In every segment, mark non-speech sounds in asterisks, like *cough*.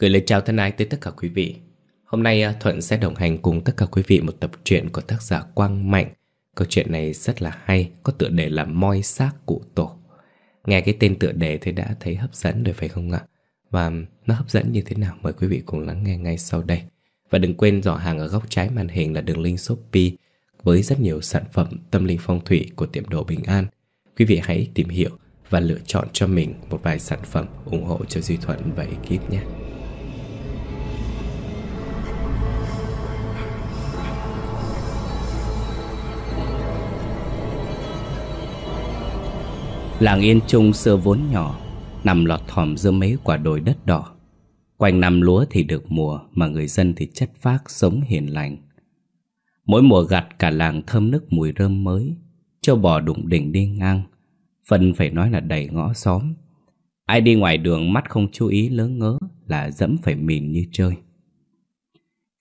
Gửi lời chào thân ái tới tất cả quý vị. Hôm nay à, Thuận sẽ đồng hành cùng tất cả quý vị một tập truyện của tác giả Quang Mạnh. Câu chuyện này rất là hay, có tựa đề là Moi xác cụ tổ. Nghe cái tên tựa đề thì đã thấy hấp dẫn rồi phải không ạ? Và nó hấp dẫn như thế nào? Mời quý vị cùng lắng nghe ngay sau đây. Và đừng quên dò hàng ở góc trái màn hình là đường link Shopee Với rất nhiều sản phẩm tâm linh phong thủy của tiệm đồ Bình An. Quý vị hãy tìm hiểu và lựa chọn cho mình một vài sản phẩm ủng hộ cho Duy Thuận và ekip nhé. Làng Yên Trung xưa vốn nhỏ, Nằm lọt thỏm giữa mấy quả đồi đất đỏ. Quanh năm lúa thì được mùa Mà người dân thì chất phác sống hiền lành. Mỗi mùa gặt cả làng thơm nức mùi rơm mới Châu bò đụng đỉnh đi ngang Phần phải nói là đầy ngõ xóm. Ai đi ngoài đường mắt không chú ý lớn ngớ Là dẫm phải mìn như chơi.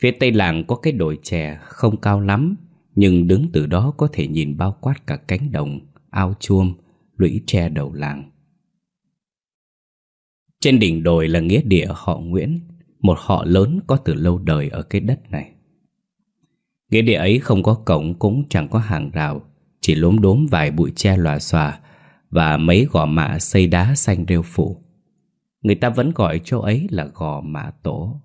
Phía tây làng có cái đồi chè không cao lắm, Nhưng đứng từ đó có thể nhìn bao quát cả cánh đồng, Ao chuông lũy tre đầu làng. Trên đỉnh đồi là nghĩa địa họ Nguyễn, một họ lớn có từ lâu đời ở cái đất này. Nghĩa địa ấy không có cổng cũng chẳng có hàng rào, chỉ lốm đốm vài bụi tre lòa xòa và mấy gò mạ xây đá xanh rêu phủ. Người ta vẫn gọi chỗ ấy là gò mạ tổ.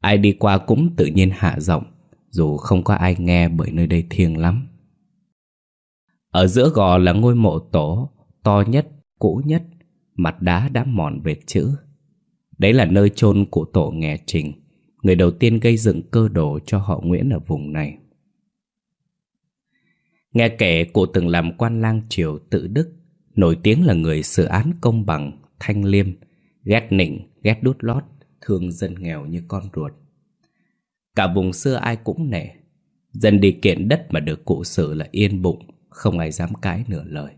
Ai đi qua cũng tự nhiên hạ giọng, dù không có ai nghe bởi nơi đây thiêng lắm. Ở giữa gò là ngôi mộ tổ to nhất, cũ nhất, mặt đá đã mòn vệt chữ. Đấy là nơi chôn của tổ nghè trình, người đầu tiên gây dựng cơ đồ cho họ Nguyễn ở vùng này. Nghe kể cụ từng làm quan lang triều tự đức, nổi tiếng là người xử án công bằng, thanh liêm, ghét nịnh, ghét đút lót, thương dân nghèo như con ruột. Cả vùng xưa ai cũng nể, dân đi kiện đất mà được cụ xử là yên bụng, không ai dám cãi nửa lời.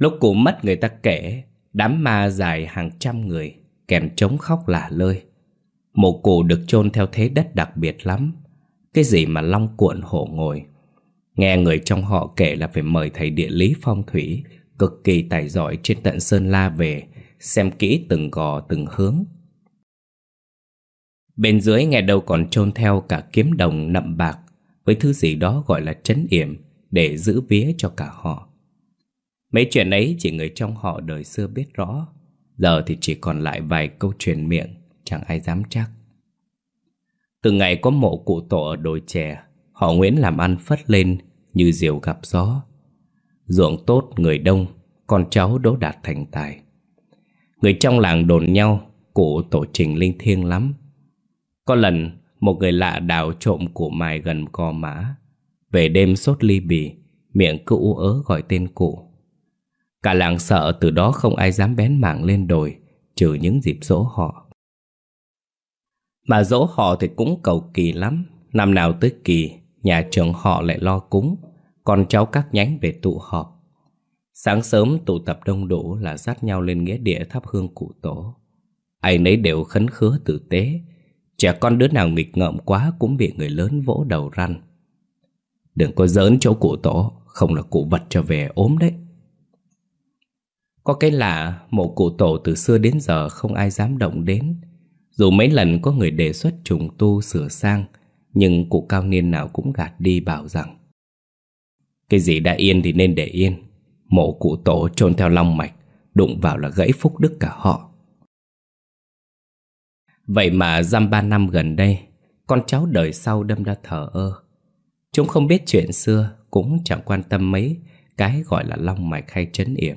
Lúc cụ mất người ta kể, Đám ma dài hàng trăm người, Kèm trống khóc lả lơi. Mộ cụ được chôn theo thế đất đặc biệt lắm, Cái gì mà long cuộn hổ ngồi. Nghe người trong họ kể là phải mời thầy địa lý phong thủy, Cực kỳ tài giỏi trên tận Sơn La về, Xem kỹ từng gò, từng hướng. Bên dưới nghe đâu còn chôn theo cả kiếm đồng nậm bạc, Với thứ gì đó gọi là trấn yểm, Để giữ vía cho cả họ. Mấy chuyện ấy chỉ người trong họ đời xưa biết rõ. Giờ thì chỉ còn lại vài câu truyền miệng, Chẳng ai dám chắc. Từ ngày có mộ cụ tổ ở đồi chè, Họ Nguyễn làm ăn phất lên Như diều gặp gió. Ruộng tốt, người đông, Con cháu đỗ đạt thành tài. Người trong làng đồn nhau, Cụ tổ trình linh thiêng lắm. Có lần, Một người lạ đào trộm củ mài gần cò mã Về đêm sốt ly bì, Miệng cứ u ớ gọi tên cụ. Cả làng sợ từ đó không ai dám bén mảng lên đồi, Trừ những dịp dỗ họ. Mà dỗ họ thì cũng cầu kỳ lắm. Năm nào tới kỳ, Nhà trưởng họ lại lo cúng Con cháu các nhánh về tụ họp. Sáng sớm tụ tập đông đủ là dắt nhau lên nghĩa địa thắp hương cụ tổ. Ai nấy đều khấn khứa tử tế. Trẻ con đứa nào nghịch ngợm quá cũng bị người lớn vỗ đầu răn. Đừng có giỡn chỗ cụ tổ, Không là cụ vật cho về ốm đấy có cái lạ, mộ cụ tổ từ xưa đến giờ không ai dám động đến. Dù mấy lần có người đề xuất trùng tu sửa sang, nhưng cụ cao niên nào cũng gạt đi bảo rằng Cái gì đã yên thì nên để yên. Mộ cụ tổ trôn theo long mạch, đụng vào là gãy phúc đức cả họ. Vậy mà dăm ba năm gần đây, con cháu đời sau đâm ra thờ ơ. Chúng không biết chuyện xưa, cũng chẳng quan tâm mấy cái gọi là long mạch hay chấn yểm.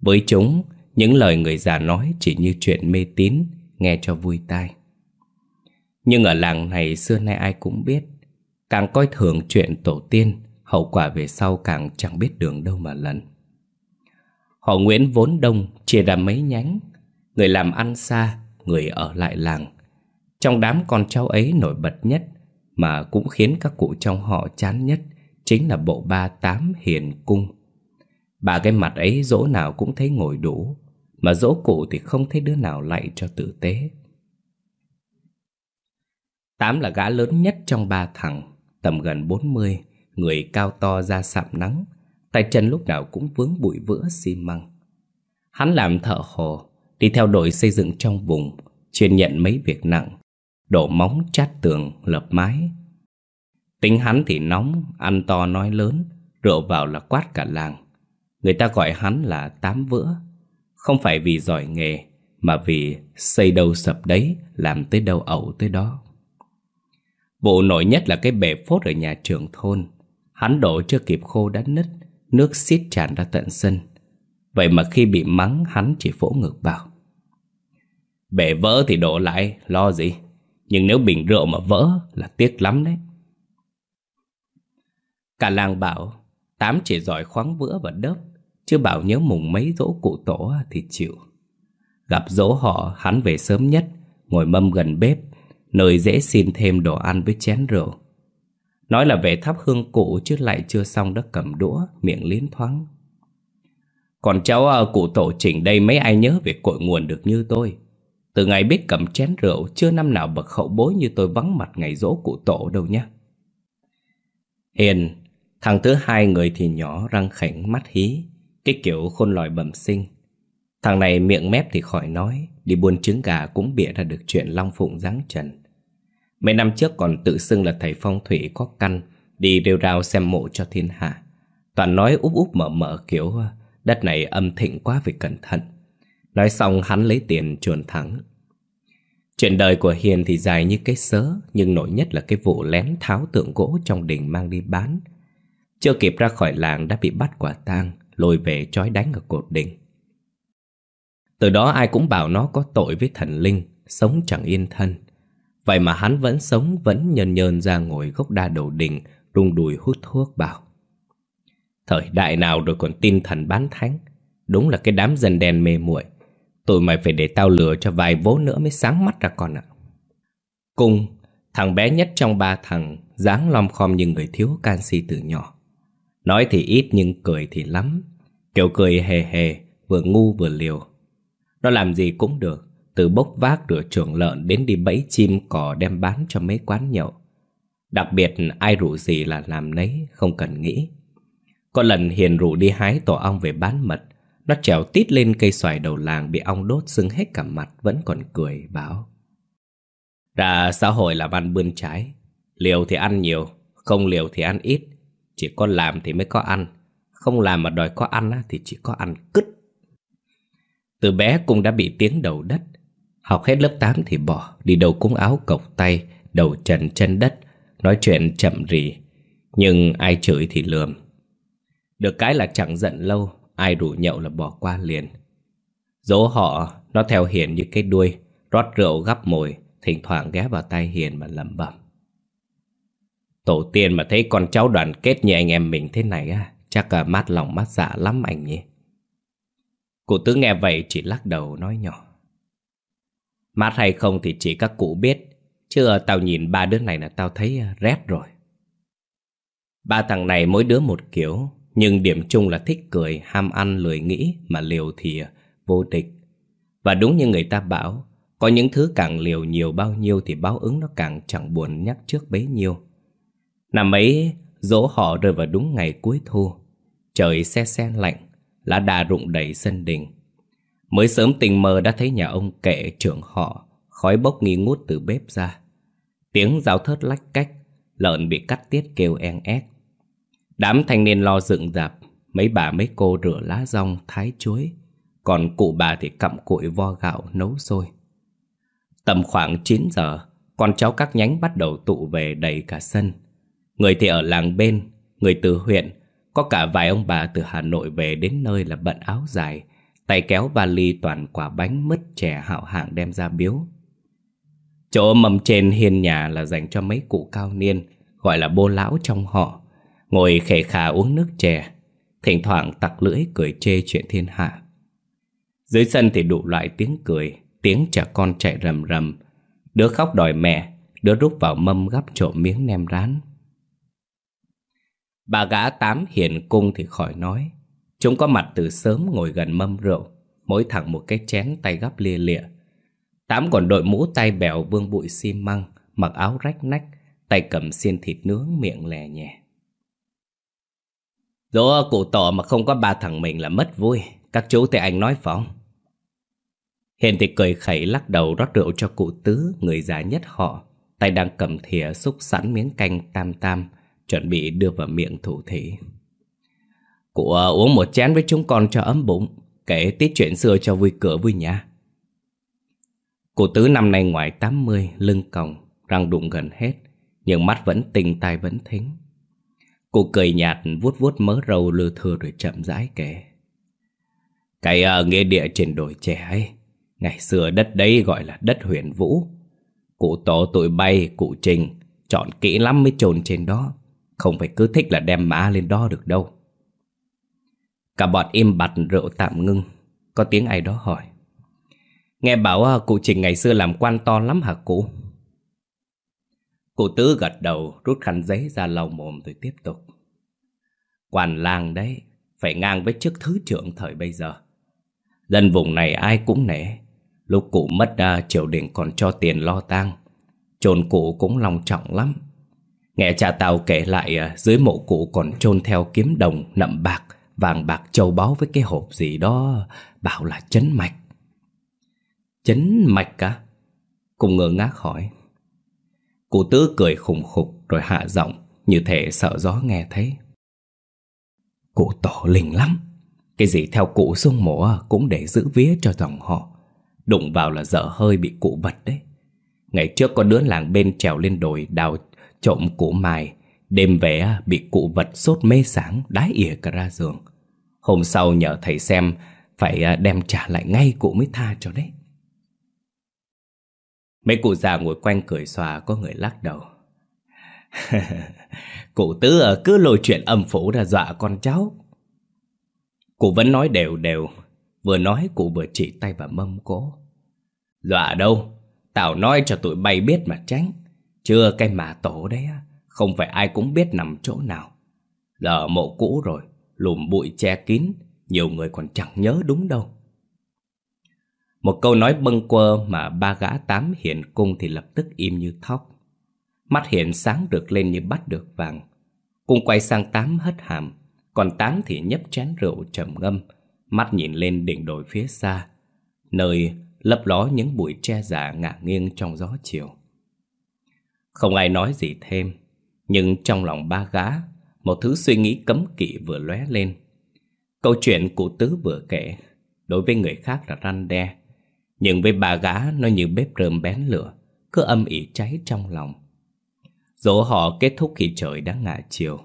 Với chúng, những lời người già nói chỉ như chuyện mê tín, nghe cho vui tai. Nhưng ở làng này xưa nay ai cũng biết, càng coi thường chuyện tổ tiên, hậu quả về sau càng chẳng biết đường đâu mà lần. Họ Nguyễn vốn đông, chia ra mấy nhánh, người làm ăn xa, người ở lại làng. Trong đám con cháu ấy nổi bật nhất, mà cũng khiến các cụ trong họ chán nhất, chính là bộ ba tám hiền cung. Bà cái mặt ấy dỗ nào cũng thấy ngồi đủ Mà dỗ cụ thì không thấy đứa nào lạy cho tử tế. Tám là gã lớn nhất trong ba thằng Tầm gần bốn mươi Người cao to da sạm nắng Tay chân lúc nào cũng vướng bụi vữa xi măng. Hắn làm thợ hồ Đi theo đội xây dựng trong vùng Chuyên nhận mấy việc nặng Đổ móng chát tường, lập mái. Tính hắn thì nóng, ăn to nói lớn Rượu vào là quát cả làng. Người ta gọi hắn là tám vữa. Không phải vì giỏi nghề Mà vì xây đâu sập đấy Làm tới đâu ẩu tới đó. Vụ nổi nhất là cái bể phốt ở nhà trưởng thôn. Hắn đổ chưa kịp khô đã nứt Nước xiết tràn ra tận sân. Vậy mà khi bị mắng hắn chỉ phỗ ngược bảo Bể vỡ thì đổ lại, lo gì? Nhưng nếu bình rượu mà vỡ là tiếc lắm đấy. Cả làng bảo Tám chỉ giỏi khoáng vữa và đớp Chứ bảo nhớ mùng mấy dỗ cụ tổ thì chịu. Gặp dỗ họ, hắn về sớm nhất, Ngồi mâm gần bếp, Nơi dễ xin thêm đồ ăn với chén rượu. Nói là về thắp hương cụ chứ lại chưa xong đã cầm đũa, Miệng liến thoáng. Còn cháu ở cụ tổ chỉnh đây mấy ai nhớ về cội nguồn được như tôi. Từ ngày biết cầm chén rượu, Chưa năm nào bậc hậu bối như tôi vắng mặt ngày dỗ cụ tổ đâu nhá. Hiền, Thằng thứ hai người thì nhỏ, răng khảnh mắt hí. Cái kiểu khôn lòi bẩm sinh. Thằng này miệng mép thì khỏi nói, Đi buôn trứng gà cũng bịa ra được chuyện Long Phụng giáng trần. Mấy năm trước còn tự xưng là thầy phong thủy có căn, Đi rêu rao xem mộ cho thiên hạ. Toàn nói úp úp mở mở kiểu, Đất này âm thịnh quá phải cẩn thận. Nói xong hắn lấy tiền chuồn thẳng. Chuyện đời của Hiền thì dài như cái sớ, Nhưng nổi nhất là cái vụ lén tháo tượng gỗ trong đình mang đi bán. Chưa kịp ra khỏi làng đã bị bắt quả tang. Lôi về trói đánh ở cột đình. Từ đó ai cũng bảo nó có tội với thần linh, Sống chẳng yên thân. Vậy mà hắn vẫn sống, Vẫn nhơn nhơn ra ngồi gốc đa đầu đình, Rung đùi hút thuốc bảo, Thời đại nào rồi còn tin thần bán thánh? Đúng là cái đám dân đen mê muội. Tụi mày phải để tao lừa cho vài vố nữa mới sáng mắt ra con ạ. Cung Thằng bé nhất trong ba thằng dáng lom khom như người thiếu canxi từ nhỏ. Nói thì ít nhưng cười thì lắm. Kiểu cười hề hề, Vừa ngu vừa liều. Nó làm gì cũng được, Từ bốc vác rửa chuồng lợn Đến đi bẫy chim cò đem bán cho mấy quán nhậu. Đặc biệt, ai rủ gì là làm nấy, Không cần nghĩ. Có lần Hiền rủ đi hái tổ ong về bán mật. Nó trèo tít lên cây xoài đầu làng Bị ong đốt sưng hết cả mặt, Vẫn còn cười, bảo. Ra xã hội là ăn bươn trái. Liều thì ăn nhiều, Không liều thì ăn ít chỉ có làm thì mới có ăn. Không làm mà đòi có ăn thì chỉ có ăn cứt. Từ bé cũng đã bị tiếng đầu đất. Học hết lớp 8 thì bỏ, Đi đầu cúng áo cộc tay, Đầu trần chân đất, Nói chuyện chậm rì. Nhưng ai chửi thì lườm. Được cái là chẳng giận lâu, Ai đủ nhậu là bỏ qua liền. Dỗ họ, Nó theo Hiền như cái đuôi, Rót rượu gắp mồi, Thỉnh thoảng ghé vào tay Hiền mà lẩm bẩm. Tổ tiên mà thấy con cháu đoàn kết như anh em mình thế này á Chắc là mát lòng mát dạ lắm anh nhỉ? Cụ tứ nghe vậy chỉ lắc đầu nói nhỏ. Mát hay không thì chỉ các cụ biết Chứ à, tao nhìn ba đứa này là tao thấy à, rét rồi. Ba thằng này mỗi đứa một kiểu Nhưng điểm chung là thích cười, ham ăn, lười nghĩ Mà liều thì à, vô địch. Và đúng như người ta bảo Có những thứ càng liều nhiều bao nhiêu Thì báo ứng nó càng chẳng buồn nhắc trước bấy nhiêu. Năm ấy, dỗ họ rơi vào đúng ngày cuối thu. Trời xe xe lạnh, lá đà rụng đầy sân đình. Mới sớm tình mơ đã thấy nhà ông kệ trưởng họ, khói bốc nghi ngút từ bếp ra. Tiếng rào thớt lách cách, lợn bị cắt tiết kêu en ép. Đám thanh niên lo dựng dạp, mấy bà mấy cô rửa lá rong, thái chuối. Còn cụ bà thì cặm cụi vo gạo nấu sôi. Tầm khoảng 9 giờ, con cháu các nhánh bắt đầu tụ về đầy cả sân. Người thì ở làng bên, người từ huyện, có cả vài ông bà từ Hà Nội về đến nơi là bận áo dài, tay kéo vali toàn quả bánh mứt chè hạo hạng đem ra biếu. Chỗ mầm trên hiên nhà là dành cho mấy cụ cao niên, gọi là bô lão trong họ, ngồi khề khà uống nước chè, thỉnh thoảng tặc lưỡi cười chê chuyện thiên hạ. Dưới sân thì đủ loại tiếng cười, tiếng trẻ con chạy rầm rầm, đứa khóc đòi mẹ, đứa rút vào mâm gắp trộm miếng nem rán. Bà gã tám hiền cung thì khỏi nói. Chúng có mặt từ sớm ngồi gần mâm rượu, mỗi thằng một cái chén tay gắp lia lịa. Tám còn đội mũ tay bèo vương bụi xi măng, mặc áo rách nách, tay cầm xiên thịt nướng miệng lè nhẹ. Dỗ cụ tỏ mà không có ba thằng mình là mất vui, các chú thấy anh nói phóng? Hiền thì cười khẩy lắc đầu rót rượu cho cụ tứ, người già nhất họ. Tay đang cầm thìa xúc sẵn miếng canh tam tam, chuẩn bị đưa vào miệng thủ thị. Cụ à, uống một chén với chúng con cho ấm bụng, kể tiết chuyện xưa cho vui cửa vui nhà. Cụ tứ năm nay ngoài 80, lưng còng, răng đụng gần hết, nhưng mắt vẫn tinh tai vẫn thính. Cụ cười nhạt vuốt vuốt mớ râu lưa thưa rồi chậm rãi kể. Cái uh, nghĩa địa trên đồi trẻ ấy, ngày xưa đất đấy gọi là đất huyền vũ. Cụ tổ tụi bay, cụ trình, chọn kỹ lắm mới trồn trên đó. Không phải cứ thích là đem mã lên đo được đâu. Cả bọn im bặt rượu tạm ngưng, có tiếng ai đó hỏi. Nghe bảo à, cụ trình ngày xưa làm quan to lắm hả cụ? Cụ tứ gật đầu rút khăn giấy ra lau mồm rồi tiếp tục. Quan làng đấy, phải ngang với chức thứ trưởng thời bây giờ. Dân vùng này ai cũng nể. Lúc cụ mất ra triều đình còn cho tiền lo tang. chôn cụ cũng lòng trọng lắm. Nghe cha tao kể lại à, dưới mộ cụ còn chôn theo kiếm đồng, nậm bạc, vàng bạc châu báu với cái hộp gì đó, bảo là chấn mạch. Chấn mạch cả? Cùng ngơ ngác hỏi. Cụ tứ cười khùng khục rồi hạ giọng như thể sợ gió nghe thấy. Cụ tổ linh lắm. Cái gì theo cụ xuống mộ à, cũng để giữ vía cho dòng họ. Đụng vào là dở hơi bị cụ bật đấy. Ngày trước có đứa làng bên trèo lên đồi đào trộm cụ mài. Đêm về bị cụ vật sốt mê sáng đái ỉa cả ra giường. Hôm sau nhờ thầy xem phải à, đem trả lại ngay cụ mới tha cho đấy. Mấy cụ già ngồi quanh cười xòa có người lắc đầu. *laughs* cụ tứ à, cứ lôi chuyện âm phủ ra dọa con cháu. Cụ vẫn nói đều đều, vừa nói cụ vừa chỉ tay vào mâm cố. Dọa đâu, tao nói cho tụi bay biết mà tránh. Chưa cái mà tổ đấy á, không phải ai cũng biết nằm chỗ nào. Lỡ mộ cũ rồi, lùm bụi che kín, nhiều người còn chẳng nhớ đúng đâu. Một câu nói bâng quơ mà ba gã tám hiền cung thì lập tức im như thóc. Mắt hiền sáng được lên như bắt được vàng. Cung quay sang tám hất hàm, còn tám thì nhấp chén rượu trầm ngâm, mắt nhìn lên đỉnh đồi phía xa, nơi lấp ló những bụi tre già ngả nghiêng trong gió chiều. Không ai nói gì thêm, nhưng trong lòng ba gã, một thứ suy nghĩ cấm kỵ vừa lóe lên. Câu chuyện cụ tứ vừa kể, đối với người khác là răn đe, nhưng với bà gã nó như bếp rơm bén lửa Cứ âm ỉ cháy trong lòng. Dỗ họ kết thúc khi trời đã ngả chiều.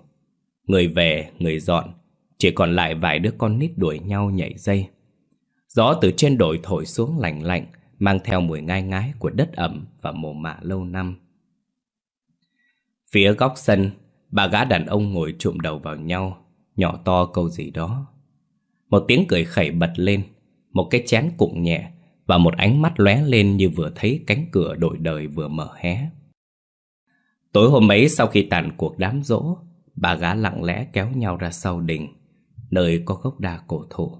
Người về, người dọn Chỉ còn lại vài đứa con nít đuổi nhau nhảy dây. Gió từ trên đồi thổi xuống lạnh lạnh Mang theo mùi ngai ngái của đất ẩm và mồ mạ lâu năm. Phía góc sân Ba gã đàn ông ngồi trụm đầu vào nhau Nhỏ to câu gì đó Một tiếng cười khẩy bật lên Một cái chén cụng nhẹ và một ánh mắt lóe lên như vừa thấy cánh cửa đổi đời vừa mở hé. Tối hôm ấy sau khi tàn cuộc đám rỗ bà gã lặng lẽ kéo nhau ra sau đình, nơi có gốc đa cổ thụ.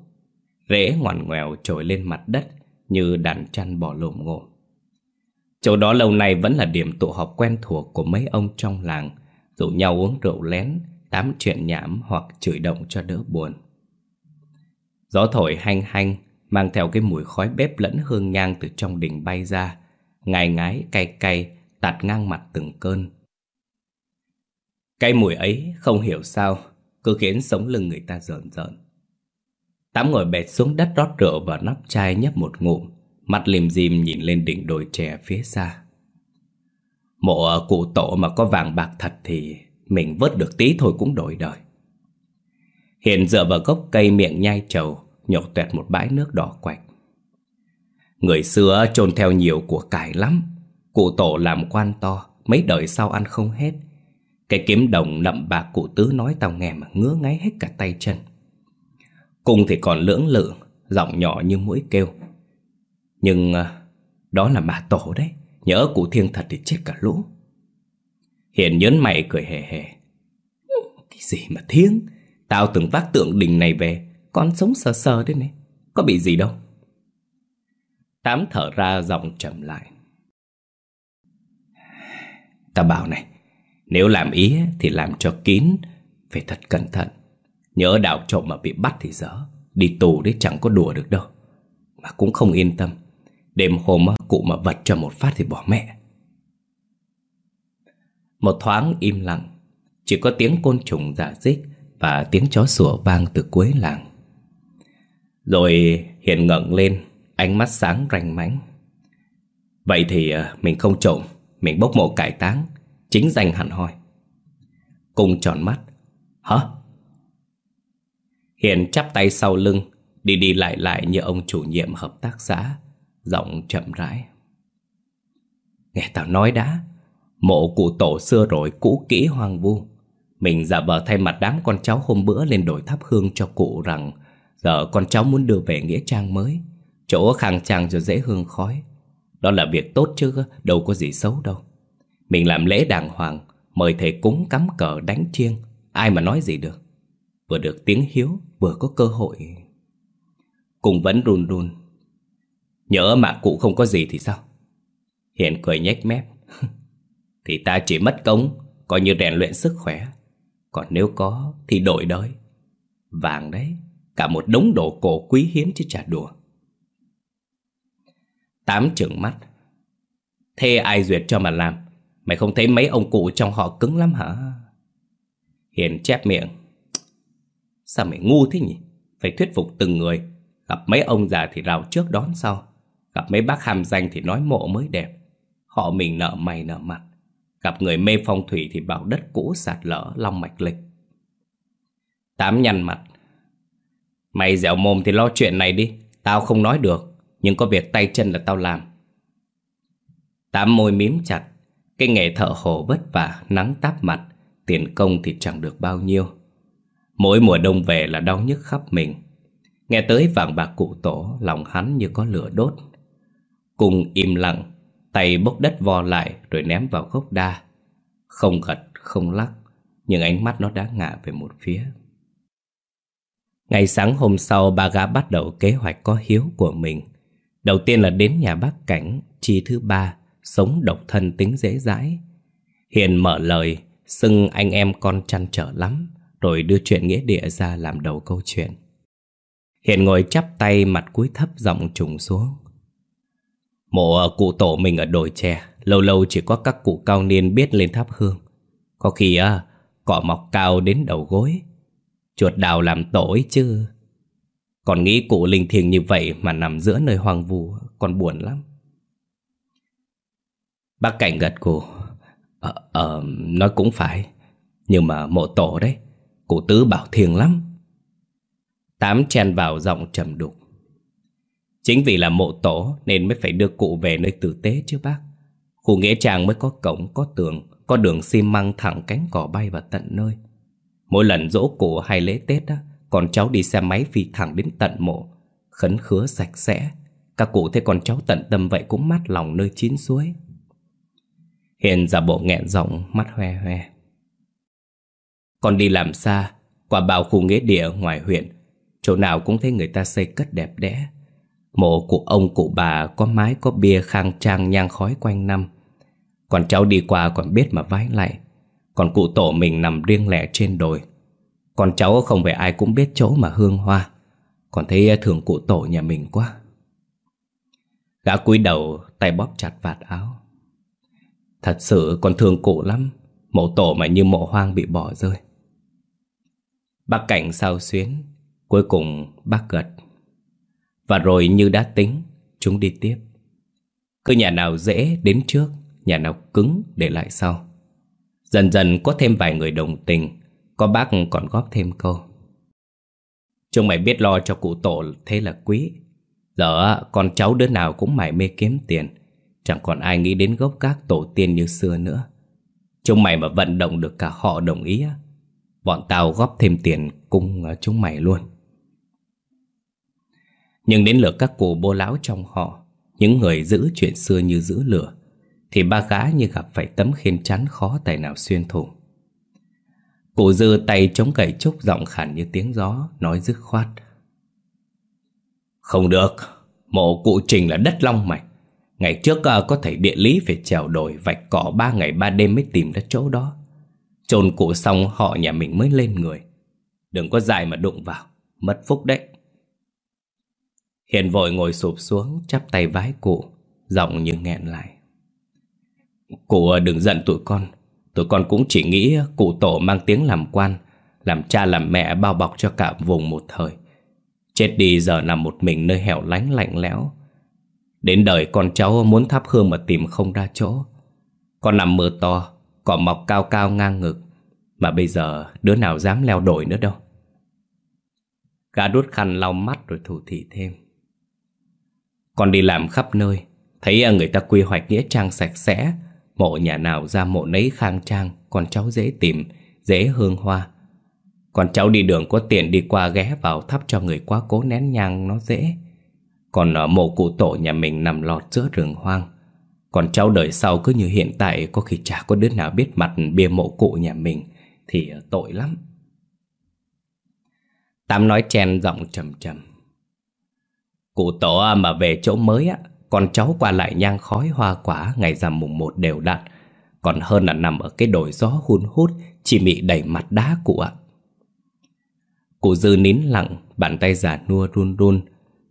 Rễ ngoằn ngoèo trồi lên mặt đất như đàn chăn bò lồm ngồm. Chỗ đó lâu nay vẫn là điểm tụ họp quen thuộc của mấy ông trong làng, rủ nhau uống rượu lén, tám chuyện nhảm hoặc chửi động cho đỡ buồn. Gió thổi hanh hanh, mang theo cái mùi khói bếp lẫn hương nhang từ trong đình bay ra, ngài ngái cay cay tạt ngang mặt từng cơn. Cái mùi ấy không hiểu sao cứ khiến sống lưng người ta rợn rợn. Tám ngồi bệt xuống đất rót rượu vào nắp chai nhấp một ngụm, mặt lim dim nhìn lên đỉnh đồi trẻ phía xa. Mộ cụ tổ mà có vàng bạc thật thì mình vớt được tí thôi cũng đổi đời. Hiện dựa vào gốc cây miệng nhai trầu, nhổ tuẹt một bãi nước đỏ quạch. Người xưa trôn theo nhiều của cải lắm, cụ tổ làm quan to, mấy đời sau ăn không hết. Cái kiếm đồng nậm bạc cụ tứ nói tao nghe mà ngứa ngáy hết cả tay chân. Cung thì còn lưỡng lự, giọng nhỏ như mũi kêu. Nhưng à, đó là bà tổ đấy, nhớ cụ thiêng thật thì chết cả lũ. Hiền nhớn mày cười hề hề. Cái gì mà thiêng, tao từng vác tượng đình này về, con sống sờ sờ đấy này. Có bị gì đâu. Tám thở ra giọng trầm lại. Ta bảo này Nếu làm ý thì làm cho kín Phải thật cẩn thận. Nhớ đào trộm mà bị bắt thì dở Đi tù đấy chẳng có đùa được đâu. Mà cũng không yên tâm. Đêm hôm cụ mà vật cho một phát thì bỏ mẹ. Một thoáng im lặng, Chỉ có tiếng côn trùng giả dích Và tiếng chó sủa vang từ cuối làng. Rồi Hiền ngẩng lên, Ánh mắt sáng rành mánh. Vậy thì ờ, mình không trộm, Mình bốc mộ cải táng, Chính danh hẳn hoi. Cung tròn mắt, Hả? Hiền chắp tay sau lưng, Đi đi lại lại như ông chủ nhiệm hợp tác xã. Giọng chậm rãi. Nghe tao nói đã, Mộ cụ tổ xưa rồi cũ kỹ hoang vu. Mình giả vờ thay mặt đám con cháu hôm bữa lên đổi thắp hương cho cụ rằng, Giờ con cháu muốn đưa về nghĩa trang mới, Chỗ khang trang cho dễ hương khói. Đó là việc tốt chứ, Đâu có gì xấu đâu. Mình làm lễ đàng hoàng, Mời thầy cúng cắm cờ đánh chiêng, Ai mà nói gì được. Vừa được tiếng hiếu, Vừa có cơ hội. Cùng vẫn run run. Nhớ mà cụ không có gì thì sao? Hiền cười nhếch mép. *laughs* Thì ta chỉ mất công, Coi như rèn luyện sức khỏe. Còn nếu có, thì đổi đời. Vàng đấy, Cả một đống đồ cổ quý hiếm chứ chả đùa. Tám trừng mắt. Thế ai duyệt cho mà làm? Mày không thấy mấy ông cụ trong họ cứng lắm hả? Hiền chép miệng. Sao mày ngu thế nhỉ? Phải thuyết phục từng người. Gặp mấy ông già thì rào trước đón sau. Gặp mấy bác hàm danh thì nói mộ mới đẹp. Họ mình nợ mày nợ mặt. Gặp người mê phong thủy thì bảo đất cũ sạt lở, long mạch lịch. Tám nhăn mặt. Mày dẻo mồm thì lo chuyện này đi, Tao không nói được, Nhưng có việc tay chân là tao làm. Tám môi mím chặt, Cái nghề thợ hồ vất vả, Nắng táp mặt, Tiền công thì chẳng được bao nhiêu. Mỗi mùa đông về là đau nhức khắp mình. Nghe tới vàng bạc cụ tổ, Lòng hắn như có lửa đốt. Cùng im lặng Tay bốc đất vo lại rồi ném vào gốc đa. Không gật, không lắc Nhưng ánh mắt nó đã ngả về một phía. Ngày sáng hôm sau ba gã bắt đầu kế hoạch có hiếu của mình. Đầu tiên là đến nhà bác cảnh Chi thứ ba Sống độc thân tính dễ dãi. Hiền mở lời Xưng anh em con chăn trở lắm Rồi đưa chuyện nghĩa địa ra làm đầu câu chuyện. Hiền ngồi chắp tay mặt cúi thấp giọng trùng xuống. Mộ à, cụ tổ mình ở đồi tre Lâu lâu chỉ có các cụ cao niên biết lên thắp hương. Có khi à, á Cỏ mọc cao đến đầu gối. Chuột đào làm tổ ấy chứ. Còn nghĩ cụ linh thiêng như vậy Mà nằm giữa nơi hoang vu Còn buồn lắm. Bác Cảnh gật cụ Ờ, ờ, nói cũng phải Nhưng mà mộ tổ đấy Cụ tứ bảo thiêng lắm. Tám chen vào giọng trầm đục. Chính vì là mộ tổ Nên mới phải đưa cụ về nơi tử tế chứ bác. Khu nghĩa trang mới có cổng, có tường Có đường xi măng thẳng cánh cỏ bay vào tận nơi. Mỗi lần dỗ cụ hay lễ Tết á Con cháu đi xe máy phi thẳng đến tận mộ Khấn khứa sạch sẽ. Các cụ thấy con cháu tận tâm vậy cũng mát lòng nơi chín suối. Hiền giả bộ nghẹn giọng mắt hoe hoe. Còn đi làm xa Qua bao khu nghĩa địa ngoài huyện Chỗ nào cũng thấy người ta xây cất đẹp đẽ. Mộ của ông cụ bà có mái có bia khang trang nhang khói quanh năm. Còn cháu đi qua còn biết mà vái lại. Còn cụ tổ mình nằm riêng lẻ trên đồi. Còn cháu không phải ai cũng biết chỗ mà hương hoa. Còn thấy thường cụ tổ nhà mình quá. Gã cúi đầu, tay bóp chặt vạt áo. Thật sự còn thương cụ lắm. Mộ tổ mà như mộ hoang bị bỏ rơi. Bác cảnh sao xuyến, Cuối cùng bác gật. Và rồi như đã tính, Chúng đi tiếp. Cứ nhà nào dễ đến trước, Nhà nào cứng để lại sau. Dần dần có thêm vài người đồng tình, Có bác còn góp thêm câu. Chúng mày biết lo cho cụ tổ thế là quý. Giờ con cháu đứa nào cũng mải mê kiếm tiền, Chẳng còn ai nghĩ đến gốc các tổ tiên như xưa nữa. Chúng mày mà vận động được cả họ đồng ý Bọn tao góp thêm tiền cung chúng mày luôn. Nhưng đến lượt các cụ bô lão trong họ Những người giữ chuyện xưa như giữ lửa Thì ba gã như gặp phải tấm khiên chắn khó tài nào xuyên thủng Cụ dư tay chống cậy trúc giọng khản như tiếng gió Nói dứt khoát Không được Mộ cụ trình là đất long mạch Ngày trước à, có thể địa lý phải trèo đồi vạch cỏ ba ngày ba đêm mới tìm ra chỗ đó. Chôn cụ xong họ nhà mình mới lên người. Đừng có dài mà đụng vào, mất phúc đấy. Hiền vội ngồi sụp xuống, chắp tay vái cụ, Giọng như nghẹn lại. Cụ ờ, đừng giận tụi con. Tụi con cũng chỉ nghĩ cụ tổ mang tiếng làm quan, Làm cha làm mẹ bao bọc cho cả vùng một thời. Chết đi giờ nằm một mình nơi hẻo lánh lạnh lẽo. Đến đời con cháu muốn thắp hương mà tìm không ra chỗ. Con nằm mưa to, Cỏ mọc cao cao ngang ngực, Mà bây giờ đứa nào dám leo đổi nữa đâu? Gã đút khăn lau mắt rồi thủ thị thêm. Con đi làm khắp nơi, Thấy người ta quy hoạch nghĩa trang sạch sẽ, Mộ nhà nào ra mộ nấy khang trang, Con cháu dễ tìm, Dễ hương hoa. Còn cháu đi đường có tiền đi qua ghé vào thắp cho người quá cố nén nhang nó dễ. Còn ở mộ cụ tổ nhà mình nằm lọt giữa rừng hoang. Còn cháu đời sau cứ như hiện tại, Có khi chả có đứa nào biết mặt bia mộ cụ nhà mình, Thì tội lắm. Tám nói chen giọng trầm trầm. Cụ tổ à, mà về chỗ mới á Con cháu qua lại nhang khói hoa quả Ngày rằm mùng một đều đặn. Còn hơn là nằm ở cái đồi gió hun hút Chỉ mị đầy mặt đá cụ ạ. Cụ dư nín lặng Bàn tay giả nua run run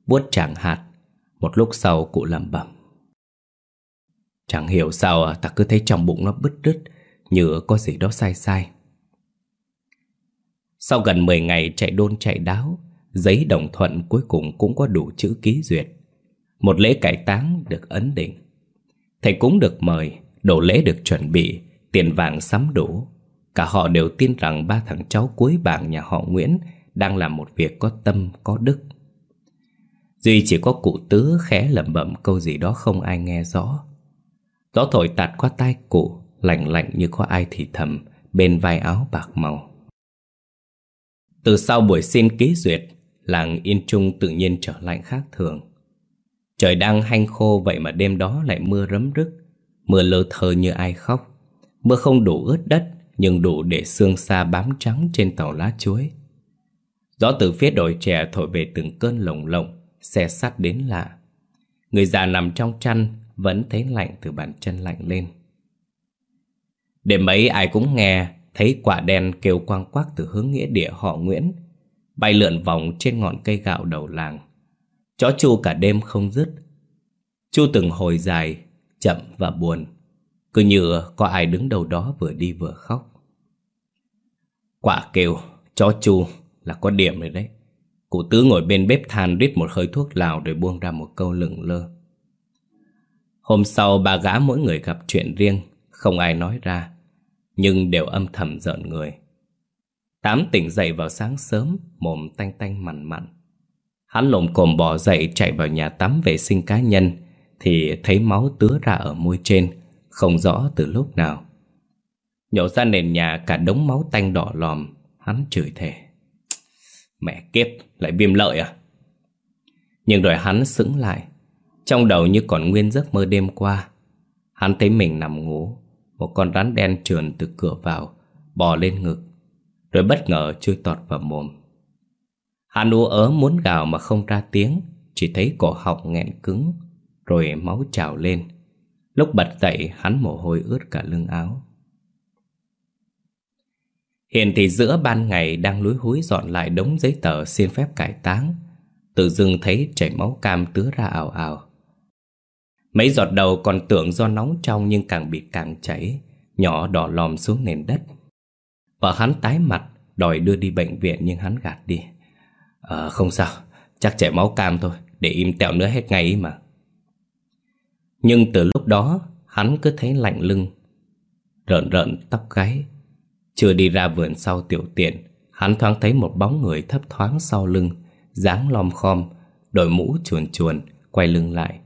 vuốt chàng hạt. Một lúc sau cụ lẩm bẩm. Chẳng hiểu sao à, ta cứ thấy trong bụng nó bứt rứt Như có gì đó sai sai. Sau gần 10 ngày chạy đôn chạy đáo, giấy đồng thuận cuối cùng cũng có đủ chữ ký duyệt. Một lễ cải táng được ấn định. Thầy cũng được mời, đồ lễ được chuẩn bị, tiền vàng sắm đủ. Cả họ đều tin rằng ba thằng cháu cuối bảng nhà họ Nguyễn đang làm một việc có tâm, có đức. Duy chỉ có cụ tứ khẽ lẩm bẩm câu gì đó không ai nghe rõ. Gió thổi tạt qua tai cụ, lạnh lạnh như có ai thì thầm bên vai áo bạc màu. Từ sau buổi xin ký duyệt, làng Yên Trung tự nhiên trở lạnh khác thường. Trời đang hanh khô vậy mà đêm đó lại mưa rấm rứt, mưa lơ thơ như ai khóc. Mưa không đủ ướt đất, nhưng đủ để xương xa bám trắng trên tàu lá chuối. Gió từ phía đồi trẻ thổi về từng cơn lồng lộng, xe sắt đến lạ. Người già nằm trong chăn vẫn thấy lạnh từ bàn chân lạnh lên. Đêm ấy ai cũng nghe Thấy quả đen kêu quang quắc từ hướng nghĩa địa họ Nguyễn Bay lượn vòng trên ngọn cây gạo đầu làng. Chó chu cả đêm không dứt. Chu từng hồi dài, chậm và buồn. Cứ như có ai đứng đầu đó vừa đi vừa khóc. Quả kêu, chó chu là có điểm rồi đấy. Cụ tứ ngồi bên bếp than rít một hơi thuốc lào rồi buông ra một câu lửng lơ. Hôm sau ba gã mỗi người gặp chuyện riêng Không ai nói ra nhưng đều âm thầm giận người. Tám tỉnh dậy vào sáng sớm, mồm tanh tanh mặn mặn. Hắn lồm cồm bỏ dậy chạy vào nhà tắm vệ sinh cá nhân, thì thấy máu tứa ra ở môi trên, không rõ từ lúc nào. Nhổ ra nền nhà cả đống máu tanh đỏ lòm, hắn chửi thề. Mẹ kiếp, lại viêm lợi à? Nhưng rồi hắn sững lại, trong đầu như còn nguyên giấc mơ đêm qua. Hắn thấy mình nằm ngủ, một con rắn đen trườn từ cửa vào Bò lên ngực rồi bất ngờ chui tọt vào mồm. Hắn ú ớ muốn gào mà không ra tiếng Chỉ thấy cổ họng nghẹn cứng Rồi máu trào lên. Lúc bật dậy hắn mồ hôi ướt cả lưng áo. Hiện thì giữa ban ngày đang lúi húi dọn lại đống giấy tờ xin phép cải táng Tự dưng thấy chảy máu cam tứa ra ảo ảo Mấy giọt đầu còn tưởng do nóng trong nhưng càng bị càng chảy, nhỏ đỏ lòm xuống nền đất. Vợ hắn tái mặt, đòi đưa đi bệnh viện nhưng hắn gạt đi. Ờ, không sao, chắc chảy máu cam thôi, để im tẹo nữa hết ngày mà. Nhưng từ lúc đó, hắn cứ thấy lạnh lưng, rợn rợn tóc gáy. Chưa đi ra vườn sau tiểu tiện, hắn thoáng thấy một bóng người thấp thoáng sau lưng, dáng lom khom, đội mũ chuồn chuồn, quay lưng lại.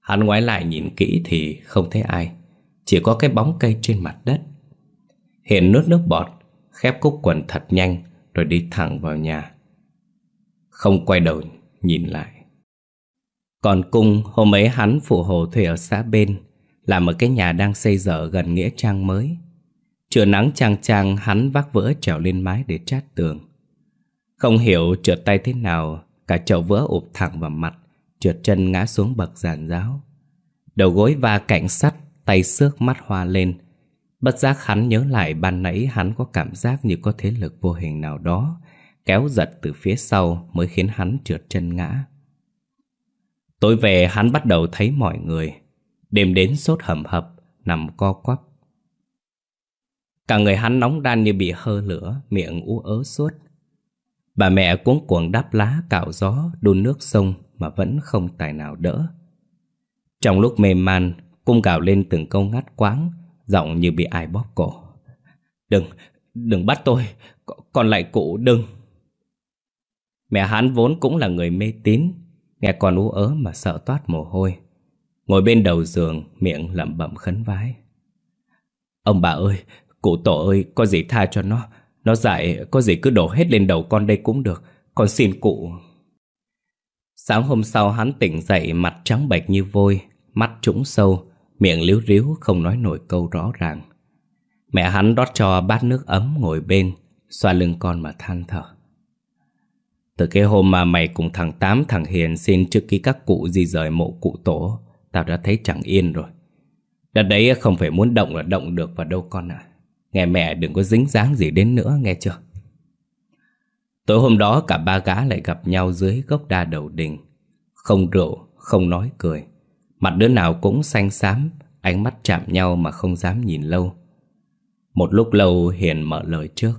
Hắn ngoái lại nhìn kỹ thì không thấy ai Chỉ có cái bóng cây trên mặt đất Hiền nuốt nước bọt Khép cúc quần thật nhanh Rồi đi thẳng vào nhà Không quay đầu nhìn lại Còn cung hôm ấy hắn phụ hồ thuê ở xã bên Làm ở cái nhà đang xây dở gần Nghĩa Trang mới Trưa nắng trang trang hắn vác vỡ trèo lên mái để chát tường Không hiểu trượt tay thế nào Cả chậu vỡ ụp thẳng vào mặt trượt chân ngã xuống bậc giàn giáo. Đầu gối va cạnh sắt, tay xước mắt hoa lên. Bất giác hắn nhớ lại ban nãy hắn có cảm giác như có thế lực vô hình nào đó, kéo giật từ phía sau mới khiến hắn trượt chân ngã. Tối về hắn bắt đầu thấy mọi người. Đêm đến sốt hầm hập, Nằm co quắp. Cả người hắn nóng đan như bị hơ lửa, Miệng ú ớ suốt. Bà mẹ cuống cuồng đắp lá, cạo gió, Đun nước sông mà vẫn không tài nào đỡ. Trong lúc mềm man, Cung gào lên từng câu ngắt quáng Giọng như bị ai bóp cổ. Đừng, đừng bắt tôi. Còn lại cụ đừng. Mẹ hắn vốn cũng là người mê tín Nghe con ú ớ mà sợ toát mồ hôi. Ngồi bên đầu giường Miệng lẩm bẩm khấn vái. Ông bà ơi Cụ tổ ơi có gì tha cho nó. Nó dại có gì cứ đổ hết lên đầu con đây cũng được. Con xin cụ. Sáng hôm sau hắn tỉnh dậy Mặt trắng bệch như vôi Mắt trũng sâu. Miệng líu ríu không nói nổi câu rõ ràng. Mẹ hắn rót cho bát nước ấm ngồi bên Xoa lưng con mà than thở. Từ cái hôm mà mày cùng thằng Tám thằng Hiền Xin trước ký các cụ di rời mộ cụ tổ Tao đã thấy chẳng yên rồi. Đợt đấy không phải muốn động là động được vào đâu con ạ. Nghe mẹ đừng có dính dáng gì đến nữa nghe chưa? Tối hôm đó cả ba gã lại gặp nhau dưới gốc đa đầu đình. Không rượu, không nói cười. Mặt đứa nào cũng xanh xám, Ánh mắt chạm nhau mà không dám nhìn lâu. Một lúc lâu Hiền mở lời trước.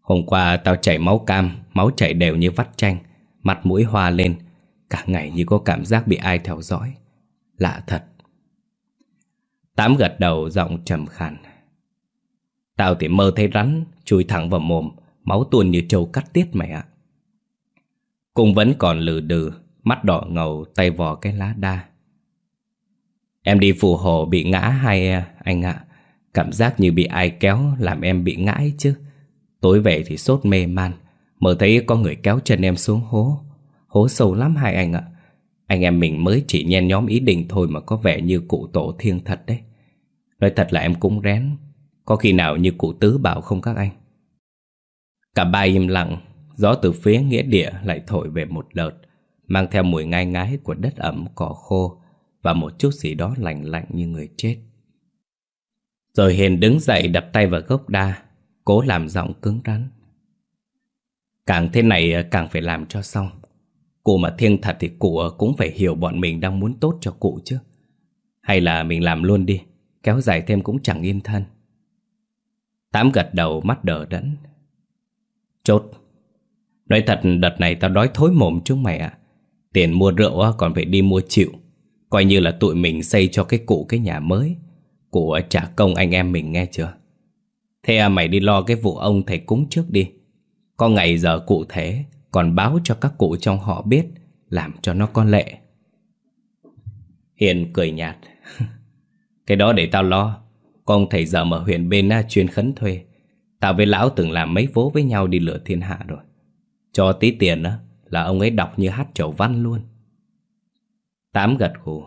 Hôm qua tao chảy máu cam, Máu chảy đều như vắt chanh, Mặt mũi hoa lên, Cả ngày như có cảm giác bị ai theo dõi. Lạ thật. Tám gật đầu giọng trầm khàn. Tao thì mơ thấy rắn, Chui thẳng vào mồm, Máu tuôn như trâu cắt tiết mày ạ. Cùng vẫn còn lừ đừ. Mắt đỏ ngầu tay vò cái lá đa. Em đi phù hộ bị ngã hay à, anh ạ. Cảm giác như bị ai kéo làm em bị ngã ấy chứ. Tối về thì sốt mê man. Mở thấy có người kéo chân em xuống hố. Hố sâu lắm hai anh ạ. Anh em mình mới chỉ nhen nhóm ý định thôi Mà có vẻ như cụ tổ thiêng thật đấy. Nói thật là em cũng rén. Có khi nào như cụ tứ bảo không các anh? Cả ba im lặng. Gió từ phía nghĩa địa lại thổi về một đợt. Mang theo mùi ngai ngái của đất ẩm, cỏ khô Và một chút gì đó lạnh lạnh như người chết. Rồi Hiền đứng dậy đập tay vào gốc đa, Cố làm giọng cứng rắn. Càng thế này ờ, càng phải làm cho xong. Cụ mà thiêng thật thì cụ ờ, cũng phải hiểu bọn mình đang muốn tốt cho cụ chứ. Hay là mình làm luôn đi, Kéo dài thêm cũng chẳng yên thân. Tám gật đầu, mắt đờ đẫn. Chốt, Nói thật, đợt này tao đói thối mồm chúng mày ạ. Tiền mua rượu còn phải đi mua chịu. Coi như là tụi mình xây cho cái cụ cái nhà mới Cụ trả công anh em mình nghe chưa? Thế à, mày đi lo cái vụ ông thầy cúng trước đi. Có ngày giờ cụ thế Còn báo cho các cụ trong họ biết Làm cho nó con lệ. Hiền cười nhạt. *laughs* Cái đó để tao lo. Con thầy giờ ở huyện bên chuyên khấn thuê. Tao với lão từng làm mấy vố với nhau đi lửa thiên hạ rồi. Cho tí tiền á là ông ấy đọc như hát chầu văn luôn. Tám gật gù.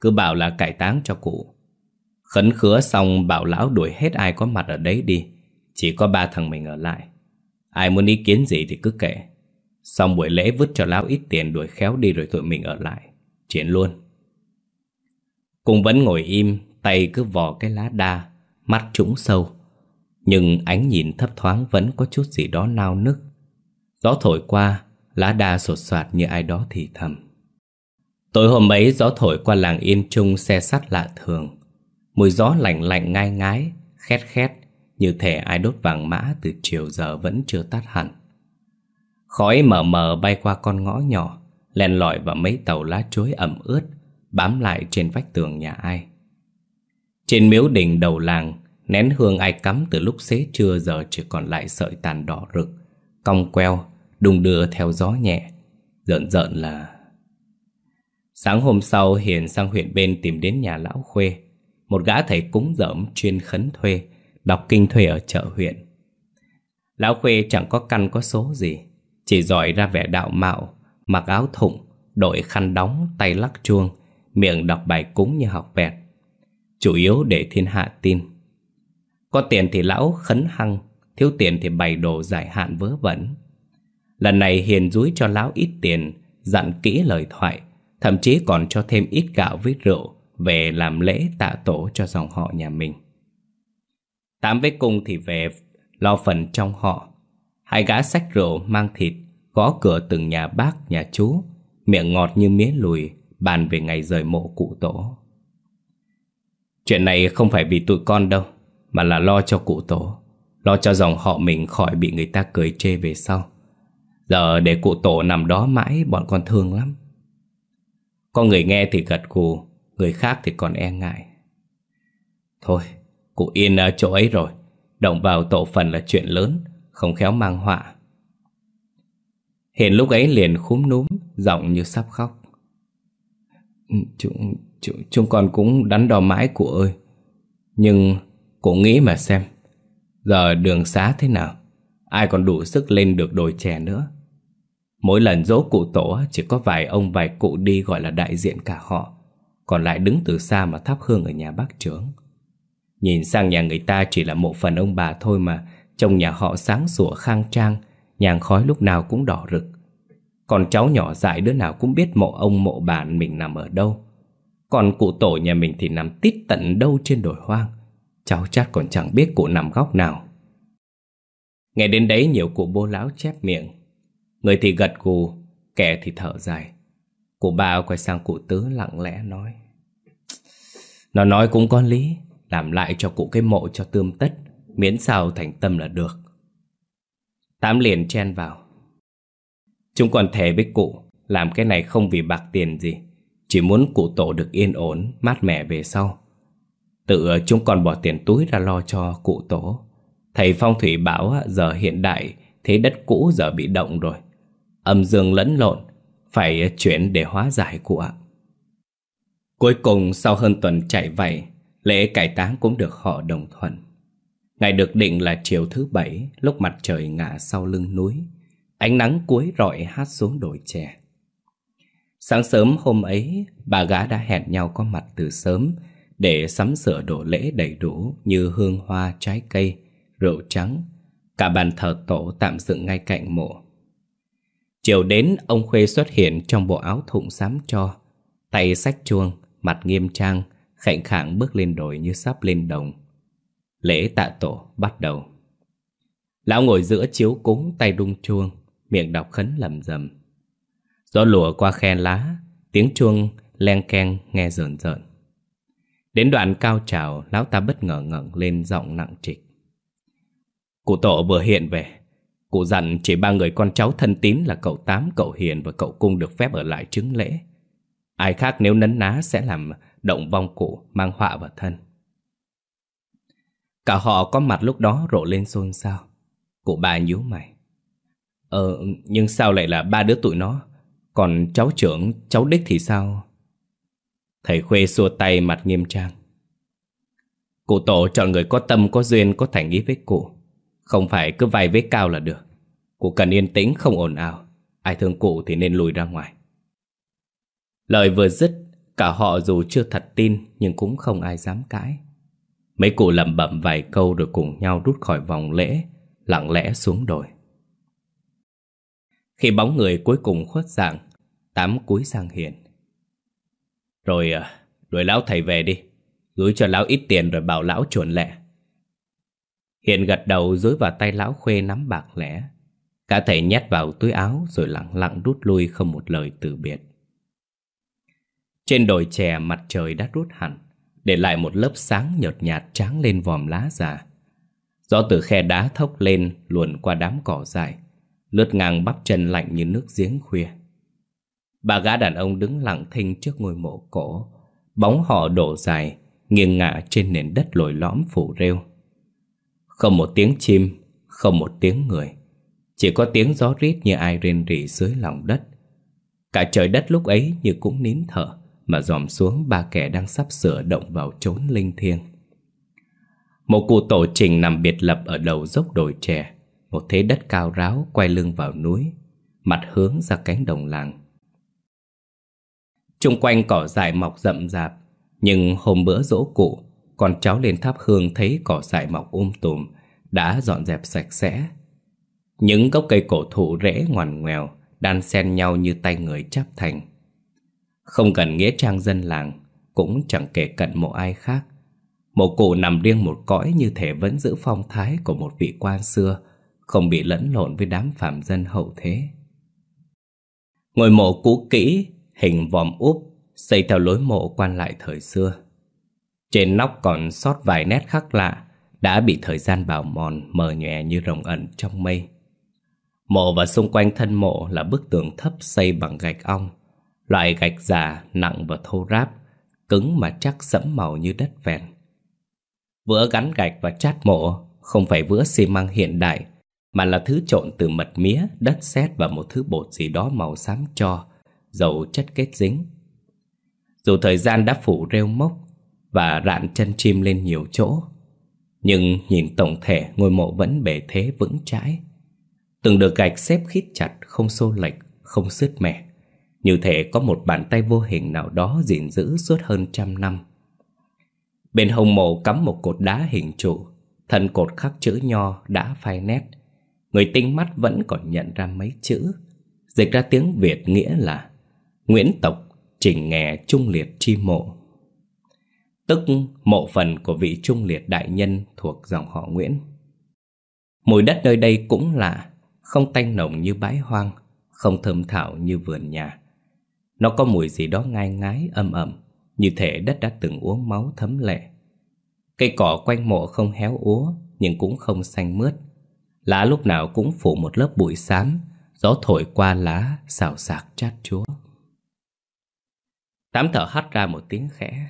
Cứ bảo là cải táng cho cụ. Khấn khứa xong bảo lão đuổi hết ai có mặt ở đấy đi. Chỉ có ba thằng mình ở lại. Ai muốn ý kiến gì thì cứ kệ Xong buổi lễ vứt cho lão ít tiền đuổi khéo đi rồi tụi mình ở lại. Chuyển luôn. Cùng vẫn ngồi im, Tay cứ vò cái lá đa, Mắt trũng sâu. Nhưng ánh nhìn thấp thoáng vẫn có chút gì đó nao nức. Gió thổi qua, Lá đa sột soạt như ai đó thì thầm. Tối hôm ấy, gió thổi qua làng Yên Trung xe sắt lạ thường. Mùi gió lạnh lạnh ngai ngái, Khét khét, Như thể ai đốt vàng mã từ chiều giờ vẫn chưa tắt hẳn. Khói mờ mờ bay qua con ngõ nhỏ, Len lỏi vào mấy tàu lá chuối ẩm ướt, Bám lại trên vách tường nhà ai. Trên miếu đình đầu làng, Nén hương ai cắm từ lúc xế trưa giờ chỉ còn lại sợi tàn đỏ rực. Cong queo, đung đưa theo gió nhẹ Giận giận là Sáng hôm sau Hiền sang huyện bên tìm đến nhà lão Khuê. Một gã thầy cúng dởm chuyên khấn thuê Đọc kinh thuê ở chợ huyện. Lão Khuê chẳng có căn có số gì Chỉ giỏi ra vẻ đạo mạo Mặc áo thụng Đội khăn đóng tay lắc chuông Miệng đọc bài cúng như học vẹt. Chủ yếu để thiên hạ tin. Có tiền thì lão khấn hăng Thiếu tiền thì bày đồ giải hạn vớ vẩn. Lần này Hiền dúi cho lão ít tiền, Dặn kỹ lời thoại, Thậm chí còn cho thêm ít gạo với rượu Về làm lễ tạ tổ cho dòng họ nhà mình. Tám với cung thì về Lo phần trong họ. Hai gã sách rượu mang thịt, Gõ cửa từng nhà bác, nhà chú, Miệng ngọt như mía lùi, Bàn về ngày rời mộ cụ tổ. Chuyện này không phải vì tụi con đâu, Mà là lo cho cụ tổ. Lo cho dòng họ mình khỏi bị người ta cười chê về sau. Giờ để cụ tổ nằm đó mãi Bọn con thương lắm. Có người nghe thì gật gù Người khác thì còn e ngại. Thôi Cụ yên ở chỗ ấy rồi. Động vào tổ phần là chuyện lớn Không khéo mang họa. Hiền lúc ấy liền khúm núm Giọng như sắp khóc. Ừ, chúng, chúng, chúng con cũng đắn đo mãi cụ ơi. Nhưng cụ nghĩ mà xem Giờ đường xá thế nào? Ai còn đủ sức lên được đồi chè nữa? Mỗi lần dỗ cụ tổ Chỉ có vài ông, vài cụ đi gọi là đại diện cả họ, Còn lại đứng từ xa mà thắp hương ở nhà bác trưởng Nhìn sang nhà người ta chỉ là một phần ông bà thôi mà Trong nhà họ sáng sủa khang trang Nhàng khói lúc nào cũng đỏ rực. Còn cháu nhỏ dại đứa nào cũng biết mộ ông, mộ bà mình nằm ở đâu. Còn cụ tổ nhà mình thì nằm tít tận đâu trên đồi hoang. Cháu chắc còn chẳng biết cụ nằm góc nào. Nghe đến đấy nhiều cụ bố lão chép miệng. Người thì gật gù, Kẻ thì thở dài. Cụ ba quay sang cụ tứ lặng lẽ nói, Nó nói cũng có lý, làm lại cho cụ cái mộ cho tươm tất, Miễn sao thành tâm là được. Tám liền chen vào, Chúng còn thề với cụ, Làm cái này không vì bạc tiền gì, Chỉ muốn cụ tổ được yên ổn, Mát mẻ về sau. Tự ờ, chúng còn bỏ tiền túi ra lo cho cụ tổ Thầy phong thủy bảo ờ, Giờ hiện đại Thế đất cũ giờ bị động rồi Âm dương lẫn lộn Phải ờ, chuyển để hóa giải cụ ạ Cuối cùng sau hơn tuần chạy vậy Lễ cải táng cũng được họ đồng thuận. Ngày được định là chiều thứ bảy, lúc mặt trời ngả sau lưng núi. Ánh nắng cuối rọi hát xuống đồi chè. Sáng sớm hôm ấy, bà gã đã hẹn nhau có mặt từ sớm để sắm sửa đồ lễ đầy đủ như hương hoa, trái cây, rượu trắng. Cả bàn thờ tổ tạm dựng ngay cạnh mộ. Chiều đến, ông Khuê xuất hiện trong bộ áo thụng xám cho, tay sách chuông, mặt nghiêm trang, khạnh khạng bước lên đồi như sắp lên đồng. Lễ tạ tổ bắt đầu. Lão ngồi giữa chiếu cúng tay đung chuông, miệng đọc khấn lầm rầm. Gió lùa qua khe lá, tiếng chuông len keng nghe rợn rợn. Đến đoạn cao trào, lão ta bất ngờ ngẩng lên giọng nặng trịch. Cụ tổ vừa hiện về, cụ dặn chỉ ba người con cháu thân tín là cậu Tám, cậu Hiền và cậu Cung được phép ở lại chứng lễ. Ai khác nếu nấn ná sẽ làm động vong cụ mang họa vào thân. Cả họ có mặt lúc đó rộ lên xôn xao. Cụ bà nhíu mày. Ờ, nhưng sao lại là ba đứa tụi nó? Còn cháu trưởng, cháu đích thì sao? Thầy Khuê xua tay mặt nghiêm trang. Cụ tổ chọn người có tâm, có duyên, có thành ý với cụ. Không phải cứ vai vế cao là được. Cụ cần yên tĩnh, không ồn ào. Ai thương cụ thì nên lùi ra ngoài. Lời vừa dứt, Cả họ dù chưa thật tin nhưng cũng không ai dám cãi. Mấy cụ lẩm bẩm vài câu rồi cùng nhau rút khỏi vòng lễ, lặng lẽ xuống đồi. Khi bóng người cuối cùng khuất dạng, tám cúi sang Hiền. Rồi, à, đuổi lão thầy về đi, gửi cho lão ít tiền rồi bảo lão chuẩn lẹ. Hiền gật đầu dối vào tay lão khuê nắm bạc lẻ. Cả thầy nhét vào túi áo rồi lặng lặng rút lui không một lời từ biệt. Trên đồi chè mặt trời đã rút hẳn, để lại một lớp sáng nhợt nhạt tráng lên vòm lá già. Gió từ khe đá thốc lên luồn qua đám cỏ dài, lướt ngang bắp chân lạnh như nước giếng khuya. Ba gã đàn ông đứng lặng thinh trước ngôi mộ cổ, bóng họ đổ dài, nghiêng ngả trên nền đất lồi lõm phủ rêu. Không một tiếng chim, không một tiếng người, chỉ có tiếng gió rít như ai rên rỉ dưới lòng đất. Cả trời đất lúc ấy như cũng nín thở, mà dòm xuống ba kẻ đang sắp sửa động vào chốn linh thiêng. Một cụ tổ trình nằm biệt lập ở đầu dốc đồi trẻ, một thế đất cao ráo quay lưng vào núi, mặt hướng ra cánh đồng làng. Trung quanh cỏ dại mọc rậm rạp, nhưng hôm bữa dỗ cụ, con cháu lên tháp hương thấy cỏ dại mọc um tùm, đã dọn dẹp sạch sẽ. Những gốc cây cổ thụ rễ ngoằn ngoèo, đan xen nhau như tay người chắp thành. Không cần nghĩa trang dân làng Cũng chẳng kể cận mộ ai khác Mộ cụ nằm riêng một cõi Như thể vẫn giữ phong thái của một vị quan xưa Không bị lẫn lộn với đám phạm dân hậu thế Ngôi mộ cũ kỹ, hình vòm úp, xây theo lối mộ quan lại thời xưa. Trên nóc còn sót vài nét khắc lạ, đã bị thời gian bào mòn mờ nhòe như rồng ẩn trong mây. Mộ và xung quanh thân mộ là bức tường thấp xây bằng gạch ong, loại gạch già nặng và thô ráp, cứng mà chắc sẫm màu như đất ven Vữa gắn gạch và chát mộ không phải vữa xi măng hiện đại, mà là thứ trộn từ mật mía, đất sét và một thứ bột gì đó màu xám cho, dầu chất kết dính. Dù thời gian đã phủ rêu mốc và rạn chân chim lên nhiều chỗ, nhưng nhìn tổng thể ngôi mộ vẫn bề thế vững chãi. Từng được gạch xếp khít chặt, không xô lệch, không sứt mẻ. Như thể có một bàn tay vô hình nào đó gìn giữ suốt hơn trăm năm. Bên hông mộ cắm một cột đá hình trụ, thân cột khắc chữ nho đã phai nét. Người tinh mắt vẫn còn nhận ra mấy chữ, dịch ra tiếng Việt nghĩa là Nguyễn Tộc Trình Nghè Trung Liệt Chi Mộ. Tức mộ phần của vị Trung Liệt Đại Nhân thuộc dòng họ Nguyễn. Mùi đất nơi đây cũng lạ, không tanh nồng như bãi hoang, không thơm thảo như vườn nhà. Nó có mùi gì đó ngai ngái âm ẩm, như thể đất đã từng uống máu thấm lệ. Cây cỏ quanh mộ không héo úa, nhưng cũng không xanh mướt. Lá lúc nào cũng phủ một lớp bụi xám, gió thổi qua lá xào xạc chát chúa. Tám thở hắt ra một tiếng khẽ.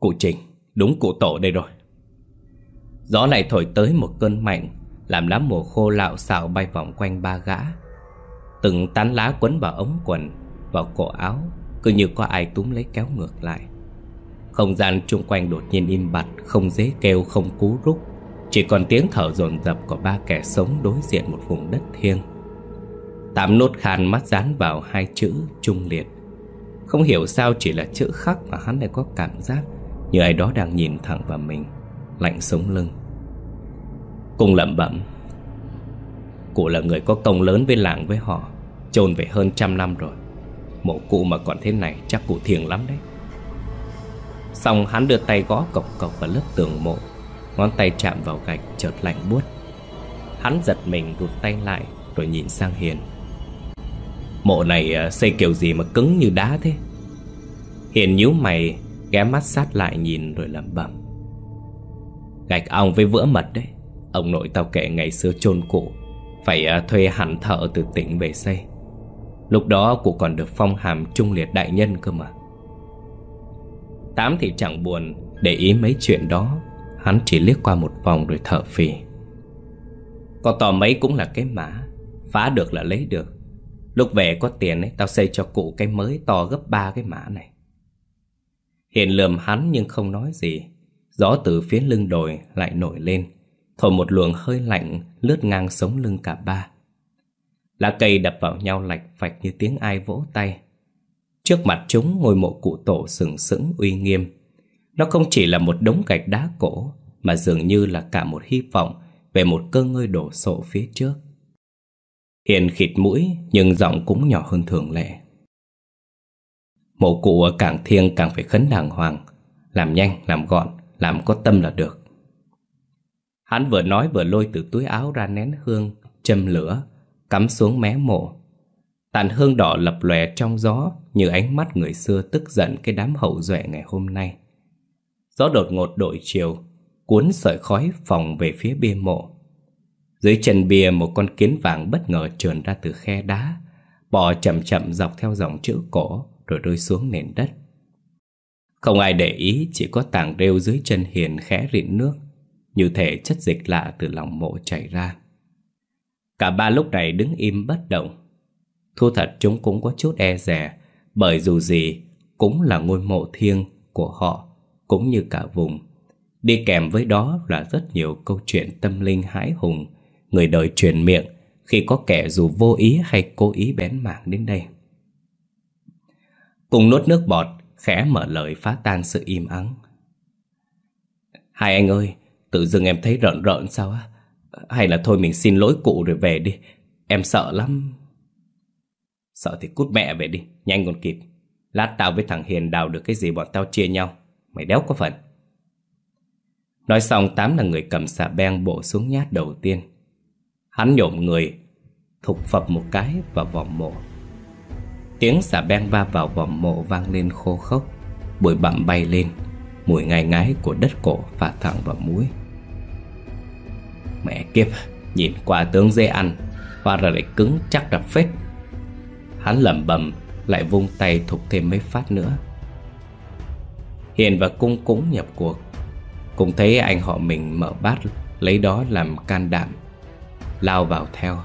Cụ Trình, đúng cụ tổ đây rồi. Gió này thổi tới một cơn mạnh, làm lá mùa khô lạo xạo bay vòng quanh ba gã. Từng tán lá quấn vào ống quần, vào cổ áo, cứ như có ai túm lấy kéo ngược lại. Không gian chung quanh đột nhiên im bặt, không dế kêu, không cú rúc. Chỉ còn tiếng thở dồn dập của ba kẻ sống đối diện một vùng đất thiêng. Tám nốt khan mắt dán vào hai chữ trung liệt. Không hiểu sao chỉ là chữ khắc mà hắn lại có cảm giác như ai đó đang nhìn thẳng vào mình, lạnh sống lưng. Cùng lẩm bẩm Cụ là người có công lớn với làng với họ chôn về hơn trăm năm rồi Mộ cụ mà còn thế này chắc cụ thiền lắm đấy Xong hắn đưa tay gõ cộc cộc vào lớp tường mộ Ngón tay chạm vào gạch chợt lạnh buốt Hắn giật mình rụt tay lại Rồi nhìn sang Hiền Mộ này à, xây kiểu gì mà cứng như đá thế? Hiền nhíu mày, Ghé mắt sát lại nhìn rồi lẩm bẩm. Gạch ong với vữa mật đấy, Ông nội tao kể ngày xưa chôn cụ, Phải à, thuê hẳn thợ từ tỉnh về xây. Lúc đó cụ còn được phong hàm trung liệt đại nhân cơ mà. Tám thì chẳng buồn, để ý mấy chuyện đó, Hắn chỉ liếc qua một vòng rồi thở phì. Có to mấy cũng là cái mã Phá được là lấy được. Lúc về có tiền ấy, Tao xây cho cụ cái mới to gấp ba cái mã này. Hiền lườm hắn nhưng không nói gì. Gió từ phía lưng đồi lại nổi lên. Thổi một luồng hơi lạnh lướt ngang sống lưng cả ba. Lá cây đập vào nhau lạch phạch như tiếng ai vỗ tay. Trước mặt chúng ngôi mộ cụ tổ sừng sững uy nghiêm. Nó không chỉ là một đống gạch đá cổ, Mà dường như là cả một hy vọng Về một cơ ngơi đổ sộ phía trước. Hiền khịt mũi Nhưng giọng cũng nhỏ hơn thường lệ. Mộ cụ ở cảng thiêng càng phải khấn đàng hoàng. Làm nhanh, làm gọn, làm có tâm là được. Hắn vừa nói vừa lôi từ túi áo ra nén hương Châm lửa Cắm xuống mé mộ. Tàn hương đỏ lập lòe trong gió Như ánh mắt người xưa tức giận Cái đám hậu duệ ngày hôm nay. Gió đột ngột đổi chiều Cuốn sợi khói phòng về phía bia mộ. Dưới chân bia một con kiến vàng bất ngờ trườn ra từ khe đá. Bò chậm chậm dọc theo dòng chữ cổ, Rồi rơi xuống nền đất. Không ai để ý, Chỉ có tảng rêu dưới chân hiền khẽ rịn nước. Như thể chất dịch lạ từ lòng mộ chảy ra. Cả ba lúc này đứng im bất động. Thu thật chúng cũng có chút e rè Bởi dù gì cũng là ngôi mộ thiêng của họ, Cũng như cả vùng. Đi kèm với đó là rất nhiều câu chuyện tâm linh hãi hùng Người đời truyền miệng, Khi có kẻ dù vô ý hay cố ý bén mảng đến đây. Cùng nuốt nước bọt, Khẽ mở lời phá tan sự im ắng. Hai anh ơi, Tự dưng em thấy rợn rợn sao á? Hay là thôi mình xin lỗi cụ rồi về đi. Em sợ lắm. Sợ thì cút mẹ về đi, Nhanh còn kịp. Lát tao với thằng Hiền đào được cái gì bọn tao chia nhau. Mày đéo có phần. Nói xong, Tám là người cầm xà beng bổ xuống nhát đầu tiên. Hắn nhộm người, Thục phập một cái vào vòm mộ. Tiếng xà beng va vào vòm mộ vang lên khô khốc, Bụi bặm bay lên, Mùi ngai ngái của đất cổ phả thẳng vào mũi. Mẹ kiếp, Nhìn qua tướng dễ ăn, Hoa ra lại cứng chắc đập phết. Hắn lẩm bẩm, Lại vung tay thục thêm mấy phát nữa. Hiền và Cung cũng nhập cuộc. Cùng thấy anh họ mình mở bát, Lấy đó làm can đảm. Lao vào theo.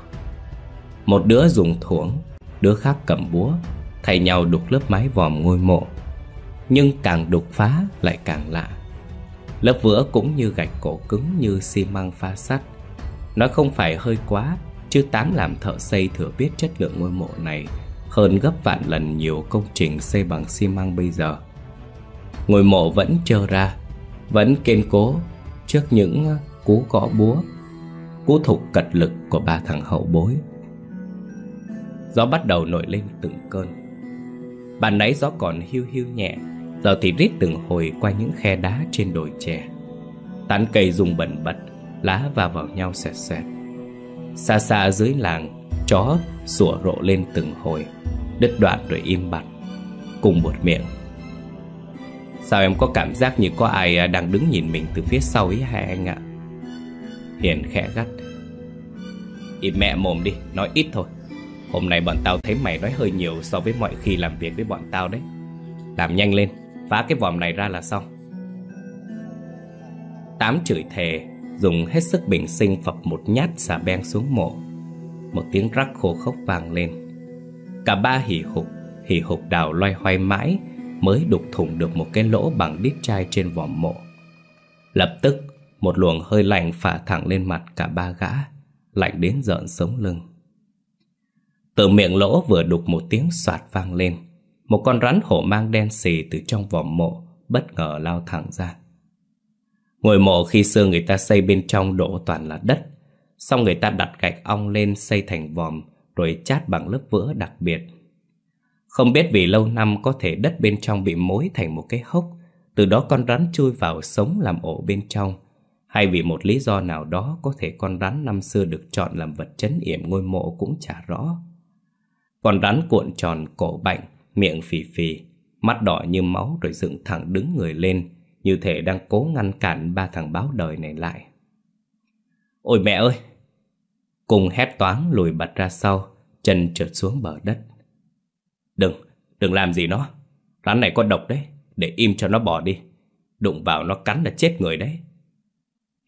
Một đứa dùng thuổng Đứa khác cầm búa, Thay nhau đục lớp mái vòm ngôi mộ. Nhưng càng đục phá lại càng lạ. Lớp vữa cũng như gạch cổ cứng như xi măng pha sắt. Nó không phải hơi quá, Chứ Tám làm thợ xây thừa biết chất lượng ngôi mộ này Hơn gấp vạn lần nhiều công trình xây bằng xi măng bây giờ. Ngôi mộ vẫn trơ ra, Vẫn kiên cố Trước những ờ, cú gõ búa. Cú thục cật lực của ba thằng hậu bối. Gió bắt đầu nổi lên từng cơn. Ban nãy gió còn hiu hiu nhẹ, Giờ thì rít từng hồi qua những khe đá trên đồi chè. Tán cây rung bẩn bật, Lá va vào nhau xẹt xẹt. Xa xa dưới làng, Chó sủa rộ lên từng hồi, Đứt đoạn rồi im bặt, Cùng một miệng. Sao em có cảm giác như có ai à, đang đứng nhìn mình từ phía sau ấy hả anh ạ? Hiền khẽ gắt. Im mẹ mồm đi, nói ít thôi. Hôm nay bọn tao thấy mày nói hơi nhiều so với mọi khi làm việc với bọn tao đấy. Làm nhanh lên, phá cái vòm này ra là xong. Tám chửi thề, dùng hết sức bình sinh phập một nhát xà beng xuống mộ. Một tiếng rắc khô khốc vang lên. Cả ba hỉ hục, hỉ hục đào loay hoay mãi Mới đục thủng được một cái lỗ bằng đít chai trên vòm mộ. Lập tức, một luồng hơi lạnh phả thẳng lên mặt cả ba gã, Lạnh đến rợn sống lưng. Từ miệng lỗ vừa đục một tiếng soạt vang lên, Một con rắn hổ mang đen xì từ trong vòm mộ Bất ngờ lao thẳng ra. Ngôi mộ khi xưa người ta xây bên trong đổ toàn là đất, Xong người ta đặt gạch ong lên xây thành vòm Rồi chát bằng lớp vữa đặc biệt. Không biết vì lâu năm có thể đất bên trong bị mối thành một cái hốc, Từ đó con rắn chui vào sống làm ổ bên trong hay vì một lý do nào đó có thể con rắn năm xưa được chọn làm vật chấn yểm ngôi mộ cũng chả rõ Con rắn cuộn tròn cổ bệnh, miệng phì phì, mắt đỏ như máu rồi dựng thẳng đứng người lên, như thể đang cố ngăn cản ba thằng báo đời này lại. Ôi mẹ ơi! Cùng hét toáng lùi bật ra sau, chân trượt xuống bờ đất. Đừng, đừng làm gì nó. Rắn này có độc đấy, để im cho nó bỏ đi. Đụng vào nó cắn là chết người đấy.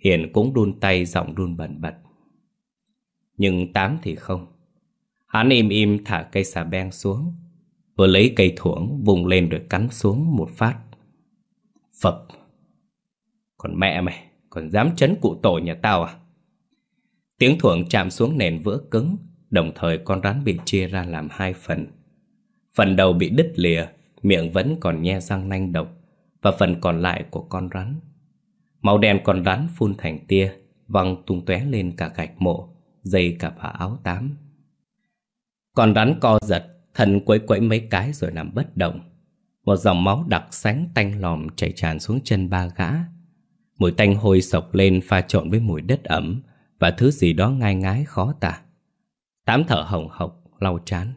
Hiền cũng đun tay giọng đun bẩn bật. Nhưng Tám thì không. Hắn im im thả cây xà beng xuống, Vừa lấy cây thuổng vùng lên rồi cắn xuống một phát. Phập. Còn mẹ mày, Còn dám chấn cụ tổ nhà tao à? Tiếng thuổng chạm xuống nền vỡ cứng, Đồng thời con rắn bị chia ra làm hai phần. Phần đầu bị đứt lìa, Miệng vẫn còn nhe răng nanh độc, Và phần còn lại của con rắn. Màu đen còn rắn phun thành tia Văng tung tóe lên cả gạch mộ Dây cả bà áo tám còn rắn co giật, thân quấy quẫy mấy cái rồi nằm bất động. Một dòng máu đặc sánh tanh lòm chảy tràn xuống chân ba gã. Mùi tanh hôi sộc lên pha trộn với mùi đất ẩm và thứ gì đó ngai ngái khó tả. Tám thở hồng hộc, lau chán.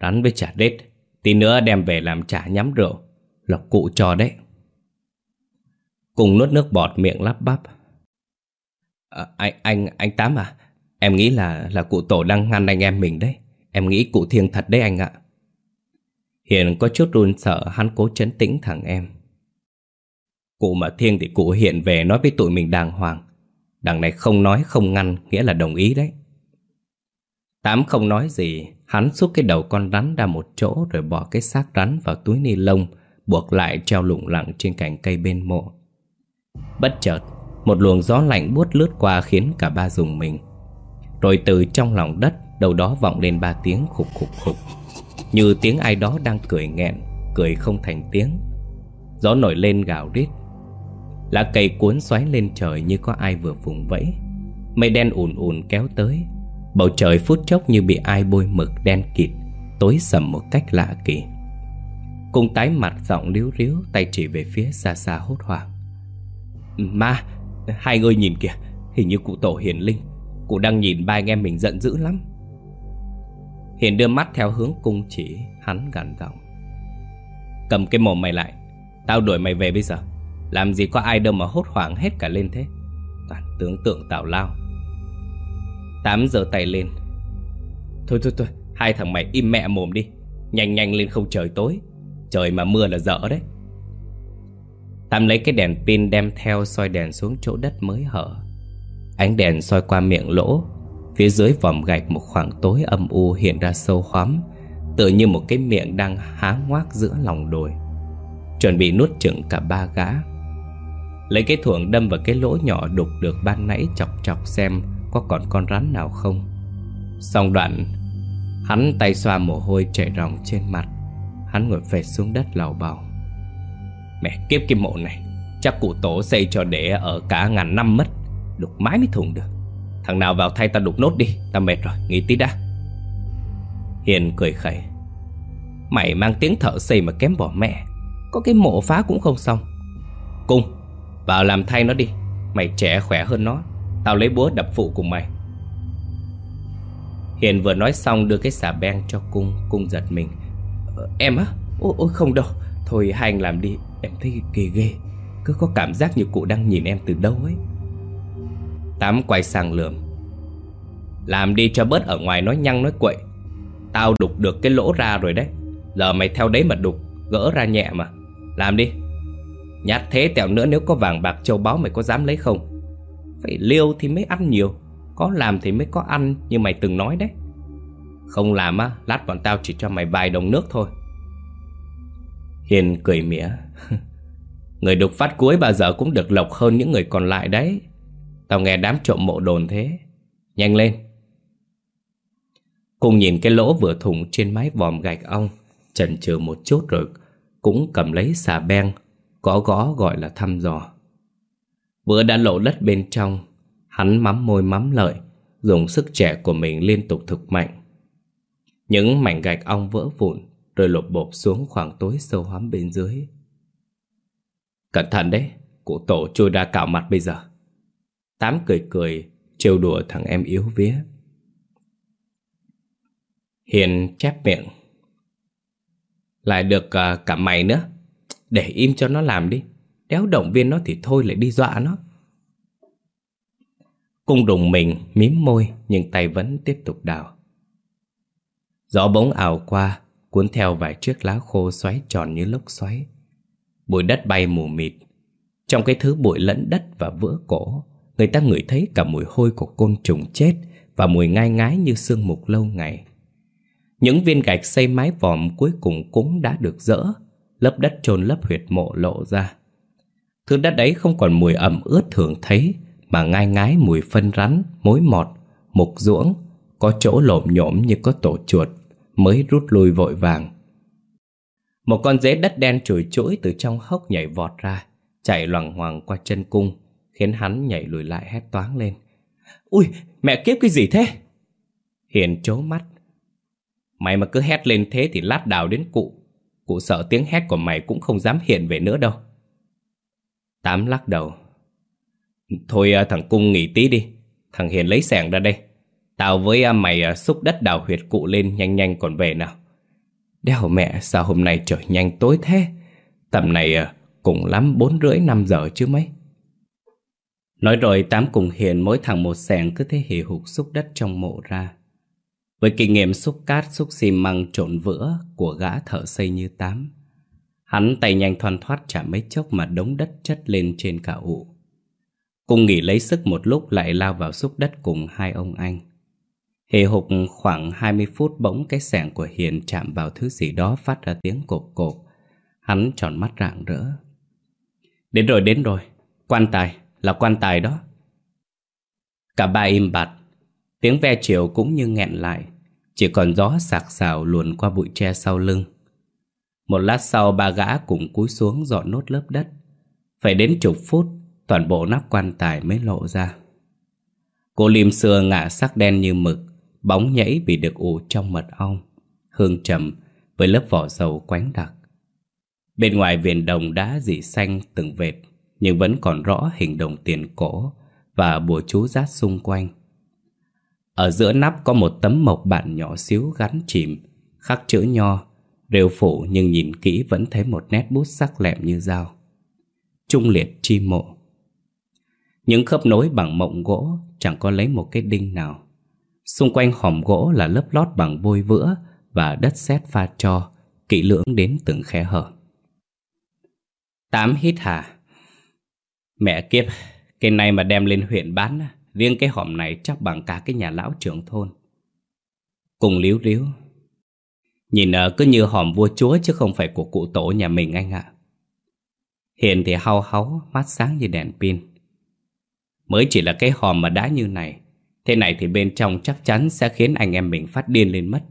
Rắn với chả đết, tí nữa đem về làm chả nhắm rượu, lộc cụ cho đấy. Cùng nuốt nước bọt miệng lắp bắp. À, anh, anh, anh Tám à, Em nghĩ là là cụ tổ đang ngăn anh em mình đấy. Em nghĩ cụ thiêng thật đấy anh ạ. Hiền có chút run sợ Hắn cố chấn tĩnh thằng em. Cụ mà thiêng thì cụ hiện về nói với tụi mình đàng hoàng. Đằng này không nói không ngăn Nghĩa là đồng ý đấy. Tám không nói gì Hắn xúc cái đầu con rắn ra một chỗ Rồi bỏ cái xác rắn vào túi ni lông Buộc lại treo lủng lẳng trên cành cây bên mộ. Bất chợt, Một luồng gió lạnh buốt lướt qua Khiến cả ba dùng mình. Rồi từ trong lòng đất Đầu đó vọng lên ba tiếng khục khục khục. Như tiếng ai đó đang cười nghẹn, Cười không thành tiếng. Gió nổi lên gào rít. Lá cây cuốn xoáy lên trời như có ai vừa vùng vẫy. Mây đen ùn ùn kéo tới. Bầu trời phút chốc như bị ai bôi mực đen kịt, Tối sầm một cách lạ kỳ. Cùng tái mặt giọng líu ríu, Tay chỉ về phía xa xa hốt hoảng. Ma, Hai người nhìn kìa, Hình như cụ tổ hiền linh. Cụ đang nhìn ba anh em mình giận dữ lắm. Hiền đưa mắt theo hướng cung chỉ, Hắn gằn giọng. Cầm cái mồm mày lại, Tao đuổi mày về bây giờ. Làm gì có ai đâu mà hốt hoảng hết cả lên thế. Toàn tướng tượng tào lao. Tám giờ tay lên. Thôi thôi thôi, Hai thằng mày im mẹ mồm đi. Nhanh nhanh lên không trời tối. Trời mà mưa là dở đấy tạm lấy cái đèn pin đem theo soi đèn xuống chỗ đất mới hở. Ánh đèn soi qua miệng lỗ, Phía dưới vòm gạch một khoảng tối âm u hiện ra sâu hoắm, Tựa như một cái miệng đang há ngoác giữa lòng đồi. Chuẩn bị nuốt chửng cả ba gã. Lấy cái thuồng đâm vào cái lỗ nhỏ đục được ban nãy chọc chọc xem Có còn con rắn nào không. Xong đoạn, Hắn tay xoa mồ hôi chảy ròng trên mặt. Hắn ngồi phệt xuống đất lào bào. Mẹ kiếp cái mộ này Chắc cụ tổ xây cho để ở cả ngàn năm mất Đục mãi mới thùng được. Thằng nào vào thay ta đục nốt đi Ta mệt rồi, nghỉ tí đã. Hiền cười khẩy. Mày mang tiếng thợ xây mà kém bỏ mẹ Có cái mộ phá cũng không xong. Cung Vào làm thay nó đi Mày trẻ khỏe hơn nó Tao lấy búa đập phụ cùng mày. Hiền vừa nói xong đưa cái xà beng cho cung Cung giật mình. Ờ, Em á? Ôi, ôi không đâu Thôi hai anh làm đi Em thấy kỳ ghê. Cứ có cảm giác như cụ đang nhìn em từ đâu ấy. Tám quay sang lườm. Làm đi cho bớt ở ngoài nói nhăng nói quậy. Tao đục được cái lỗ ra rồi đấy. Giờ mày theo đấy mà đục, Gỡ ra nhẹ mà. Làm đi. Nhát thế tẹo nữa nếu có vàng bạc châu báu mày có dám lấy không? Phải liêu thì mới ăn nhiều. Có làm thì mới có ăn như mày từng nói đấy. Không làm á, Lát bọn tao chỉ cho mày vài đồng nước thôi. Hiền cười mỉa. *laughs* Người đục phát cuối bao giờ cũng được lộc hơn những người còn lại đấy. Tao nghe đám trộm mộ đồn thế. Nhanh lên. Cùng nhìn cái lỗ vừa thủng trên mái vòm gạch ong Chần chừ một chút rồi Cũng cầm lấy xà beng, Gõ gõ gọi là thăm dò. Vừa đã lộ đất bên trong, Hắn mắm môi mắm lợi, Dùng sức trẻ của mình liên tục thực mạnh. Những mảnh gạch ong vỡ vụn rồi lột bộp xuống khoảng tối sâu hoắm bên dưới. Cẩn thận đấy Cụ tổ chui ra cạo mặt bây giờ. Tám cười cười trêu đùa thằng em yếu vía. Hiền chép miệng. Lại được uh, cả mày nữa. Để im cho nó làm đi. Đéo động viên nó thì thôi lại đi dọa nó. Cung đùng mình mím môi Nhưng tay vẫn tiếp tục đào. Gió bỗng ảo qua Cuốn theo vài chiếc lá khô xoáy tròn như lốc xoáy. Bụi đất bay mù mịt. Trong cái thứ bụi lẫn đất và vữa cổ Người ta ngửi thấy cả mùi hôi của côn trùng chết Và mùi ngai ngái như sương mục lâu ngày. Những viên gạch xây mái vòm cuối cùng cũng đã được dỡ Lớp đất chôn lớp huyệt mộ lộ ra. Thứ đất ấy không còn mùi ẩm ướt thường thấy Mà ngai ngái mùi phân rắn, mối mọt, mục ruỗng Có chỗ lộm nhổm như có tổ chuột. Mới rút lui vội vàng. Một con dế đất đen chùi chuỗi từ trong hốc nhảy vọt ra, Chạy loằng hoàng qua chân cung, Khiến hắn nhảy lùi lại hét toáng lên. Ui, mẹ kiếp, cái gì thế? Hiền trố mắt. Mày mà cứ hét lên thế thì lát đào đến cụ Cụ sợ tiếng hét của mày cũng không dám hiện về nữa đâu. Tám lắc đầu. Thôi à, thằng Cung nghỉ tí đi, Thằng Hiền lấy sẻng ra đây. Tao với à, mày à, xúc đất đào huyệt cụ lên nhanh nhanh còn về nào Đéo mẹ sao hôm nay trời nhanh tối thế Tầm này à, cũng lắm bốn rưỡi năm giờ chứ mấy Nói rồi Tám cùng Hiền mỗi thằng một sẻng cứ thế hì hục xúc đất trong mộ ra. Với kinh nghiệm xúc cát xúc xi măng trộn vữa của gã thợ xây như Tám, hắn tay nhanh thoăn thoát chả mấy chốc mà đống đất chất lên trên cả ụ. Cùng nghỉ lấy sức một lúc lại lao vào xúc đất cùng hai ông anh. Hề hục khoảng 20 phút bỗng cái sẻng của Hiền chạm vào thứ gì đó phát ra tiếng cộp cộp. Hắn tròn mắt rạng rỡ. Đến rồi, đến rồi. Quan tài, là quan tài đó. Cả ba im bặt, tiếng ve chiều cũng như nghẹn lại, chỉ còn gió sạc sào luồn qua bụi tre sau lưng. Một lát sau ba gã cùng cúi xuống dọn nốt lớp đất. Phải đến chục phút, toàn bộ nắp quan tài mới lộ ra. Cô lim xưa ngả sắc đen như mực, bóng nhảy bị được ủ trong mật ong, hương trầm với lớp vỏ dầu quánh đặc. Bên ngoài viền đồng đá dị xanh từng vệt nhưng vẫn còn rõ hình đồng tiền cổ và bùa chú rát xung quanh. Ở giữa nắp có một tấm mộc bản nhỏ xíu gắn chìm, khắc chữ nho, rêu phủ nhưng nhìn kỹ vẫn thấy một nét bút sắc lẹm như dao. Trung liệt chi mộ. Những khớp nối bằng mộng gỗ chẳng có lấy một cái đinh nào. Xung quanh hòm gỗ là lớp lót bằng vôi vữa và đất sét pha cho, kỹ lưỡng đến từng khe hở. Tám hít hà. Mẹ kiếp, cái này mà đem lên huyện bán, riêng cái hòm này chắc bằng cả cái nhà lão trưởng thôn. Cùng líu ríu. Nhìn ở cứ như hòm vua chúa chứ không phải của cụ tổ nhà mình anh ạ. Hiền thì hao háu, mắt sáng như đèn pin. Mới chỉ là cái hòm mà đã như này Thế này thì bên trong chắc chắn sẽ khiến anh em mình phát điên lên mất.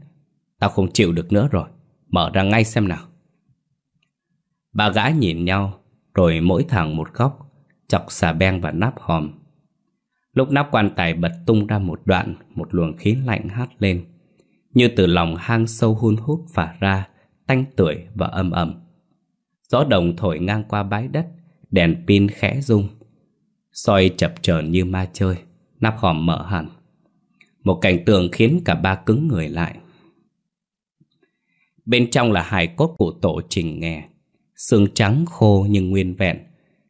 Tao không chịu được nữa rồi. Mở ra ngay xem nào. Ba gã nhìn nhau, Rồi mỗi thằng một góc, Chọc xà beng và nắp hòm. Lúc nắp quan tài bật tung ra một đoạn, Một luồng khí lạnh hát lên, Như từ lòng hang sâu hun hút phả ra, Tanh tưởi và âm ầm. Gió đồng thổi ngang qua bãi đất, Đèn pin khẽ rung, soi chập chờn như ma chơi. Nắp hòm mở hẳn. Một cảnh tượng khiến cả ba cứng người lại. Bên trong là hài cốt của tổ trình nghè Xương trắng khô nhưng nguyên vẹn.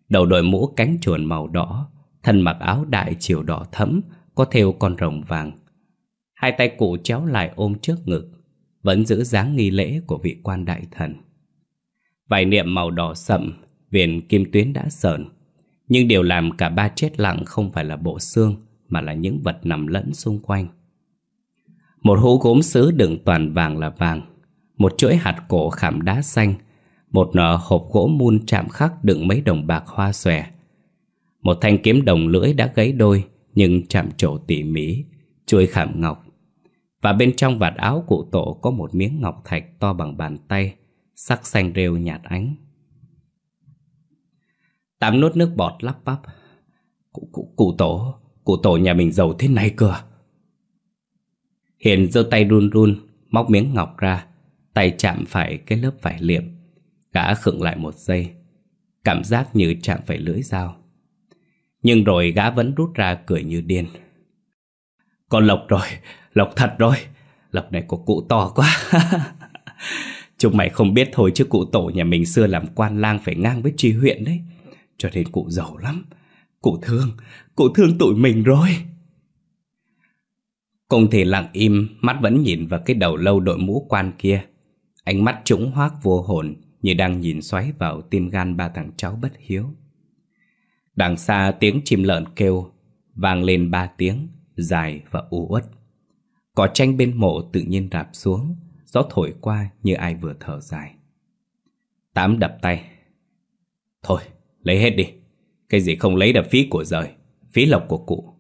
Đầu đội mũ cánh chuồn màu đỏ. Thân mặc áo đại chiều đỏ thẫm, Có thêu con rồng vàng. Hai tay cụ chéo lại ôm trước ngực, Vẫn giữ dáng nghi lễ của vị quan đại thần. Vài niệm màu đỏ sậm, Viền kim tuyến đã sờn. Nhưng điều làm cả ba chết lặng không phải là bộ xương mà là những vật nằm lẫn xung quanh. Một hũ gốm sứ đựng toàn vàng là vàng Một chuỗi hạt cổ khảm đá xanh Một nở hộp gỗ mun chạm khắc đựng mấy đồng bạc hoa xòe. Một thanh kiếm đồng lưỡi đã gãy đôi Nhưng chạm trổ tỉ mỉ Chuôi khảm ngọc. Và bên trong vạt áo cụ tổ có một miếng ngọc thạch to bằng bàn tay Sắc xanh rêu nhạt ánh. Tám nốt nước bọt lắp bắp. Cụ, cụ, cụ tổ Cụ tổ nhà mình giàu thế này cơ. Hiền giơ tay run run Móc miếng ngọc ra Tay chạm phải cái lớp vải liệm Gã khựng lại một giây Cảm giác như chạm phải lưỡi dao. Nhưng rồi gã vẫn rút ra cười như điên. Con lộc rồi Lộc thật rồi Lộc này của cụ to quá. *laughs* Chúng mày không biết thôi chứ cụ tổ nhà mình xưa làm quan lang phải ngang với tri huyện đấy. Cho nên cụ giàu lắm Cụ thương, cụ thương tụi mình rồi. Cùng thì lặng im, Mắt vẫn nhìn vào cái đầu lâu đội mũ quan kia. Ánh mắt trũng hoác vô hồn Như đang nhìn xoáy vào tim gan ba thằng cháu bất hiếu. Đằng xa tiếng chim lợn kêu, Vang lên ba tiếng, Dài và u uất. Cỏ tranh bên mộ tự nhiên rạp xuống, Gió thổi qua như ai vừa thở dài. Tám đập tay. Thôi, Lấy hết đi. Cái gì không lấy là phí của rời. Phí lộc của cụ.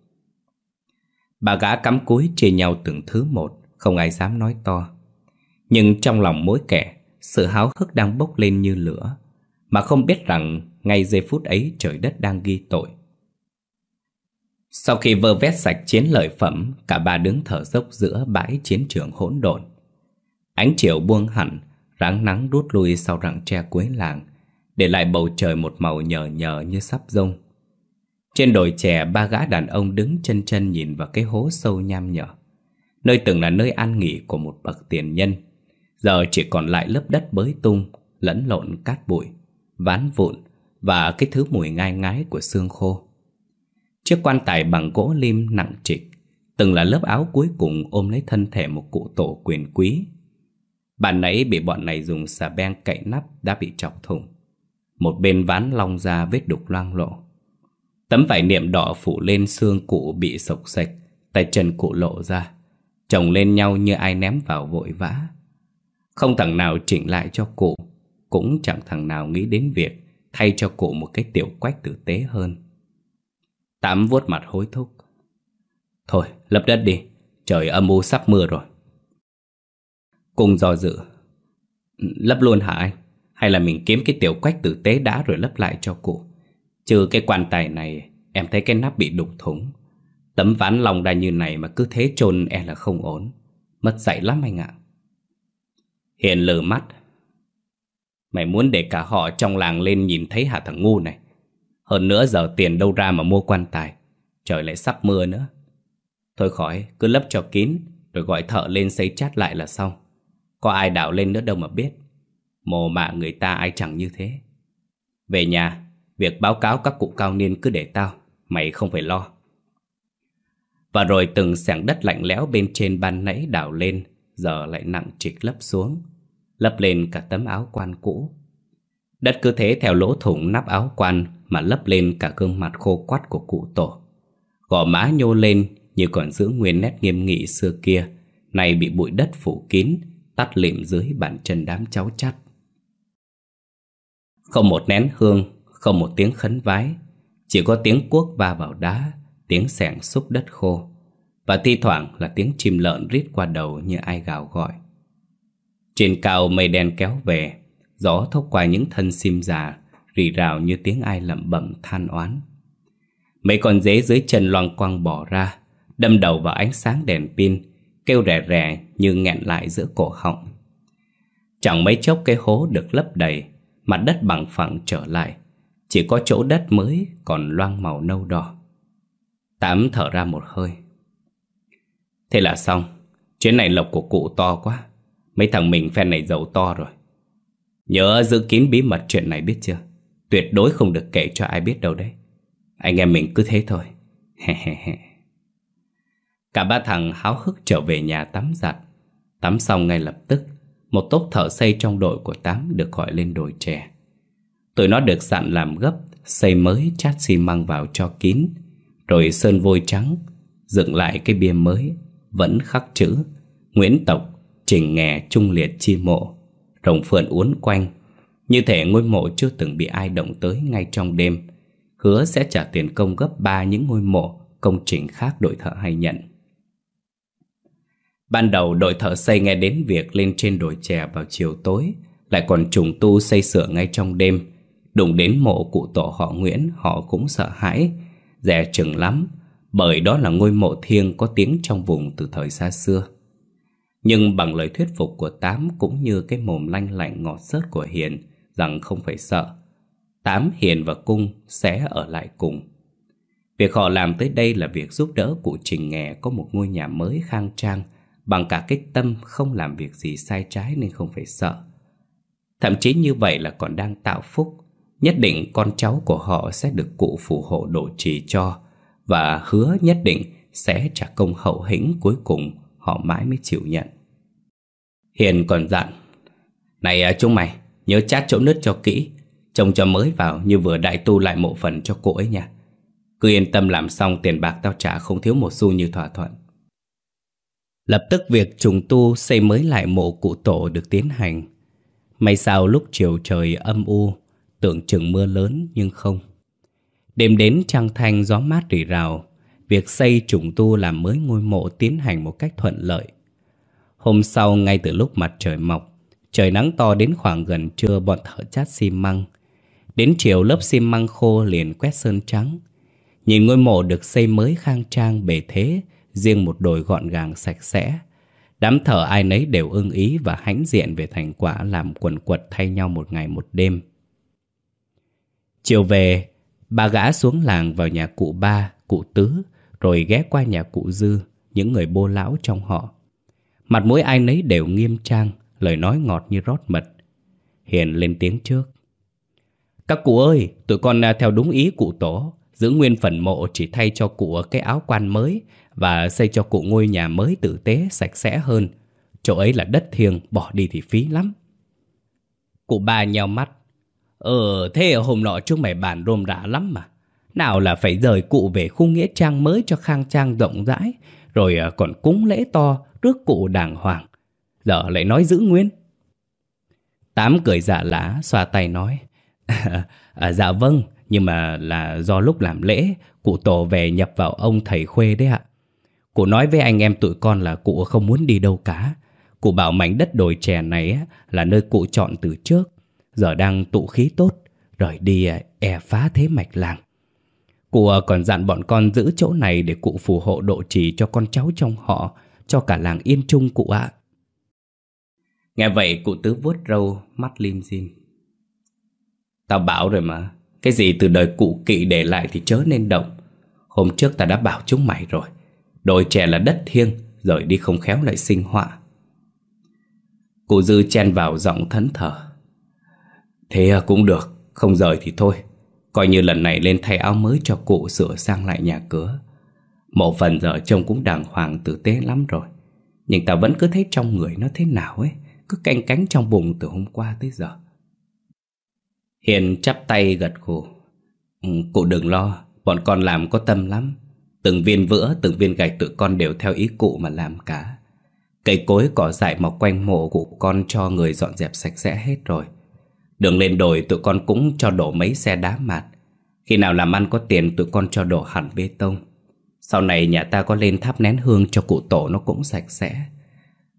Bà gã cắm cúi chia nhau từng thứ một, Không ai dám nói to. Nhưng trong lòng mỗi kẻ, Sự háo hức đang bốc lên như lửa, Mà không biết rằng Ngay giây phút ấy trời đất đang ghi tội. Sau khi vơ vét sạch chiến lợi phẩm, Cả ba đứng thở dốc giữa bãi chiến trường hỗn độn. Ánh chiều buông hẳn, Ráng nắng rút lui sau rặng tre cuối làng, để lại bầu trời một màu nhờ nhờ như sắp rông. Trên đồi chè ba gã đàn ông đứng chân chân nhìn vào cái hố sâu nham nhở. Nơi từng là nơi an nghỉ của một bậc tiền nhân. Giờ chỉ còn lại lớp đất bới tung, lẫn lộn cát bụi, ván vụn và cái thứ mùi ngai ngái của xương khô. Chiếc quan tài bằng gỗ lim nặng trịch, từng là lớp áo cuối cùng ôm lấy thân thể một cụ tổ quyền quý. Bạn nãy bị bọn này dùng xà beng cậy nắp đã bị chọc thủng. Một bên ván long ra vết đục loang lộ Tấm vải niệm đỏ phủ lên xương cụ bị sộc sạch, Tay chân cụ lộ ra, Chồng lên nhau như ai ném vào vội vã. Không thằng nào chỉnh lại cho cụ, Cũng chẳng thằng nào nghĩ đến việc Thay cho cụ một cái tiểu quách tử tế hơn. Tám vuốt mặt hối thúc. Thôi, lấp đất đi, Trời âm u sắp mưa rồi. Cùng do dự. Lấp luôn hả anh? Hay là mình kiếm cái tiểu quách tử tế đã rồi lấp lại cho cụ? Trừ cái quan tài này Em thấy cái nắp bị đục thủng. Tấm ván lòng đa như này mà cứ thế chôn e là không ổn. Mất dạy lắm anh ạ. Hiền lờ mắt. Mày muốn để cả họ trong làng lên nhìn thấy hả thằng ngu này? Hơn nữa giờ tiền đâu ra mà mua quan tài. Trời lại sắp mưa nữa. Thôi khỏi, cứ lấp cho kín Rồi gọi thợ lên xây chát lại là xong. Có ai đào lên nữa đâu mà biết. Mồ mạ người ta ai chẳng như thế. Về nhà. Việc báo cáo các cụ cao niên cứ để tao, Mày không phải lo. Và rồi từng sảng đất lạnh lẽo bên trên ban nãy đào lên, Giờ lại nặng trịch lấp xuống, Lấp lên cả tấm áo quan cũ. Đất cứ thế theo lỗ thủng nắp áo quan Mà lấp lên cả gương mặt khô quắt của cụ tổ. Gò má nhô lên như còn giữ nguyên nét nghiêm nghị xưa kia Này bị bụi đất phủ kín, Tắt lịm dưới bàn chân đám cháu chắt Không một nén hương không một tiếng khấn vái. Chỉ có tiếng cuốc va vào đá, Tiếng sẻng xúc đất khô, Và thi thoảng là tiếng chim lợn rít qua đầu như ai gào gọi. Trên cao mây đen kéo về, Gió thốc qua những thân sim già, Rì rào như tiếng ai lẩm bẩm than oán. Mấy con dế dưới chân loang quang bỏ ra, Đâm đầu vào ánh sáng đèn pin, Kêu rè rè như nghẹn lại giữa cổ họng. Chẳng mấy chốc cái hố được lấp đầy, Mặt đất bằng phẳng trở lại. Chỉ có chỗ đất mới còn loang màu nâu đỏ. Tám thở ra một hơi. Thế là xong, Chuyến này lộc của cụ to quá. Mấy thằng mình phen này giàu to rồi. Nhớ giữ kín bí mật chuyện này biết chưa? Tuyệt đối không được kể cho ai biết đâu đấy. Anh em mình cứ thế thôi. He he he Cả ba thằng háo hức trở về nhà tắm giặt. Tắm xong ngay lập tức, Một tốp thợ xây trong đội của Tám được gọi lên đồi chè. Tụi nó được dặn làm gấp, Xây mới chát xi măng vào cho kín. Rồi sơn vôi trắng, Dựng lại cái bia mới, Vẫn khắc chữ. Nguyễn Tộc, Trình nghè trung liệt chi mộ. Rồng phượng uốn quanh, Như thể ngôi mộ chưa từng bị ai động tới ngay trong đêm. Hứa sẽ trả tiền công gấp ba những ngôi mộ, Công trình khác đội thợ hay nhận. Ban đầu đội thợ xây nghe đến việc lên trên đồi chè vào chiều tối, Lại còn trùng tu xây sửa ngay trong đêm. Đụng đến mộ cụ tổ họ Nguyễn Họ cũng sợ hãi Rẻ chừng lắm Bởi đó là ngôi mộ thiêng có tiếng trong vùng từ thời xa xưa. Nhưng bằng lời thuyết phục của Tám Cũng như cái mồm lanh lạnh ngọt sớt của Hiền Rằng không phải sợ Tám, Hiền và Cung sẽ ở lại cùng. Việc họ làm tới đây là việc giúp đỡ cụ Trình Nghè có một ngôi nhà mới khang trang Bằng cả cái tâm không làm việc gì sai trái nên không phải sợ. Thậm chí như vậy là còn đang tạo phúc Nhất định con cháu của họ sẽ được cụ phù hộ độ trì cho Và hứa nhất định sẽ trả công hậu hĩnh cuối cùng họ mãi mới chịu nhận. Hiền còn dặn Này à, chúng mày, nhớ chát chỗ nứt cho kỹ Trông cho mới vào như vừa đại tu lại mộ phần cho cô ấy nha. Cứ yên tâm làm xong tiền bạc tao trả không thiếu một xu như thỏa thuận. Lập tức việc trùng tu xây mới lại mộ cụ tổ được tiến hành. May sao lúc chiều trời âm u, tưởng chừng mưa lớn nhưng không. Đêm đến trăng thanh gió mát rỉ rào, việc xây trùng tu làm mới ngôi mộ tiến hành một cách thuận lợi. Hôm sau ngay từ lúc mặt trời mọc, trời nắng to đến khoảng gần trưa bọn thợ chát xi măng. Đến chiều lớp xi măng khô liền quét sơn trắng. Nhìn ngôi mộ được xây mới khang trang bề thế, riêng một đồi gọn gàng sạch sẽ. Đám thợ ai nấy đều ưng ý và hãnh diện về thành quả làm quần quật thay nhau một ngày một đêm. Chiều về, ba gã xuống làng vào nhà cụ ba, cụ tứ, rồi ghé qua nhà cụ dư, những người bô lão trong họ. Mặt mũi ai nấy đều nghiêm trang, lời nói ngọt như rót mật. Hiền lên tiếng trước. Các cụ ơi, tụi con à, theo đúng ý cụ tổ, giữ nguyên phần mộ chỉ thay cho cụ cái áo quan mới và xây cho cụ ngôi nhà mới tử tế, sạch sẽ hơn. Chỗ ấy là đất thiêng, bỏ đi thì phí lắm. Cụ ba nheo mắt. Ờ, thế hôm nọ chúng mày bàn rôm rã lắm mà. Nào là phải rời cụ về khu nghĩa trang mới cho khang trang rộng rãi, rồi à, còn cúng lễ to, rước cụ đàng hoàng. Giờ lại nói giữ nguyên. Tám cười dạ giả lá, xoa tay nói. *laughs* à, dạ vâng, nhưng mà là do lúc làm lễ, cụ tổ về nhập vào ông thầy khuê đấy ạ. Cụ nói với anh em tụi con là cụ không muốn đi đâu cả. Cụ bảo mảnh đất đồi chè này là nơi cụ chọn từ trước. Giờ đang tụ khí tốt, rời đi à, e phá thế mạch làng. Cụ à, còn dặn bọn con giữ chỗ này để cụ phù hộ độ trì cho con cháu trong họ, cho cả làng yên trung cụ ạ. Nghe vậy cụ tứ vuốt râu, mắt lim dim. Tao bảo rồi mà, cái gì từ đời cụ kỵ để lại thì chớ nên động. Hôm trước ta đã bảo chúng mày rồi. Đồi trẻ là đất thiêng Rời đi không khéo lại sinh họa Cụ Dư chen vào giọng thẫn thờ Thế à, cũng được Không rời thì thôi. Coi như lần này lên thay áo mới cho cụ sửa sang lại nhà cửa. Một phần giờ trông cũng đàng hoàng tử tế lắm rồi. Nhưng ta vẫn cứ thấy trong người nó thế nào ấy Cứ canh cánh trong bụng từ hôm qua tới giờ. Hiền chắp tay gật gù. Ừ, cụ đừng lo Bọn con làm có tâm lắm. Từng viên vữa, từng viên gạch tụi con đều theo ý cụ mà làm cả. Cây cối cỏ dại mọc quanh mộ của con cho người dọn dẹp sạch sẽ hết rồi. Đường lên đồi tụi con cũng cho đổ mấy xe đá mạt. Khi nào làm ăn có tiền, tụi con cho đổ hẳn bê tông. Sau này nhà ta có lên tháp nén hương cho cụ tổ nó cũng sạch sẽ.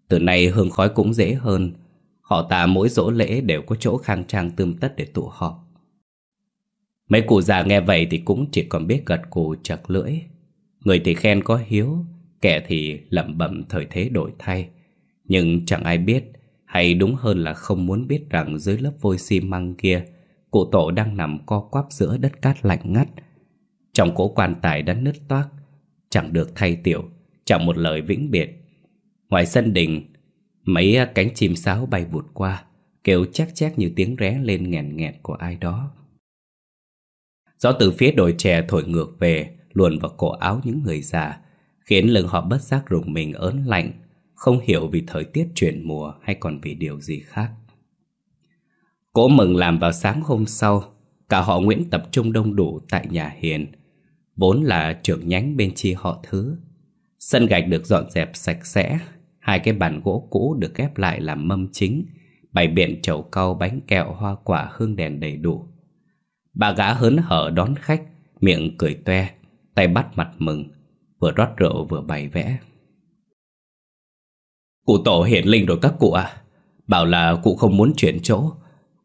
Từ nay hương khói cũng dễ hơn. Họ ta mỗi dỗ lễ đều có chỗ khang trang tươm tất để tụ họp. Mấy cụ già nghe vậy thì cũng chỉ còn biết gật cù chặt lưỡi. Người thì khen có hiếu, Kẻ thì lẩm bẩm thời thế đổi thay. Nhưng chẳng ai biết hay đúng hơn là không muốn biết rằng dưới lớp vôi xi măng kia, Cụ tổ đang nằm co quắp giữa đất cát lạnh ngắt. Trong cỗ quan tài đã nứt toác, Chẳng được thay tiểu, Chẳng một lời vĩnh biệt. Ngoài sân đình, Mấy cánh chim sáo bay vụt qua, Kêu chắc chắc như tiếng ré lên nghẹn nghẹt của ai đó. Gió từ phía đồi chè thổi ngược về, Luồn vào cổ áo những người già, Khiến lưng họ bất giác rùng mình ớn lạnh. Không hiểu vì thời tiết chuyển mùa Hay còn vì điều gì khác. Cố mừng làm vào sáng hôm sau, Cả họ Nguyễn tập trung đông đủ tại nhà Hiền, Vốn là trưởng nhánh bên chi họ thứ. Sân gạch được dọn dẹp sạch sẽ, Hai cái bàn gỗ cũ được ghép lại làm mâm chính, Bày biện chậu cau, bánh kẹo, hoa quả, hương đèn đầy đủ. Bà gã hớn hở đón khách, Miệng cười toe, Tay bắt mặt mừng, Vừa rót rượu vừa bày vẽ. Cụ tổ hiển linh rồi các cụ à Bảo là cụ không muốn chuyển chỗ.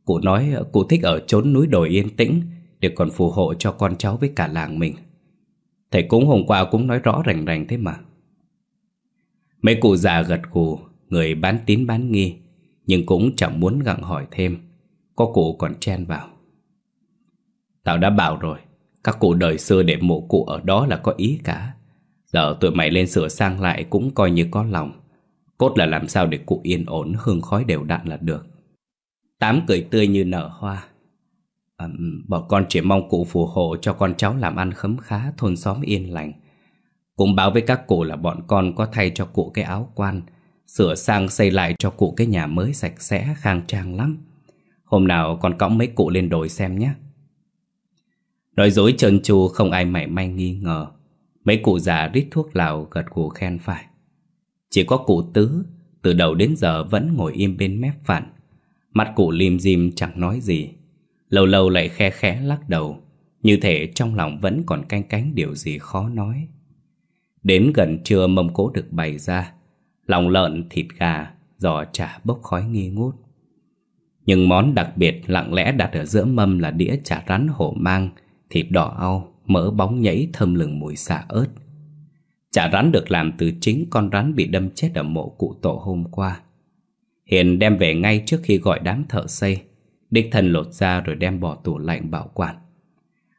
Cụ nói cụ thích ở chốn núi đồi yên tĩnh Để còn phù hộ cho con cháu với cả làng mình. Thầy cúng hôm qua cũng nói rõ rành rành thế mà. Mấy cụ già gật gù, Người bán tín bán nghi, Nhưng cũng chẳng muốn gặng hỏi thêm. Có cụ còn chen vào. Tao đã bảo rồi, Các cụ đời xưa để mộ cụ ở đó là có ý cả. Giờ tụi mày lên sửa sang lại cũng coi như có lòng. Cốt là làm sao để cụ yên ổn hương khói đều đặn là được. Tám cười tươi như nở hoa. À, Bọn con chỉ mong cụ phù hộ cho con cháu làm ăn khấm khá thôn xóm yên lành. Cũng báo với các cụ là bọn con có thay cho cụ cái áo quan Sửa sang xây lại cho cụ cái nhà mới sạch sẽ khang trang lắm. Hôm nào con cõng mấy cụ lên đồi xem nhé. Nói dối trơn tru không ai mảy may nghi ngờ. Mấy cụ già rít thuốc lào gật gù khen phải. Chỉ có cụ tứ Từ đầu đến giờ vẫn ngồi im bên mép phản Mặt cụ lim dim chẳng nói gì. Lâu lâu lại khe khẽ lắc đầu. Như thể trong lòng vẫn còn canh cánh điều gì khó nói. Đến gần trưa mâm cỗ được bày ra. Lòng lợn, thịt gà, giò chả bốc khói nghi ngút. Nhưng món đặc biệt lặng lẽ đặt ở giữa mâm là đĩa chả rắn hổ mang Thịt đỏ au, mỡ bóng nhảy thơm lừng mùi xả ớt. Chả rắn được làm từ chính con rắn bị đâm chết ở mộ cụ tổ hôm qua. Hiền đem về ngay trước khi gọi đám thợ xây. Đích thần lột ra rồi đem bỏ tủ lạnh bảo quản.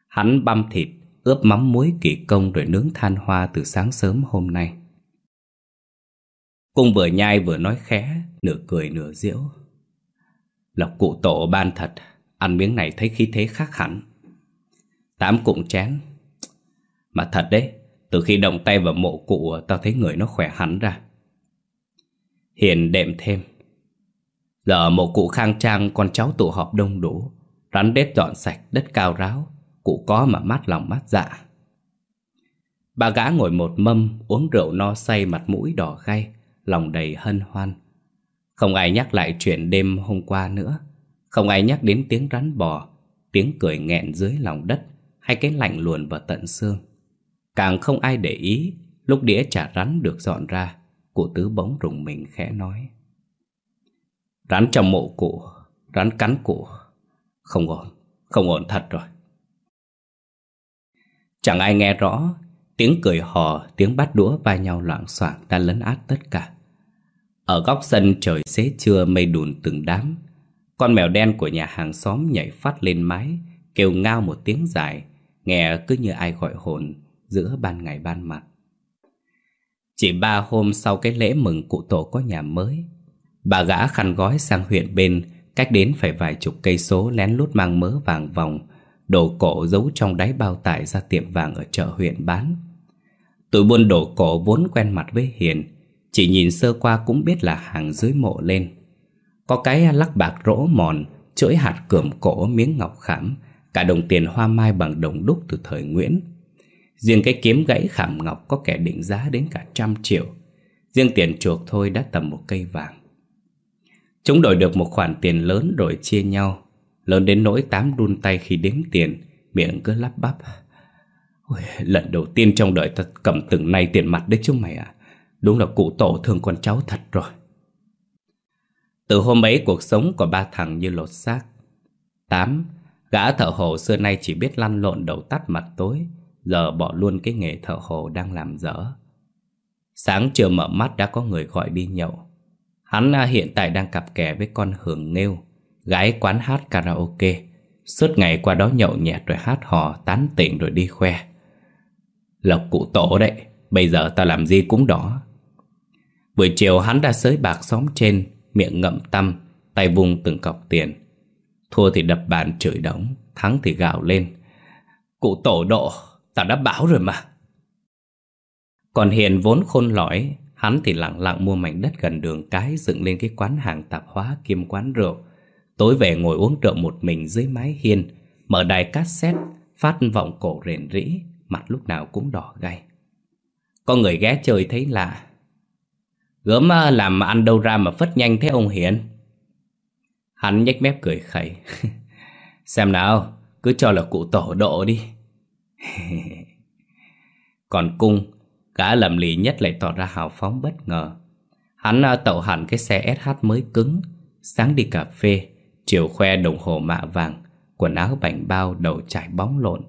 Hắn băm thịt, ướp mắm muối kỳ công rồi nướng than hoa từ sáng sớm hôm nay. Cung vừa nhai vừa nói khẽ, nửa cười nửa diễu Lộc cụ tổ ban thật, ăn miếng này thấy khí thế khác hẳn. Tám cụm chén. Mà thật đấy từ khi động tay vào mộ cụ, Tao thấy người nó khỏe hẳn ra. Hiền đệm thêm. Giờ mộ cụ khang trang, Con cháu tụ họp đông đủ. Rắn đếp dọn sạch, đất cao ráo. Cụ có mà mát lòng mát dạ. Bà gã ngồi một mâm, Uống rượu no say, mặt mũi đỏ gay, Lòng đầy hân hoan. Không ai nhắc lại chuyện đêm hôm qua nữa. Không ai nhắc đến tiếng rắn bò, Tiếng cười nghẹn dưới lòng đất, hay cái lạnh luồn vào tận xương. Càng không ai để ý, lúc đĩa chả rắn được dọn ra, cụ tứ bỗng rùng mình khẽ nói. Rắn trong mộ cụ, rắn cắn cụ, không ổn, không ổn thật rồi. Chẳng ai nghe rõ, tiếng cười hò, tiếng bắt đũa va nhau loạn soạn đã lấn át tất cả. Ở góc sân trời xế trưa mây đùn từng đám, con mèo đen của nhà hàng xóm nhảy phát lên mái, kêu ngao một tiếng dài, Nghe cứ như ai gọi hồn giữa ban ngày ban mặt. Chỉ ba hôm sau cái lễ mừng cụ tổ có nhà mới, Bà gã khăn gói sang huyện bên, Cách đến phải vài chục cây số lén lút mang mớ vàng vòng, Đồ cổ giấu trong đáy bao tải ra tiệm vàng ở chợ huyện bán. Tụi buôn đồ cổ vốn quen mặt với Hiền, Chỉ nhìn sơ qua cũng biết là hàng dưới mộ lên. Có cái lắc bạc rỗ mòn chuỗi hạt cườm cổ miếng ngọc khảm, Cả đồng tiền hoa mai bằng đồng đúc từ thời Nguyễn. Riêng cái kiếm gãy khảm ngọc có kẻ định giá đến cả trăm triệu. Riêng tiền chuộc thôi đã tầm một cây vàng. Chúng đổi được một khoản tiền lớn rồi chia nhau. Lớn đến nỗi tám đun tay khi đếm tiền Miệng cứ lắp bắp. Ôi, Lần đầu tiên trong đời ta cầm từng nay tiền mặt đấy chúng mày ạ. Đúng là cụ tổ thương con cháu thật rồi. Từ hôm ấy cuộc sống của ba thằng như lột xác. Tám Gã thợ hồ xưa nay chỉ biết lăn lộn đầu tắt mặt tối. Giờ bỏ luôn cái nghề thợ hồ đang làm dở. Sáng chưa mở mắt đã có người gọi đi nhậu. Hắn à, hiện tại đang cặp kè với con Hường Nêu Gái quán hát karaoke. Suốt ngày qua đó nhậu nhẹt rồi hát hò Tán tỉnh rồi đi khoe. Lộc cụ tổ đấy Bây giờ ta làm gì cũng đỏ. Buổi chiều hắn đã sới bạc xóm trên Miệng ngậm tăm Tay vùng từng cọc tiền. Thua thì đập bàn chửi đóng, Thắng thì gào lên. Cụ tổ độ. Tao đã bảo rồi mà. Còn Hiền vốn khôn lõi Hắn thì lặng lặng mua mảnh đất gần đường cái Dựng lên cái quán hàng tạp hóa kiêm quán rượu. Tối về ngồi uống rượu một mình dưới mái hiên, Mở đài cassette, Phát vọng cổ rền rĩ, Mặt lúc nào cũng đỏ gay Có người ghé chơi thấy lạ. Gớm à, làm ăn đâu ra mà phất nhanh thế ông Hiền? Hắn nhếch mép cười khẩy. *laughs* Xem nào, Cứ cho là cụ tổ độ đi. *laughs* Còn cung, Gã lầm lì nhất lại tỏ ra hào phóng bất ngờ. Hắn à, tậu hẳn cái xe SH mới cứng, Sáng đi cà phê, Chiều khoe đồng hồ mạ vàng, Quần áo bảnh bao đầu trải bóng lộn.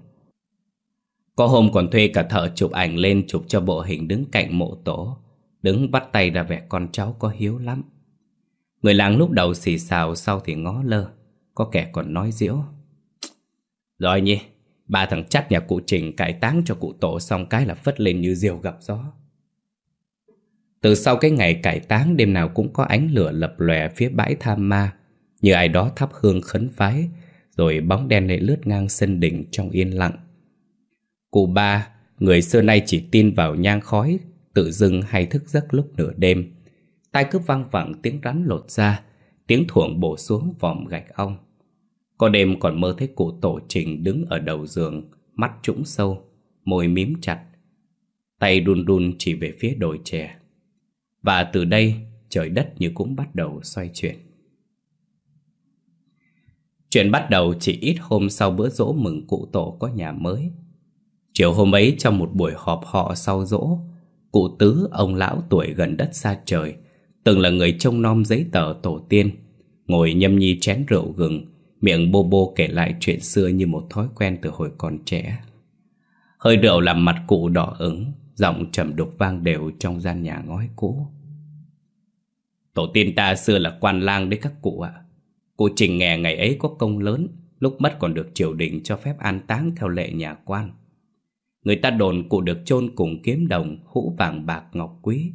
Có hôm còn thuê cả thợ chụp ảnh lên Chụp cho bộ hình đứng cạnh mộ tổ, Đứng bắt tay ra vẻ con cháu có hiếu lắm. Người làng lúc đầu xì xào, Sau thì ngó lơ, Có kẻ còn nói diễu Rồi nhỉ? Ba thằng chắc nhà cụ Trình cải táng cho cụ tổ xong cái là phất lên như diều gặp gió. Từ sau cái ngày cải táng đêm nào cũng có ánh lửa lập lòe phía bãi tham ma, như ai đó thắp hương khấn phái, rồi bóng đen lại lướt ngang sân đỉnh trong yên lặng. Cụ ba, người xưa nay chỉ tin vào nhang khói, tự dưng hay thức giấc lúc nửa đêm. Tai cứ vang vẳng tiếng rắn lột ra, tiếng thuồng bổ xuống vòm gạch ong. Có đêm còn mơ thấy cụ tổ trình đứng ở đầu giường, mắt trũng sâu, môi mím chặt. Tay đun đun chỉ về phía đồi chè. Và từ đây, trời đất như cũng bắt đầu xoay chuyển. Chuyện bắt đầu chỉ ít hôm sau bữa dỗ mừng cụ tổ có nhà mới. Chiều hôm ấy trong một buổi họp họ sau dỗ, cụ tứ ông lão tuổi gần đất xa trời, từng là người trông nom giấy tờ tổ tiên, ngồi nhâm nhi chén rượu gừng, Miệng bô bô kể lại chuyện xưa như một thói quen từ hồi còn trẻ. Hơi rượu làm mặt cụ đỏ ửng, Giọng trầm đục vang đều trong gian nhà ngói cũ. Tổ tiên ta xưa là quan lang đấy các cụ ạ. Cụ Trình nghè ngày ấy có công lớn, Lúc mất còn được triều đình cho phép an táng theo lệ nhà quan. Người ta đồn cụ được chôn cùng kiếm đồng, Hũ vàng bạc ngọc quý.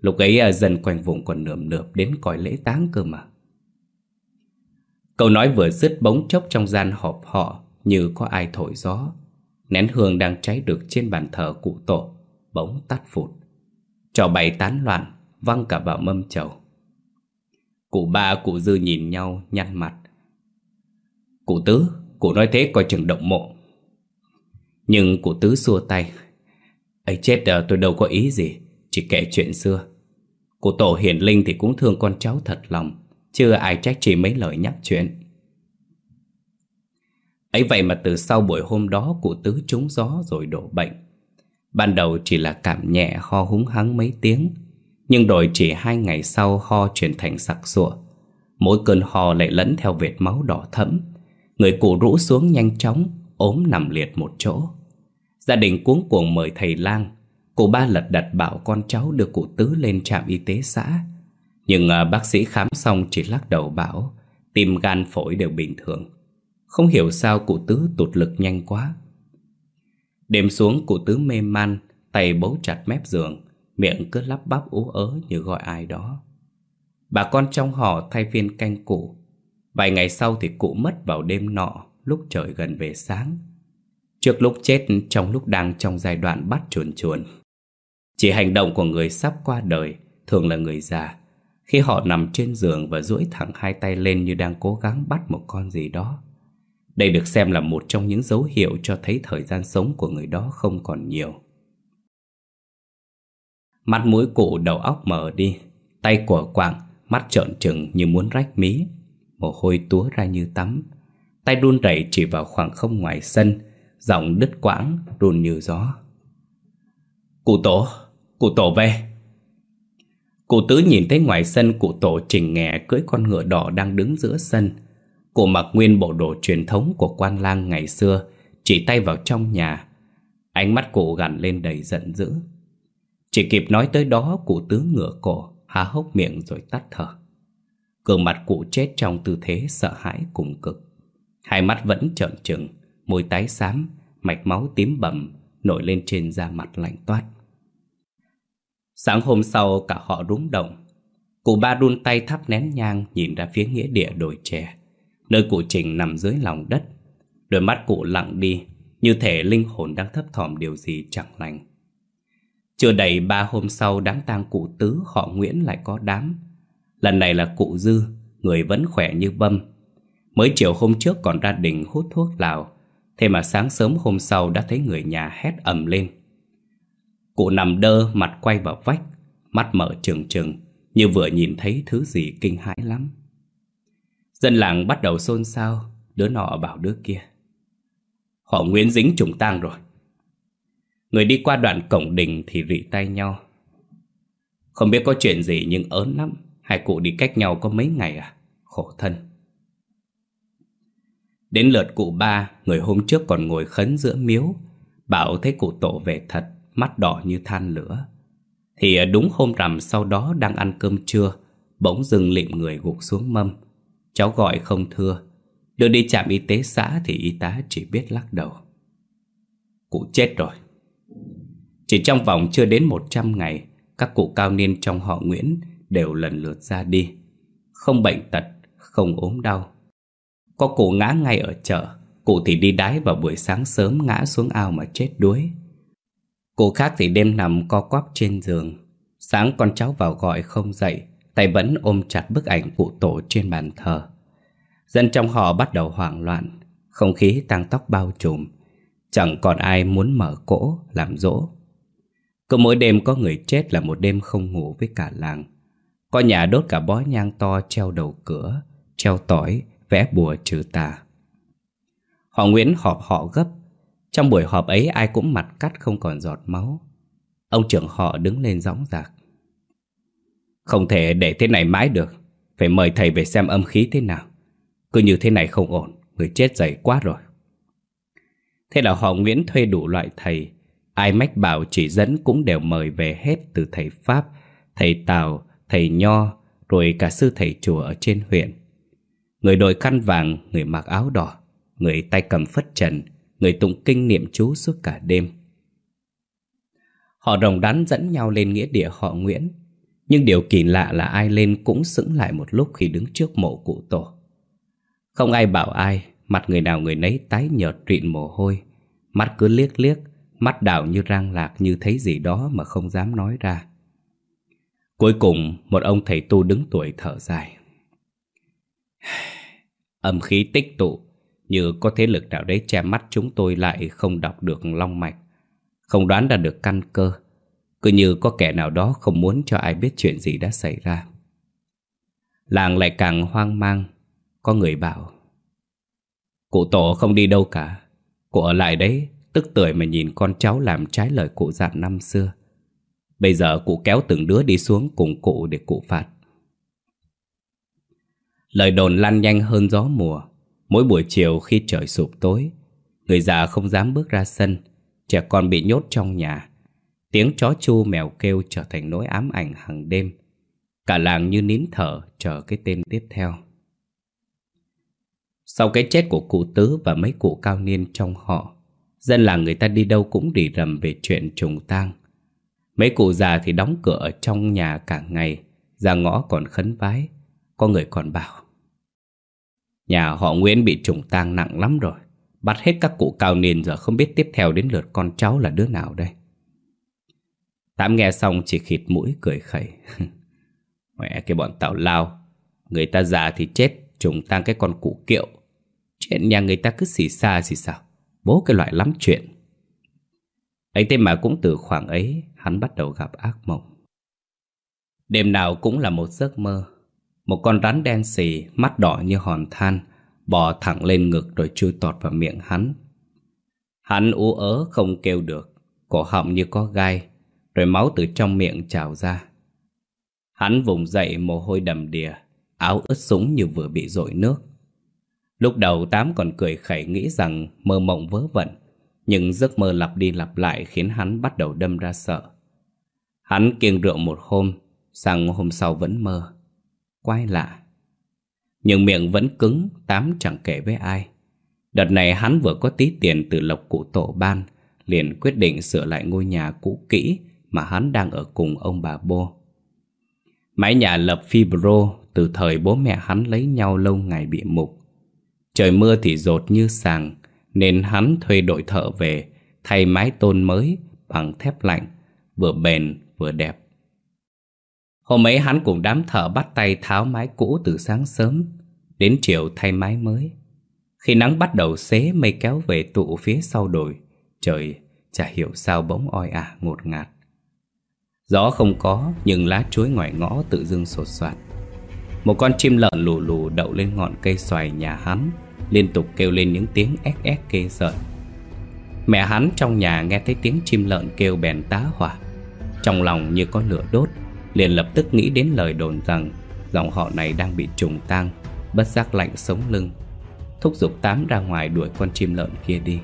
Lúc ấy à, dân quanh vùng còn nườm nượp đến coi lễ táng cơ mà. Câu nói vừa dứt bóng chốc trong gian họp họ như có ai thổi gió. Nén hương đang cháy được trên bàn thờ cụ tổ, bỗng tắt phụt. Trò bày tán loạn, văng cả vào mâm chầu. Cụ ba cụ dư nhìn nhau, nhăn mặt. Cụ tứ, cụ nói thế coi chừng động mộ. Nhưng cụ tứ xua tay. ấy chết à, tôi đâu có ý gì, chỉ kể chuyện xưa. Cụ tổ hiển linh thì cũng thương con cháu thật lòng. Chưa ai trách chỉ mấy lời nhắc chuyện. Ấy vậy mà từ sau buổi hôm đó Cụ tứ trúng gió rồi đổ bệnh. Ban đầu chỉ là cảm nhẹ ho húng hắng mấy tiếng, Nhưng đổi chỉ hai ngày sau ho chuyển thành sặc sụa. Mỗi cơn ho lại lẫn theo vệt máu đỏ thẫm. Người cụ rũ xuống nhanh chóng, ốm nằm liệt một chỗ. Gia đình cuống cuồng mời thầy lang. Cụ ba lật đật bảo con cháu đưa cụ tứ lên trạm y tế xã nhưng à, bác sĩ khám xong chỉ lắc đầu bảo, Tim gan phổi đều bình thường. Không hiểu sao cụ tứ tụt lực nhanh quá. Đêm xuống cụ tứ mê man, Tay bấu chặt mép giường, Miệng cứ lắp bắp ú ớ như gọi ai đó. Bà con trong họ thay phiên canh cụ. Vài ngày sau thì cụ mất vào đêm nọ, Lúc trời gần về sáng. Trước lúc chết, trong lúc đang trong giai đoạn bắt chuồn chuồn. Chỉ hành động của người sắp qua đời, Thường là người già. Khi họ nằm trên giường và duỗi thẳng hai tay lên Như đang cố gắng bắt một con gì đó, Đây được xem là một trong những dấu hiệu Cho thấy thời gian sống của người đó không còn nhiều. Mắt mũi cụ đầu óc mờ đi, Tay của quạng Mắt trợn trừng như muốn rách mí, Mồ hôi túa ra như tắm. Tay đun đẩy chỉ vào khoảng không ngoài sân, Giọng đứt quãng đun như gió. Cụ tổ Cụ tổ về. Cụ tứ nhìn thấy ngoài sân cụ tổ trình nghè cưỡi con ngựa đỏ đang đứng giữa sân. Cụ mặc nguyên bộ đồ truyền thống của quan lang ngày xưa, Chỉ tay vào trong nhà. Ánh mắt cụ gằn lên đầy giận dữ. Chỉ kịp nói tới đó, cụ tứ ngửa cổ, Há hốc miệng rồi tắt thở. Cường mặt cụ chết trong tư thế sợ hãi cùng cực. Hai mắt vẫn trợn trừng, Môi tái xám, Mạch máu tím bầm Nổi lên trên da mặt lạnh toát. Sáng hôm sau cả họ rúng động. Cụ ba đun tay thắp nén nhang Nhìn ra phía nghĩa địa đồi trẻ Nơi cụ Trình nằm dưới lòng đất. Đôi mắt cụ lặng đi, Như thể linh hồn đang thấp thỏm điều gì chẳng lành. Chưa đầy ba hôm sau, đám tang cụ tứ họ Nguyễn lại có đám. Lần này là cụ Dư, Người vẫn khỏe như bâm. Mới chiều hôm trước còn ra đình hút thuốc lào. Thế mà sáng sớm hôm sau đã thấy người nhà hét ầm lên. Cụ nằm đơ, mặt quay vào vách, Mắt mở trừng trừng, Như vừa nhìn thấy thứ gì kinh hãi lắm. Dân làng bắt đầu xôn xao, Đứa nọ bảo đứa kia. Họ Nguyễn dính trùng tang rồi. Người đi qua đoạn cổng đình thì rị tay nhau. Không biết có chuyện gì nhưng ớn lắm, Hai cụ đi cách nhau có mấy ngày à? Khổ thân. Đến lượt cụ ba, Người hôm trước còn ngồi khấn giữa miếu, Bảo thấy cụ tổ về thật. Mắt đỏ như than lửa. Thì à, đúng hôm rằm sau đó đang ăn cơm trưa Bỗng dừng lịm người gục xuống mâm. Cháu gọi không thưa. Đưa đi trạm y tế xã Thì y tá chỉ biết lắc đầu. Cụ chết rồi. Chỉ trong vòng chưa đến 100 ngày Các cụ cao niên trong họ Nguyễn Đều lần lượt ra đi. Không bệnh tật, không ốm đau. Có cụ ngã ngay ở chợ Cụ thì đi đái vào buổi sáng sớm ngã xuống ao mà chết đuối. Cô khác thì đêm nằm co quắp trên giường. Sáng con cháu vào gọi không dậy Tay vẫn ôm chặt bức ảnh cụ tổ trên bàn thờ. Dân trong họ bắt đầu hoảng loạn Không khí tăng tóc bao trùm. Chẳng còn ai muốn mở cỗ làm dỗ Cứ mỗi đêm có người chết là một đêm không ngủ với cả làng. Có nhà đốt cả bó nhang to treo đầu cửa Treo tỏi, vẽ bùa trừ tà. Họ Nguyễn họp họ gấp trong buổi họp ấy ai cũng mặt cắt không còn giọt máu. Ông trưởng họ đứng lên dõng dạc Không thể để thế này mãi được. Phải mời thầy về xem âm khí thế nào. Cứ như thế này không ổn. Người chết dày quá rồi. Thế là họ Nguyễn thuê đủ loại thầy. Ai mách bảo chỉ dẫn cũng đều mời về hết Từ thầy Pháp, thầy Tào, thầy Nho Rồi cả sư thầy chùa ở trên huyện. Người đội khăn vàng, người mặc áo đỏ Người tay cầm phất trần Người tụng kinh niệm chú suốt cả đêm. Họ đồng đắn dẫn nhau lên nghĩa địa họ Nguyễn. Nhưng điều kỳ lạ là ai lên cũng sững lại một lúc khi đứng trước mộ cụ tổ. Không ai bảo ai, Mặt người nào người nấy tái nhợt trịn mồ hôi. Mắt cứ liếc liếc, Mắt đảo như răng lạc như thấy gì đó mà không dám nói ra. Cuối cùng, một ông thầy tu đứng tuổi thở dài. *sighs* Âm khí tích tụ. Như có thế lực nào đấy che mắt chúng tôi lại không đọc được long mạch, Không đoán ra được căn cơ. Cứ như có kẻ nào đó không muốn cho ai biết chuyện gì đã xảy ra. Làng lại càng hoang mang, Có người bảo, Cụ tổ không đi đâu cả. Cụ ở lại đấy, Tức tuổi mà nhìn con cháu làm trái lời cụ dặn năm xưa. Bây giờ cụ kéo từng đứa đi xuống cùng cụ để cụ phạt. Lời đồn lan nhanh hơn gió mùa Mỗi buổi chiều khi trời sụp tối, Người già không dám bước ra sân, Trẻ con bị nhốt trong nhà. Tiếng chó chu mèo kêu trở thành nỗi ám ảnh hàng đêm. Cả làng như nín thở chờ cái tên tiếp theo. Sau cái chết của cụ tứ và mấy cụ cao niên trong họ, Dân làng người ta đi đâu cũng rỉ rầm về chuyện trùng tang. Mấy cụ già thì đóng cửa ở trong nhà cả ngày, Ra ngõ còn khấn vái, Có người còn bảo Nhà họ Nguyễn bị trùng tang nặng lắm rồi. Bắt hết các cụ cao niên giờ không biết tiếp theo đến lượt con cháu là đứa nào đây. Tám nghe xong chỉ khịt mũi cười khẩy. *laughs* Mẹ cái bọn tào lao, Người ta già thì chết, Trùng tang cái con cụ kiệu. Chuyện nhà người ta cứ xì xa xì xào, Bố cái loại lắm chuyện. Ấy thế mà cũng từ khoảng ấy, Hắn bắt đầu gặp ác mộng. Đêm nào cũng là một giấc mơ. Một con rắn đen xì, Mắt đỏ như hòn than, Bò thẳng lên ngực rồi chui tọt vào miệng hắn. Hắn ú ớ không kêu được, Cổ họng như có gai, Rồi máu từ trong miệng trào ra. Hắn vùng dậy mồ hôi đầm đìa, Áo ướt súng như vừa bị dội nước. Lúc đầu Tám còn cười khẩy nghĩ rằng mơ mộng vớ vẩn, Nhưng giấc mơ lặp đi lặp lại khiến hắn bắt đầu đâm ra sợ. Hắn kiêng rượu một hôm Sang hôm sau vẫn mơ. Quái lạ. Nhưng miệng vẫn cứng, Tám chẳng kể với ai. Đợt này hắn vừa có tí tiền từ lộc cụ tổ ban, Liền quyết định sửa lại ngôi nhà cũ kỹ Mà hắn đang ở cùng ông bà Bô. Mái nhà lập fibro Từ thời bố mẹ hắn lấy nhau lâu ngày bị mục. Trời mưa thì rột như sàng, Nên hắn thuê đội thợ về, Thay mái tôn mới bằng thép lạnh, Vừa bền vừa đẹp. Hôm ấy hắn cùng đám thợ bắt tay tháo mái cũ từ sáng sớm, Đến chiều thay mái mới. Khi nắng bắt đầu xế mây kéo về tụ phía sau đồi, Trời chả hiểu sao bỗng oi ả ngột ngạt. Gió không có, nhưng lá chuối ngoài ngõ tự dưng sột soạt. Một con chim lợn lù lù đậu lên ngọn cây xoài nhà hắn, Liên tục kêu lên những tiếng ép ép kê sợ Mẹ hắn trong nhà nghe thấy tiếng chim lợn kêu bèn tá hỏa, Trong lòng như có lửa đốt. Liền lập tức nghĩ đến lời đồn rằng Dòng họ này đang bị trùng tang, Bất giác lạnh sống lưng, Thúc giục Tám ra ngoài đuổi con chim lợn kia đi.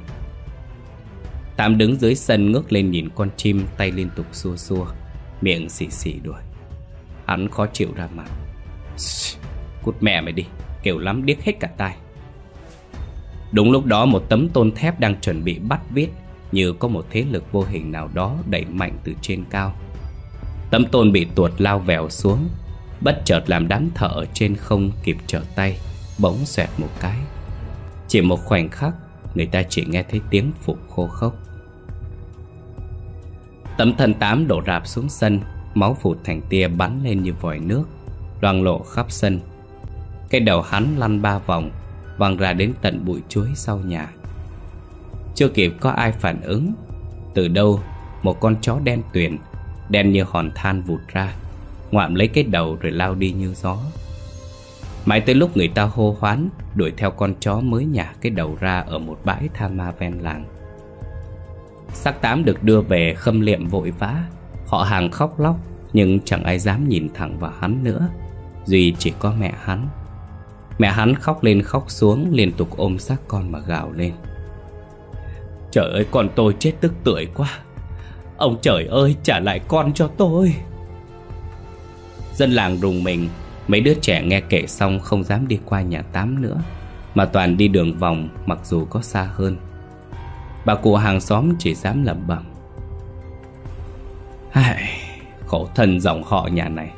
Tám đứng dưới sân ngước lên nhìn con chim, Tay liên tục xua xua, Miệng xì xì đuổi. Hắn khó chịu ra mặt. Cút mẹ mày đi, Kiểu lắm điếc hết cả tai. Đúng lúc đó một tấm tôn thép đang chuẩn bị bắt viết, Như có một thế lực vô hình nào đó đẩy mạnh từ trên cao. Tấm tôn bị tuột lao vèo xuống, Bất chợt làm đám thợ ở trên không kịp trở tay, Bỗng xoẹt một cái. Chỉ một khoảnh khắc, Người ta chỉ nghe thấy tiếng phục khô khốc. Tấm thân tám đổ rạp xuống sân, Máu phụt thành tia bắn lên như vòi nước, Loang lộ khắp sân. Cái đầu hắn lăn ba vòng, Văng ra đến tận bụi chuối sau nhà. Chưa kịp có ai phản ứng, Từ đâu Một con chó đen tuyền Đen như hòn than vụt ra, Ngoạm lấy cái đầu rồi lao đi như gió. Mãi tới lúc người ta hô hoán, Đuổi theo con chó mới nhả cái đầu ra Ở một bãi tha ma ven làng. Sắc tám được đưa về khâm liệm vội vã, Họ hàng khóc lóc, Nhưng chẳng ai dám nhìn thẳng vào hắn nữa, Duy chỉ có mẹ hắn. Mẹ hắn khóc lên khóc xuống, Liên tục ôm xác con mà gào lên. Trời ơi, con tôi chết tức tưởi quá. Ông trời ơi trả lại con cho tôi. Dân làng rùng mình. Mấy đứa trẻ nghe kể xong không dám đi qua nhà tám nữa Mà toàn đi đường vòng mặc dù có xa hơn. Bà cụ hàng xóm chỉ dám lẩm bẩm. Ai, khổ thân dòng họ nhà này.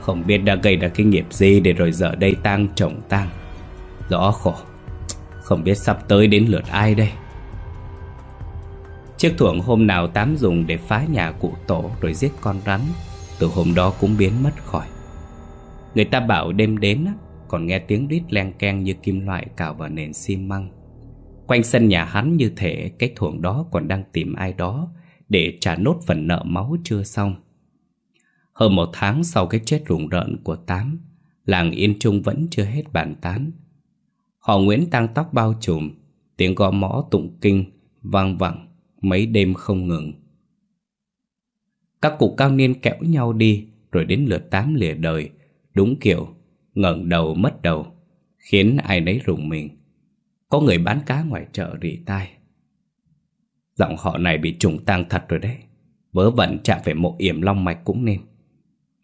Không biết đã gây ra cái nghiệp gì để rồi giờ đây tang chồng tang. Rõ khổ. Không biết sắp tới đến lượt ai đây. Chiếc thuộng hôm nào Tám dùng để phá nhà cụ tổ rồi giết con rắn, Từ hôm đó cũng biến mất khỏi. Người ta bảo đêm đến còn nghe tiếng rít len keng như kim loại cào vào nền xi măng. Quanh sân nhà hắn như thể cái thuồng đó còn đang tìm ai đó Để trả nốt phần nợ máu chưa xong. Hơn một tháng sau cái chết rùng rợn của Tám, Làng Yên Trung vẫn chưa hết bàn tán. Họ Nguyễn tăng tóc bao trùm, Tiếng gõ mõ tụng kinh, vang vẳng mấy đêm không ngừng. Các cụ cao niên kéo nhau đi, Rồi đến lượt Tám lìa đời, Đúng kiểu, ngẩng đầu mất đầu, Khiến ai nấy rùng mình. Có người bán cá ngoài chợ rỉ tai. Giọng họ này bị trùng tang thật rồi đấy, Vớ vẩn chạm phải mộ yểm long mạch cũng nên.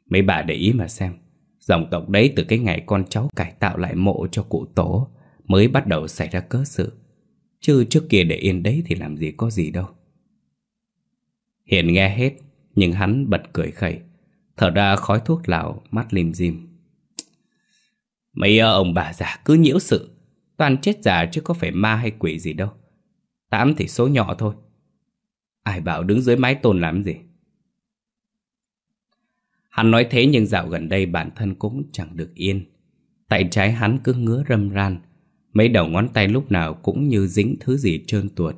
Mấy bà để ý mà xem, Dòng tộc đấy từ cái ngày con cháu cải tạo lại mộ cho cụ tổ Mới bắt đầu xảy ra cớ sự. Chứ trước kia để yên đấy thì làm gì có gì đâu. Hiền nghe hết, Nhưng hắn bật cười khẩy, Thở ra khói thuốc lào, mắt lim dim. Mấy ờ, ông bà già cứ nhiễu sự, Toàn chết già chứ có phải ma hay quỷ gì đâu. Tám thì số nhỏ thôi. Ai bảo đứng dưới mái tôn làm gì? Hắn nói thế nhưng dạo gần đây bản thân cũng chẳng được yên. Tại trái hắn cứ ngứa râm ran Mấy đầu ngón tay lúc nào cũng như dính thứ gì trơn tuột.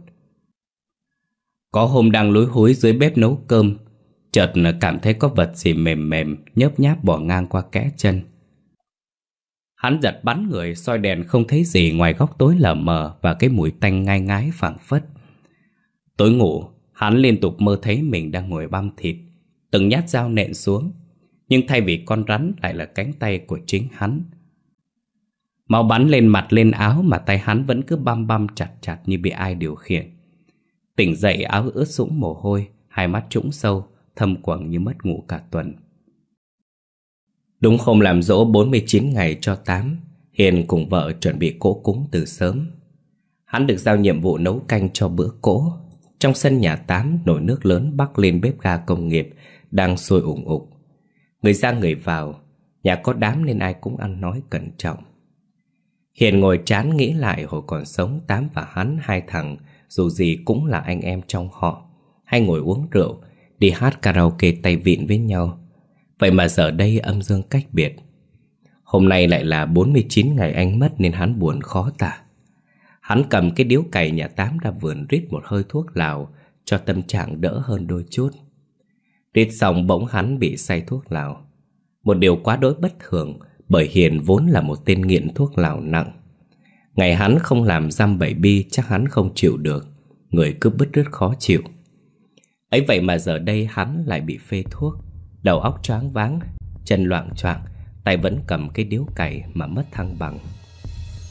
Có hôm đang lối hối dưới bếp nấu cơm, Chợt cảm thấy có vật gì mềm mềm, Nhớp nháp bỏ ngang qua kẽ chân. Hắn giật bắn người, soi đèn không thấy gì ngoài góc tối lờ mờ Và cái mùi tanh ngai ngái phảng phất. Tối ngủ, Hắn liên tục mơ thấy mình đang ngồi băm thịt, Từng nhát dao nện xuống. Nhưng thay vì con rắn lại là cánh tay của chính hắn. Máu bắn lên mặt lên áo mà tay hắn vẫn cứ băm băm chặt chặt như bị ai điều khiển. Tỉnh dậy áo ướt sũng mồ hôi, hai mắt trũng sâu, thâm quầng như mất ngủ cả tuần. Đúng không làm dỗ 49 ngày cho Tám, Hiền cùng vợ chuẩn bị cỗ cúng từ sớm. Hắn được giao nhiệm vụ nấu canh cho bữa cỗ. Trong sân nhà Tám, nồi nước lớn bắc lên bếp ga công nghiệp, đang sôi ủng ục. Người ra người vào, nhà có đám nên ai cũng ăn nói cẩn trọng. Hiền ngồi chán nghĩ lại hồi còn sống Tám và hắn hai thằng, Dù gì cũng là anh em trong họ. Hay ngồi uống rượu, Đi hát karaoke tay vịn với nhau. Vậy mà giờ đây âm dương cách biệt. Hôm nay lại là 49 ngày anh mất Nên hắn buồn khó tả. Hắn cầm cái điếu cày nhà Tám ra vườn rít một hơi thuốc lào Cho tâm trạng đỡ hơn đôi chút. Rít xong bỗng hắn bị say thuốc lào. Một điều quá đối bất thường bởi Hiền vốn là một tên nghiện thuốc lào nặng. Ngày hắn không làm giam bảy bi, chắc hắn không chịu được. Người cứ bứt rứt khó chịu. Ấy vậy mà giờ đây hắn lại bị phê thuốc. Đầu óc choáng váng, Chân loạn choạng, Tay vẫn cầm cái điếu cày mà mất thăng bằng.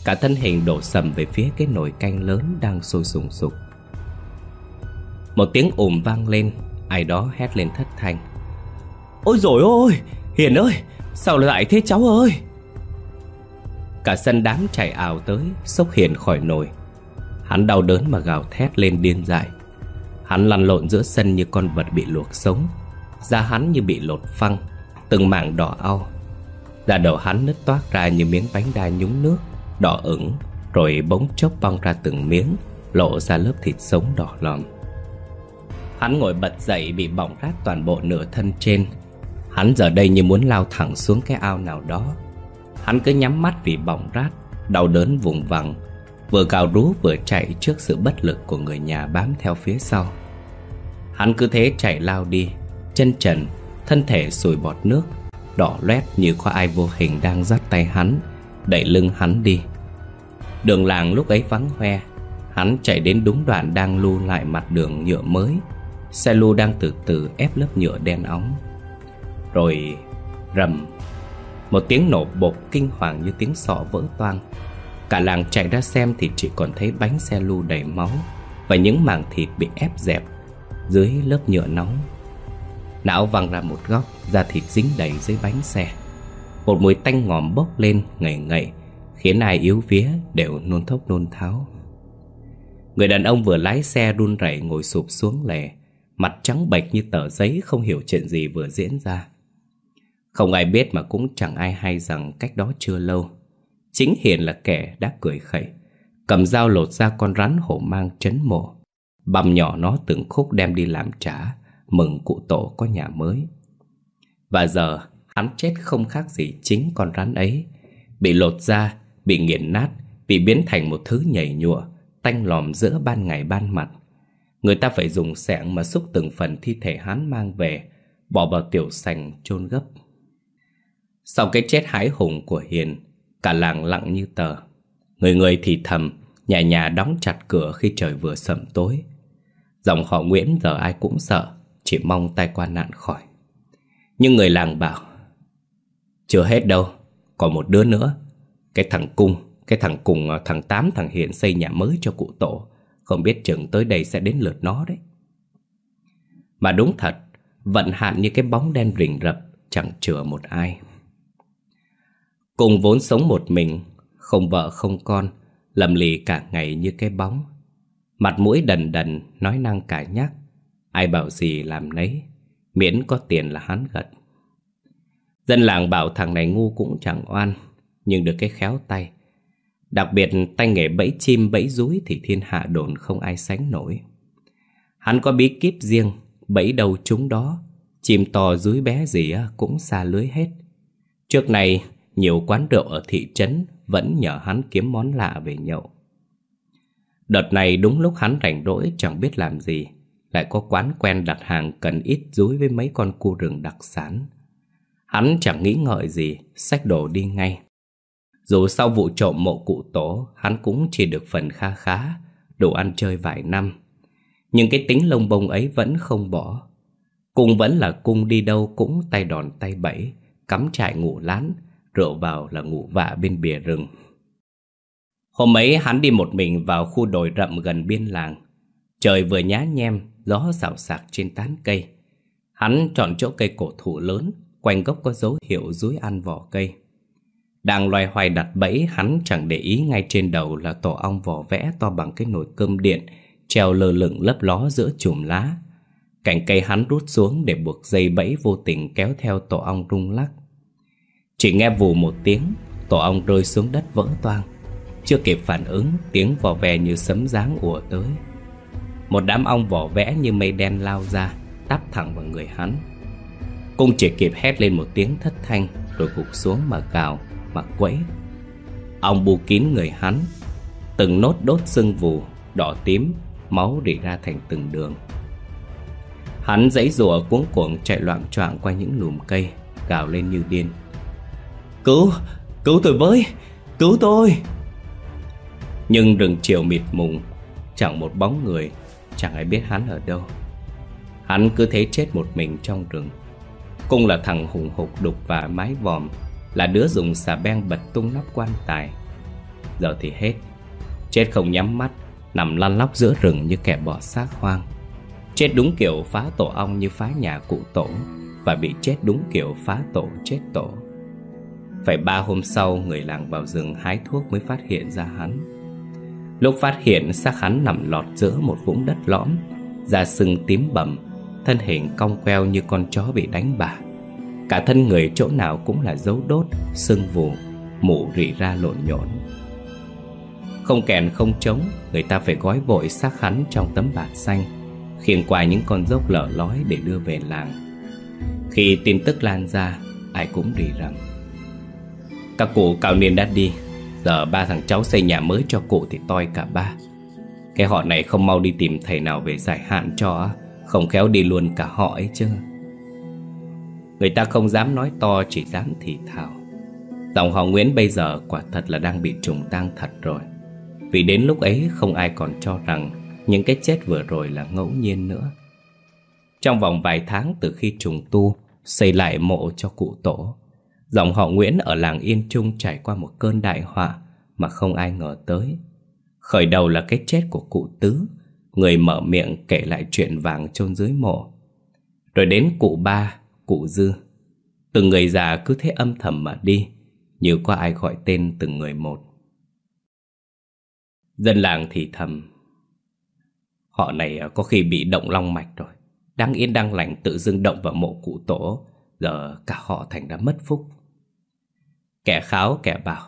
Cả thân hình đổ sầm về phía cái nồi canh lớn đang sôi sùng sục. Một tiếng ồn vang lên, Ai đó hét lên thất thanh. Ôi rồi ôi, Hiền ơi Sao lại thế cháu ơi? Cả sân đám chạy ảo tới, Sốc hiền khỏi nồi Hắn đau đớn mà gào thét lên điên dại. Hắn lăn lộn giữa sân như con vật bị luộc sống. Da hắn như bị lột phăng, Từng mảng đỏ au. Da đầu hắn nứt toát ra như miếng bánh đa nhúng nước, Đỏ ửng, Rồi bỗng chốc bong ra từng miếng, Lộ ra lớp thịt sống đỏ lòm. Hắn ngồi bật dậy bị bỏng rát toàn bộ nửa thân trên Hắn giờ đây như muốn lao thẳng xuống cái ao nào đó. Hắn cứ nhắm mắt vì bỏng rát, Đau đớn vùng vằng. Vừa gào rú vừa chạy trước sự bất lực của người nhà bám theo phía sau. Hắn cứ thế chạy lao đi, Chân trần, Thân thể sùi bọt nước, Đỏ loét như có ai vô hình đang dắt tay hắn, Đẩy lưng hắn đi. Đường làng lúc ấy vắng hoe, Hắn chạy đến đúng đoạn đang lưu lại mặt đường nhựa mới. Xe lưu đang từ từ ép lớp nhựa đen óng rồi rầm. Một tiếng nổ bột kinh hoàng như tiếng sọ vỡ toang. Cả làng chạy ra xem thì chỉ còn thấy bánh xe lu đầy máu Và những mảng thịt bị ép dẹp Dưới lớp nhựa nóng. Não văng ra một góc, Da thịt dính đầy dưới bánh xe. Một mùi tanh ngòm bốc lên ngậy ngậy, Khiến ai yếu vía đều nôn thốc nôn tháo. Người đàn ông vừa lái xe run rẩy ngồi sụp xuống lề, Mặt trắng bệch như tờ giấy không hiểu chuyện gì vừa diễn ra không ai biết mà cũng chẳng ai hay rằng cách đó chưa lâu. Chính Hiền là kẻ đã cười khẩy Cầm dao lột ra con rắn hổ mang chấn mộ Băm nhỏ nó từng khúc đem đi làm trả Mừng cụ tổ có nhà mới. Và giờ hắn chết không khác gì chính con rắn ấy. Bị lột ra, bị nghiền nát Bị biến thành một thứ nhảy nhụa Tanh lòm giữa ban ngày ban mặt. Người ta phải dùng sẻng mà xúc từng phần thi thể hắn mang về Bỏ vào tiểu sành chôn gấp sau cái chết hái hùng của Hiền, Cả làng lặng như tờ. Người người thì thầm, Nhà nhà đóng chặt cửa khi trời vừa sầm tối. Dòng họ Nguyễn giờ ai cũng sợ, Chỉ mong tai qua nạn khỏi. Nhưng người làng bảo, Chưa hết đâu, Còn một đứa nữa. Cái thằng Cung, Cái thằng cùng ờ, thằng Tám, thằng Hiền xây nhà mới cho cụ tổ. Không biết chừng tới đây sẽ đến lượt nó đấy. Mà đúng thật, Vận hạn như cái bóng đen rình rập, Chẳng chừa một ai. Cùng vốn sống một mình, Không vợ không con, Lầm lì cả ngày như cái bóng. Mặt mũi đần đần Nói năng cả nhắc Ai bảo gì làm nấy, Miễn có tiền là hắn gật. Dân làng bảo thằng này ngu cũng chẳng oan, Nhưng được cái khéo tay. Đặc biệt tay nghề bẫy chim bẫy rúi Thì thiên hạ đồn không ai sánh nổi. Hắn có bí kíp riêng, Bẫy đầu chúng đó, Chim to dưới bé gì cũng xa lưới hết. Trước này nhiều quán rượu ở thị trấn Vẫn nhờ hắn kiếm món lạ về nhậu. Đợt này đúng lúc hắn rảnh rỗi, Chẳng biết làm gì, Lại có quán quen đặt hàng cần ít dúi Với mấy con cua rừng đặc sản. Hắn chẳng nghĩ ngợi gì, Xách đồ đi ngay. Dù sau vụ trộm mộ cụ tổ, Hắn cũng chỉ được phần kha khá, Đủ ăn chơi vài năm. Nhưng cái tính lông bông ấy vẫn không bỏ. Cung vẫn là cung đi đâu cũng tay đòn tay bẫy, Cắm trại ngủ lán Rượu vào là ngủ vạ bên bìa rừng. Hôm ấy hắn đi một mình vào khu đồi rậm gần biên làng. Trời vừa nhá nhem, Gió xào xạc trên tán cây. Hắn chọn chỗ cây cổ thụ lớn, Quanh gốc có dấu hiệu rúi ăn vỏ cây. Đang loay hoay đặt bẫy, Hắn chẳng để ý ngay trên đầu Là tổ ong vỏ vẽ to bằng cái nồi cơm điện, Treo lơ lửng lấp ló giữa chùm lá. Cành cây hắn rút xuống để buộc dây bẫy vô tình kéo theo tổ ong rung lắc. Chỉ nghe vù một tiếng, tổ ong rơi xuống đất vỡ toang. Chưa kịp phản ứng, tiếng vò vè như sấm giáng ùa tới. Một đám ong vỏ vẽ như mây đen lao ra, tắp thẳng vào người hắn. Cung chỉ kịp hét lên một tiếng thất thanh, rồi gục xuống mà gào, mà quẫy. Ong bù kín người hắn, từng nốt đốt sưng vù, đỏ tím, máu rỉ ra thành từng đường. Hắn giãy rùa cuống cuồng chạy loạn choạng qua những lùm cây Gào lên như điên Cứu, cứu tôi với, cứu tôi. Nhưng rừng chiều mịt mùng Chẳng một bóng người Chẳng ai biết hắn ở đâu. Hắn cứ thế chết một mình trong rừng. Cung là thằng hùng hục đục và mái vòm Là đứa dùng xà beng bật tung nắp quan tài. Giờ thì hết. Chết không nhắm mắt Nằm lăn lóc giữa rừng như kẻ bỏ xác hoang. Chết đúng kiểu phá tổ ong như phá nhà cụ tổ Và bị chết đúng kiểu phá tổ chết tổ. Phải ba hôm sau người làng vào rừng hái thuốc mới phát hiện ra hắn Lúc phát hiện xác hắn nằm lọt giữa một vũng đất lõm Da sưng tím bầm Thân hình cong queo như con chó bị đánh bả Cả thân người chỗ nào cũng là dấu đốt, sưng vù, mụ rỉ ra lộn nhộn Không kèn không trống, người ta phải gói vội xác hắn trong tấm bạt xanh khiêng qua những con dốc lở lói để đưa về làng. Khi tin tức lan ra, ai cũng rỉ rầm. Các cụ cao niên đã đi, giờ ba thằng cháu xây nhà mới cho cụ thì toi cả ba. Cái họ này không mau đi tìm thầy nào về giải hạn cho, không khéo đi luôn cả họ ấy chứ. Người ta không dám nói to, chỉ dám thì thào. Dòng họ Nguyễn bây giờ quả thật là đang bị trùng tang thật rồi. Vì đến lúc ấy không ai còn cho rằng những cái chết vừa rồi là ngẫu nhiên nữa Trong vòng vài tháng từ khi trùng tu Xây lại mộ cho cụ tổ Dòng họ Nguyễn ở làng Yên Trung trải qua một cơn đại họa Mà không ai ngờ tới. Khởi đầu là cái chết của cụ Tứ Người mở miệng kể lại chuyện vàng chôn dưới mộ. Rồi đến cụ ba, cụ Dư. Từng người già cứ thế âm thầm mà đi Như có ai gọi tên từng người một. Dân làng thì thầm Họ này có khi bị động long mạch rồi. Đang yên đang lành tự dưng động vào mộ cụ tổ Giờ cả họ thành đã mất phúc. Kẻ kháo kẻ bảo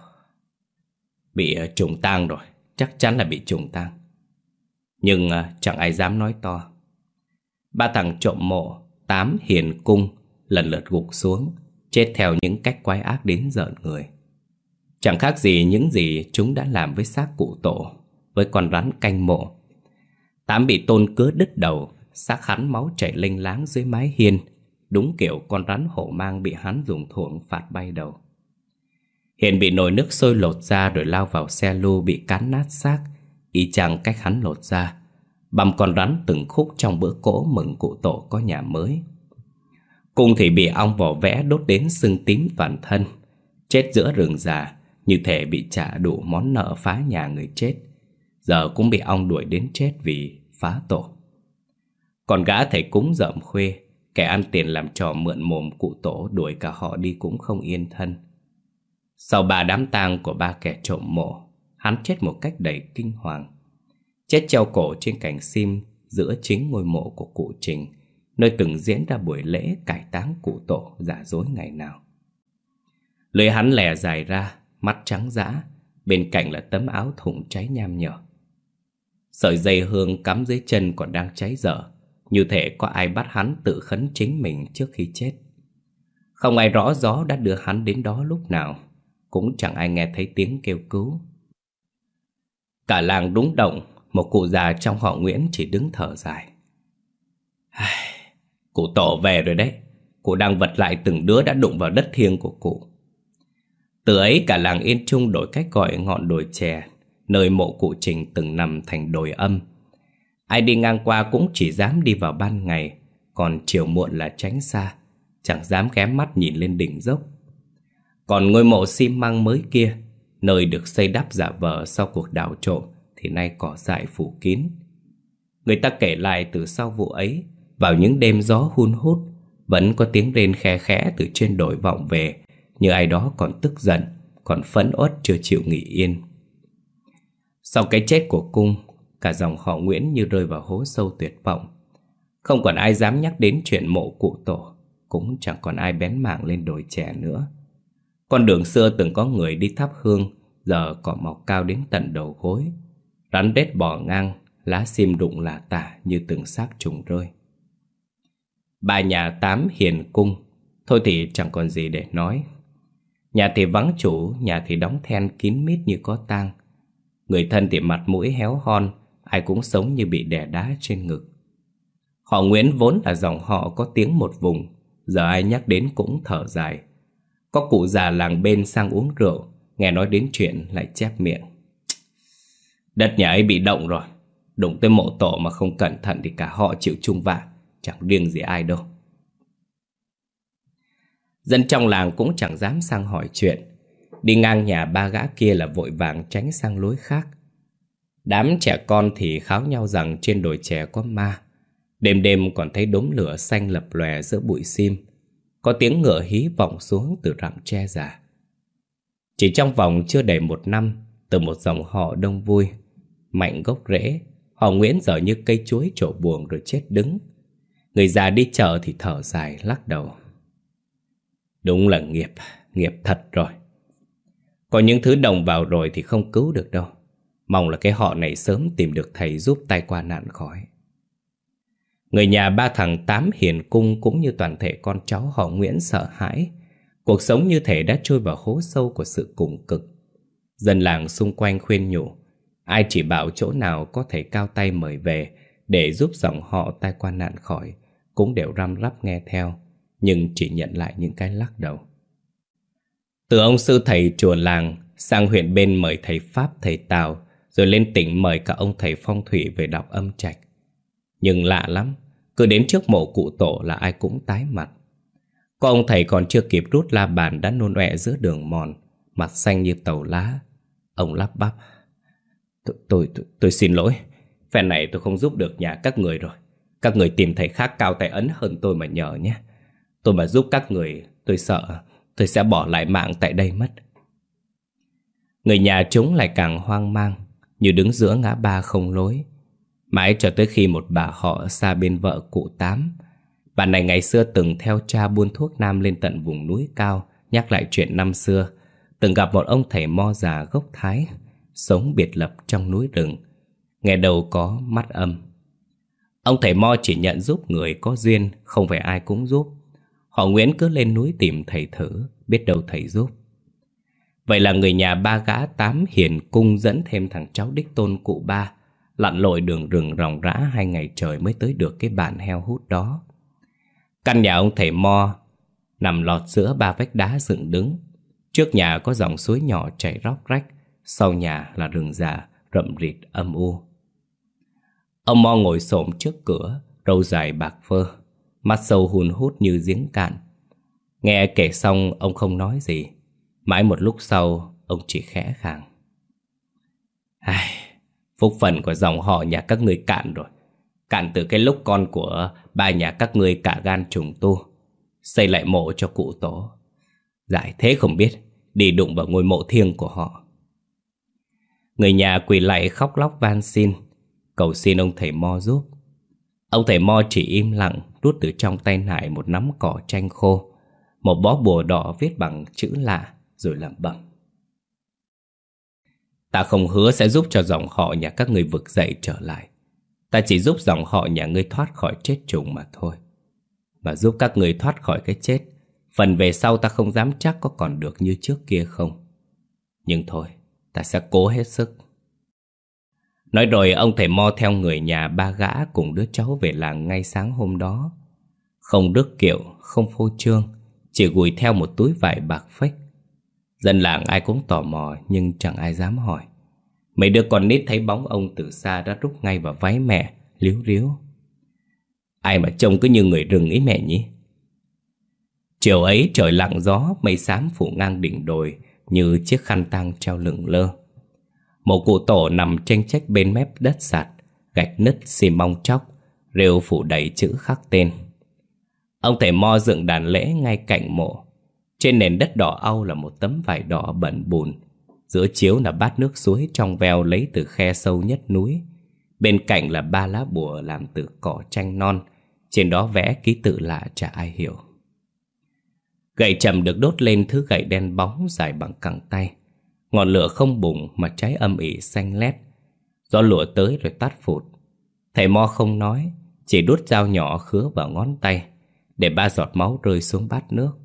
Bị ờ, trùng tang rồi. Chắc chắn là bị trùng tang. Nhưng ờ, chẳng ai dám nói to. Ba thằng trộm mộ Tám hiền cung Lần lượt gục xuống Chết theo những cách quái ác đến giận người. Chẳng khác gì những gì chúng đã làm với xác cụ tổ Với con rắn canh mộ. Tám bị tôn cứa đứt đầu, xác hắn máu chảy lênh láng dưới mái hiên, đúng kiểu con rắn hổ mang bị hắn dùng thuộng phạt bay đầu. Hiền bị nồi nước sôi lột ra rồi lao vào xe lưu bị cán nát xác, y chang cách hắn lột ra, băm con rắn từng khúc trong bữa cỗ mừng cụ tổ có nhà mới. Cung thì bị ong vỏ vẽ đốt đến sưng tím toàn thân, chết giữa rừng già, như thể bị trả đủ món nợ phá nhà người chết. Giờ cũng bị ong đuổi đến chết vì phá tổ. Còn gã thầy cúng rậm khuê Kẻ ăn tiền làm trò mượn mồm cụ tổ Đuổi cả họ đi cũng không yên thân. Sau ba đám tang của ba kẻ trộm mộ, Hắn chết một cách đầy kinh hoàng. Chết treo cổ trên cành sim Giữa chính ngôi mộ của cụ Trình, Nơi từng diễn ra buổi lễ cải táng cụ tổ giả dối ngày nào. Lưỡi hắn lè dài ra, Mắt trắng dã, Bên cạnh là tấm áo thụng cháy nham nhở. Sợi dây hương cắm dưới chân còn đang cháy dở, Như thể có ai bắt hắn tự khấn chính mình trước khi chết. Không ai rõ gió đã đưa hắn đến đó lúc nào. Cũng chẳng ai nghe thấy tiếng kêu cứu. Cả làng đúng động, Một cụ già trong họ Nguyễn chỉ đứng thở dài. Cụ tổ về rồi đấy. Cụ đang vật lại từng đứa đã đụng vào đất thiêng của cụ. Từ ấy cả làng Yên Trung đổi cách gọi ngọn đồi chè, Nơi mộ cụ Trình từng nằm thành đồi âm. Ai đi ngang qua cũng chỉ dám đi vào ban ngày, Còn chiều muộn là tránh xa, Chẳng dám ghé mắt nhìn lên đỉnh dốc. Còn ngôi mộ xi măng mới kia, Nơi được xây đắp giả vờ sau cuộc đảo trộm Thì nay cỏ dại phủ kín. Người ta kể lại từ sau vụ ấy, Vào những đêm gió hun hút, Vẫn có tiếng rên khe khẽ từ trên đồi vọng về, Như ai đó còn tức giận, Còn phẫn uất chưa chịu nghỉ yên. Sau cái chết của cung, Cả dòng họ Nguyễn như rơi vào hố sâu tuyệt vọng. Không còn ai dám nhắc đến chuyện mộ cụ tổ, Cũng chẳng còn ai bén mạng lên đồi trẻ nữa. Con đường xưa từng có người đi thắp hương, Giờ cỏ mọc cao đến tận đầu gối. Rắn đết bò ngang, Lá sim rụng là tả như từng xác trùng rơi. Bà nhà tám hiền cung, Thôi thì chẳng còn gì để nói. Nhà thì vắng chủ, Nhà thì đóng then kín mít như có tang. Người thân thì mặt mũi héo hon, Ai cũng sống như bị đè đá trên ngực. Họ Nguyễn vốn là dòng họ có tiếng một vùng, Giờ ai nhắc đến cũng thở dài. Có cụ già làng bên sang uống rượu, Nghe nói đến chuyện lại chép miệng. Đất nhà ấy bị động rồi, Đụng tới mộ tổ mà không cẩn thận Thì cả họ chịu chung vạ, Chẳng riêng gì ai đâu. Dân trong làng cũng chẳng dám sang hỏi chuyện. Đi ngang nhà ba gã kia là vội vàng tránh sang lối khác. Đám trẻ con thì kháo nhau rằng trên đồi chè có ma. Đêm đêm còn thấy đốm lửa xanh lập lòe giữa bụi sim. Có tiếng ngựa hí vọng xuống từ rặng tre già. Chỉ trong vòng chưa đầy một năm Từ một dòng họ đông vui Mạnh gốc rễ Họ Nguyễn giờ như cây chuối trổ buồn rồi chết đứng. Người già đi chợ thì thở dài lắc đầu. Đúng là nghiệp, nghiệp thật rồi. Có những thứ đồng vào rồi thì không cứu được đâu. Mong là cái họ này sớm tìm được thầy giúp tay qua nạn khỏi Người nhà ba thằng Tám hiền cung cũng như toàn thể con cháu họ Nguyễn sợ hãi. Cuộc sống như thể đã trôi vào hố sâu của sự cùng cực. Dân làng xung quanh khuyên nhủ, Ai chỉ bảo chỗ nào có thể cao tay mời về Để giúp dòng họ tai qua nạn khỏi, Cũng đều răm rắp nghe theo, Nhưng chỉ nhận lại những cái lắc đầu. Từ ông sư thầy chùa làng Sang huyện bên mời thầy Pháp, thầy Tào, Rồi lên tỉnh mời cả ông thầy phong thủy về đọc âm trạch. Nhưng lạ lắm cứ đến trước mộ cụ tổ là ai cũng tái mặt. Có ông thầy còn chưa kịp rút la bàn đã nôn ọe giữa đường mòn Mặt xanh như tàu lá. Ông lắp bắp Tôi, tôi, tôi, tôi xin lỗi. Phen này tôi không giúp được nhà các người rồi. Các người tìm thầy khác cao tay ấn hơn tôi mà nhờ nhé. Tôi mà giúp các người Tôi sợ tôi sẽ bỏ lại mạng tại đây mất. Người nhà chúng lại càng hoang mang Như đứng giữa ngã ba không lối. Mãi cho tới khi một bà họ xa bên vợ cụ Tám. Bà này ngày xưa từng theo cha buôn thuốc nam lên tận vùng núi cao, Nhắc lại chuyện năm xưa. Từng gặp một ông thầy mo già gốc Thái, Sống biệt lập trong núi rừng. Nghe đầu có mắt âm. Ông thầy mo chỉ nhận giúp người có duyên, Không phải ai cũng giúp. Họ Nguyễn cứ lên núi tìm thầy thử, Biết đâu thầy giúp. Vậy là người nhà ba gã tám hiền cung Dẫn thêm thằng cháu đích tôn cụ ba. Lặn lội đường rừng ròng rã Hai ngày trời mới tới được cái bản heo hút đó. Căn nhà ông thầy mo Nằm lọt giữa ba vách đá dựng đứng. Trước nhà có dòng suối nhỏ chảy róc rách Sau nhà là rừng già rậm rịt âm u. Ông Mo ngồi xổm trước cửa Râu dài bạc phơ Mắt sâu hùn hút như giếng cạn. Nghe kể xong ông không nói gì. Mãi một lúc sau Ông chỉ khẽ khàng. Ai, Phúc phần của dòng họ nhà các ngươi cạn rồi. Cạn từ cái lúc con của ba nhà các ngươi cả gan trùng tu, Xây lại mộ cho cụ tổ. Giải thế không biết, Đi đụng vào ngôi mộ thiêng của họ. Người nhà quỳ lại khóc lóc van xin, Cầu xin ông thầy Mo giúp. Ông thầy Mo chỉ im lặng, rút từ trong tay nải một nắm cỏ tranh khô, Một bó bùa đỏ viết bằng chữ lạ Rồi làm bẩm. Ta không hứa sẽ giúp cho dòng họ nhà các người vực dậy trở lại Ta chỉ giúp dòng họ nhà ngươi thoát khỏi chết trùng mà thôi Mà giúp các người thoát khỏi cái chết Phần về sau ta không dám chắc có còn được như trước kia không Nhưng thôi, ta sẽ cố hết sức Nói rồi ông thầy Mo theo người nhà ba gã cùng đứa cháu về làng ngay sáng hôm đó. Không đức kiệu, không phô trương, chỉ gùi theo một túi vải bạc phách. Dân làng ai cũng tò mò nhưng chẳng ai dám hỏi. Mấy đứa con nít thấy bóng ông từ xa đã rút ngay vào váy mẹ, liếu riếu. Ai mà trông cứ như người rừng ấy mẹ nhỉ? Chiều ấy trời lặng gió, mây xám phủ ngang đỉnh đồi như chiếc khăn tang treo lửng lơ. Một cụ tổ nằm tranh trách bên mép đất sạt, gạch nứt xi mong chóc, rêu phủ đầy chữ khắc tên. Ông thầy mo dựng đàn lễ ngay cạnh mộ. Trên nền đất đỏ au là một tấm vải đỏ bẩn bùn. Giữa chiếu là bát nước suối, trong veo lấy từ khe sâu nhất núi. Bên cạnh là ba lá bùa làm từ cỏ chanh non. Trên đó vẽ ký tự lạ chả ai hiểu. Gậy trầm được đốt lên thứ gậy đen bóng dài bằng cẳng tay. Ngọn lửa không bùng mà cháy âm ỉ xanh lét Gió lửa tới rồi tắt phụt Thầy Mo không nói, Chỉ đút dao nhỏ khứa vào ngón tay, Để ba giọt máu rơi xuống bát nước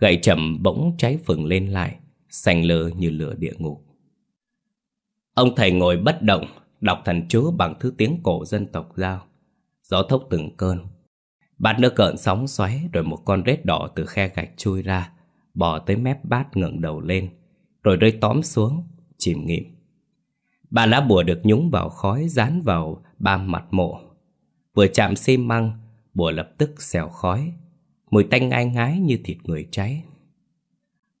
Gậy chậm bỗng cháy phừng lên lại Xanh lơ như lửa địa ngục Ông thầy ngồi bất động Đọc thần chú bằng thứ tiếng cổ dân tộc giao Gió thốc từng cơn Bát nước cợn sóng xoáy Rồi một con rết đỏ từ khe gạch chui ra Bò tới mép bát ngẩng đầu lên rồi rơi tóm xuống, chìm nghỉm. Ba lá bùa được nhúng vào khói dán vào ba mặt mộ. Vừa chạm xi măng, bùa lập tức xèo khói, mùi tanh ngai ngái như thịt người cháy.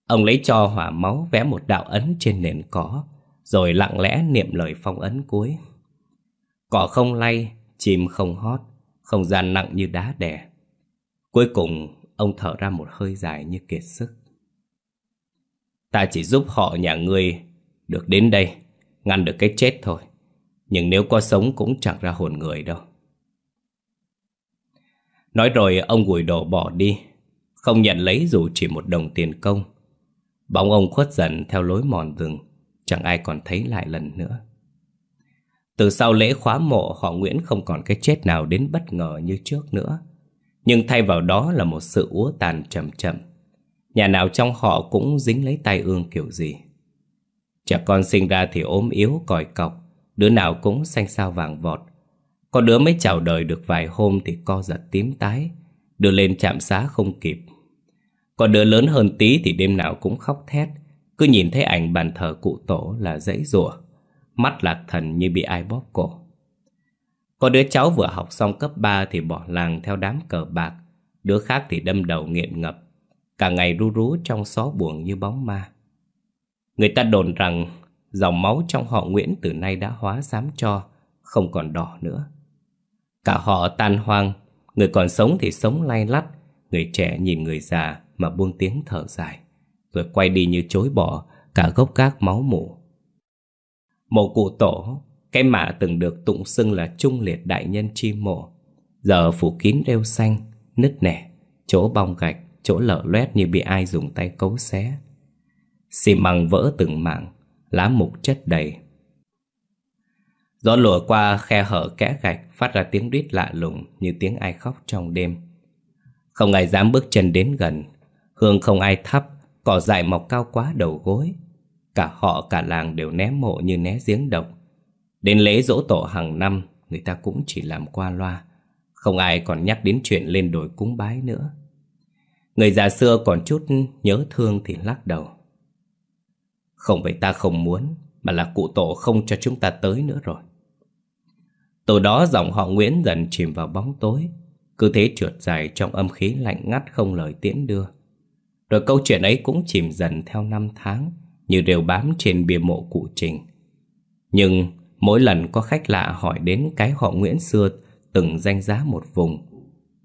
Ông lấy cho hỏa máu vẽ một đạo ấn trên nền cỏ, rồi lặng lẽ niệm lời phong ấn cuối. Cỏ không lay, chim không hót, không gian nặng như đá đè. Cuối cùng, ông thở ra một hơi dài như kiệt sức. Ta chỉ giúp họ nhà ngươi được đến đây, ngăn được cái chết thôi. Nhưng nếu có sống cũng chẳng ra hồn người đâu. Nói rồi ông gùi đồ bỏ đi, không nhận lấy dù chỉ một đồng tiền công. Bóng ông khuất dần theo lối mòn rừng, chẳng ai còn thấy lại lần nữa. Từ sau lễ khóa mộ họ Nguyễn không còn cái chết nào đến bất ngờ như trước nữa. Nhưng thay vào đó là một sự úa tàn chậm chậm Nhà nào trong họ cũng dính lấy tai ương kiểu gì Trẻ con sinh ra thì ốm yếu còi cọc Đứa nào cũng xanh sao vàng vọt có đứa mới chào đời được vài hôm thì co giật tím tái, Đưa lên chạm xá không kịp. Có đứa lớn hơn tí thì đêm nào cũng khóc thét, Cứ nhìn thấy ảnh bàn thờ cụ tổ là dãy rủa, Mắt lạc thần như bị ai bóp cổ. Có đứa cháu vừa học xong cấp 3 thì bỏ làng theo đám cờ bạc, Đứa khác thì đâm đầu nghiện ngập, Cả ngày ru rú trong xó buồn như bóng ma. Người ta đồn rằng Dòng máu trong họ Nguyễn từ nay đã hóa xám cho, Không còn đỏ nữa. Cả họ tan hoang Người còn sống thì sống lay lắt Người trẻ nhìn người già mà buông tiếng thở dài Rồi quay đi như chối bỏ Cả gốc gác máu mủ Mộ cụ tổ Cái mạ từng được tụng xưng là trung liệt đại nhân chi mộ Giờ phủ kín rêu xanh Nứt nẻ Chỗ bong gạch chỗ lở loét như bị ai dùng tay cấu xé. Xi măng vỡ từng mảng, lá mục chất đầy. Gió lùa qua khe hở kẽ gạch phát ra tiếng rít lạ lùng như tiếng ai khóc trong đêm. Không ai dám bước chân đến gần, hương không ai thắp, cỏ dại mọc cao quá đầu gối. Cả họ cả làng đều né mộ như né giếng độc. Đến lễ dỗ tổ hàng năm, người ta cũng chỉ làm qua loa. Không ai còn nhắc đến chuyện lên đồi cúng bái nữa. Người già xưa còn chút nhớ thương thì lắc đầu Không phải ta không muốn Mà là cụ tổ không cho chúng ta tới nữa rồi từ đó dòng họ Nguyễn dần chìm vào bóng tối Cứ thế trượt dài trong âm khí lạnh ngắt không lời tiễn đưa Rồi câu chuyện ấy cũng chìm dần theo năm tháng Như đều bám trên bia mộ cụ trình Nhưng mỗi lần có khách lạ hỏi đến cái họ Nguyễn xưa Từng danh giá một vùng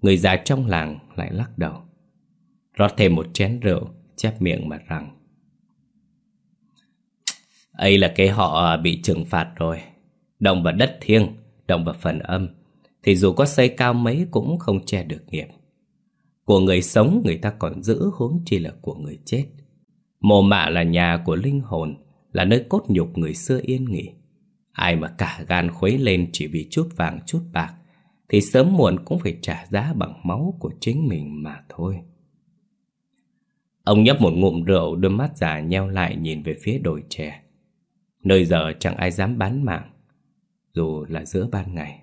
Người già trong làng lại lắc đầu rót thêm một chén rượu, chép miệng mà rằng. ấy là cái họ bị trừng phạt rồi. đồng vào đất thiêng, động vào phần âm. Thì dù có xây cao mấy cũng không che được nghiệp. Của người sống, người ta còn giữ huống chi là của người chết. Mồ mạ là nhà của linh hồn, Là nơi cốt nhục người xưa yên nghỉ. Ai mà cả gan khuấy lên chỉ vì chút vàng, chút bạc, Thì sớm muộn cũng phải trả giá bằng máu của chính mình mà thôi. Ông nhấp một ngụm rượu, đôi mắt già nheo lại nhìn về phía đồi chè. Nơi giờ chẳng ai dám bán mạng. Dù là giữa ban ngày.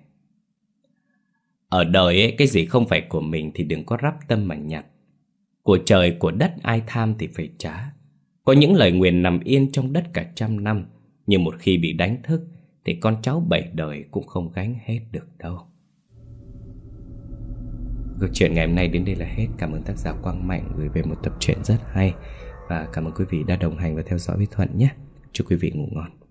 Ở đời ấy, cái gì không phải của mình thì đừng có rắp tâm mà nhặt. Của trời của đất ai tham thì phải trả. Có những lời nguyền nằm yên trong đất cả trăm năm Nhưng một khi bị đánh thức Thì con cháu bảy đời cũng không gánh hết được đâu. Câu chuyện ngày hôm nay đến đây là hết. Cảm ơn tác giả Quang Mạnh gửi về một tập truyện rất hay. Và cảm ơn quý vị đã đồng hành và theo dõi với Thuận nhé. Chúc quý vị ngủ ngon.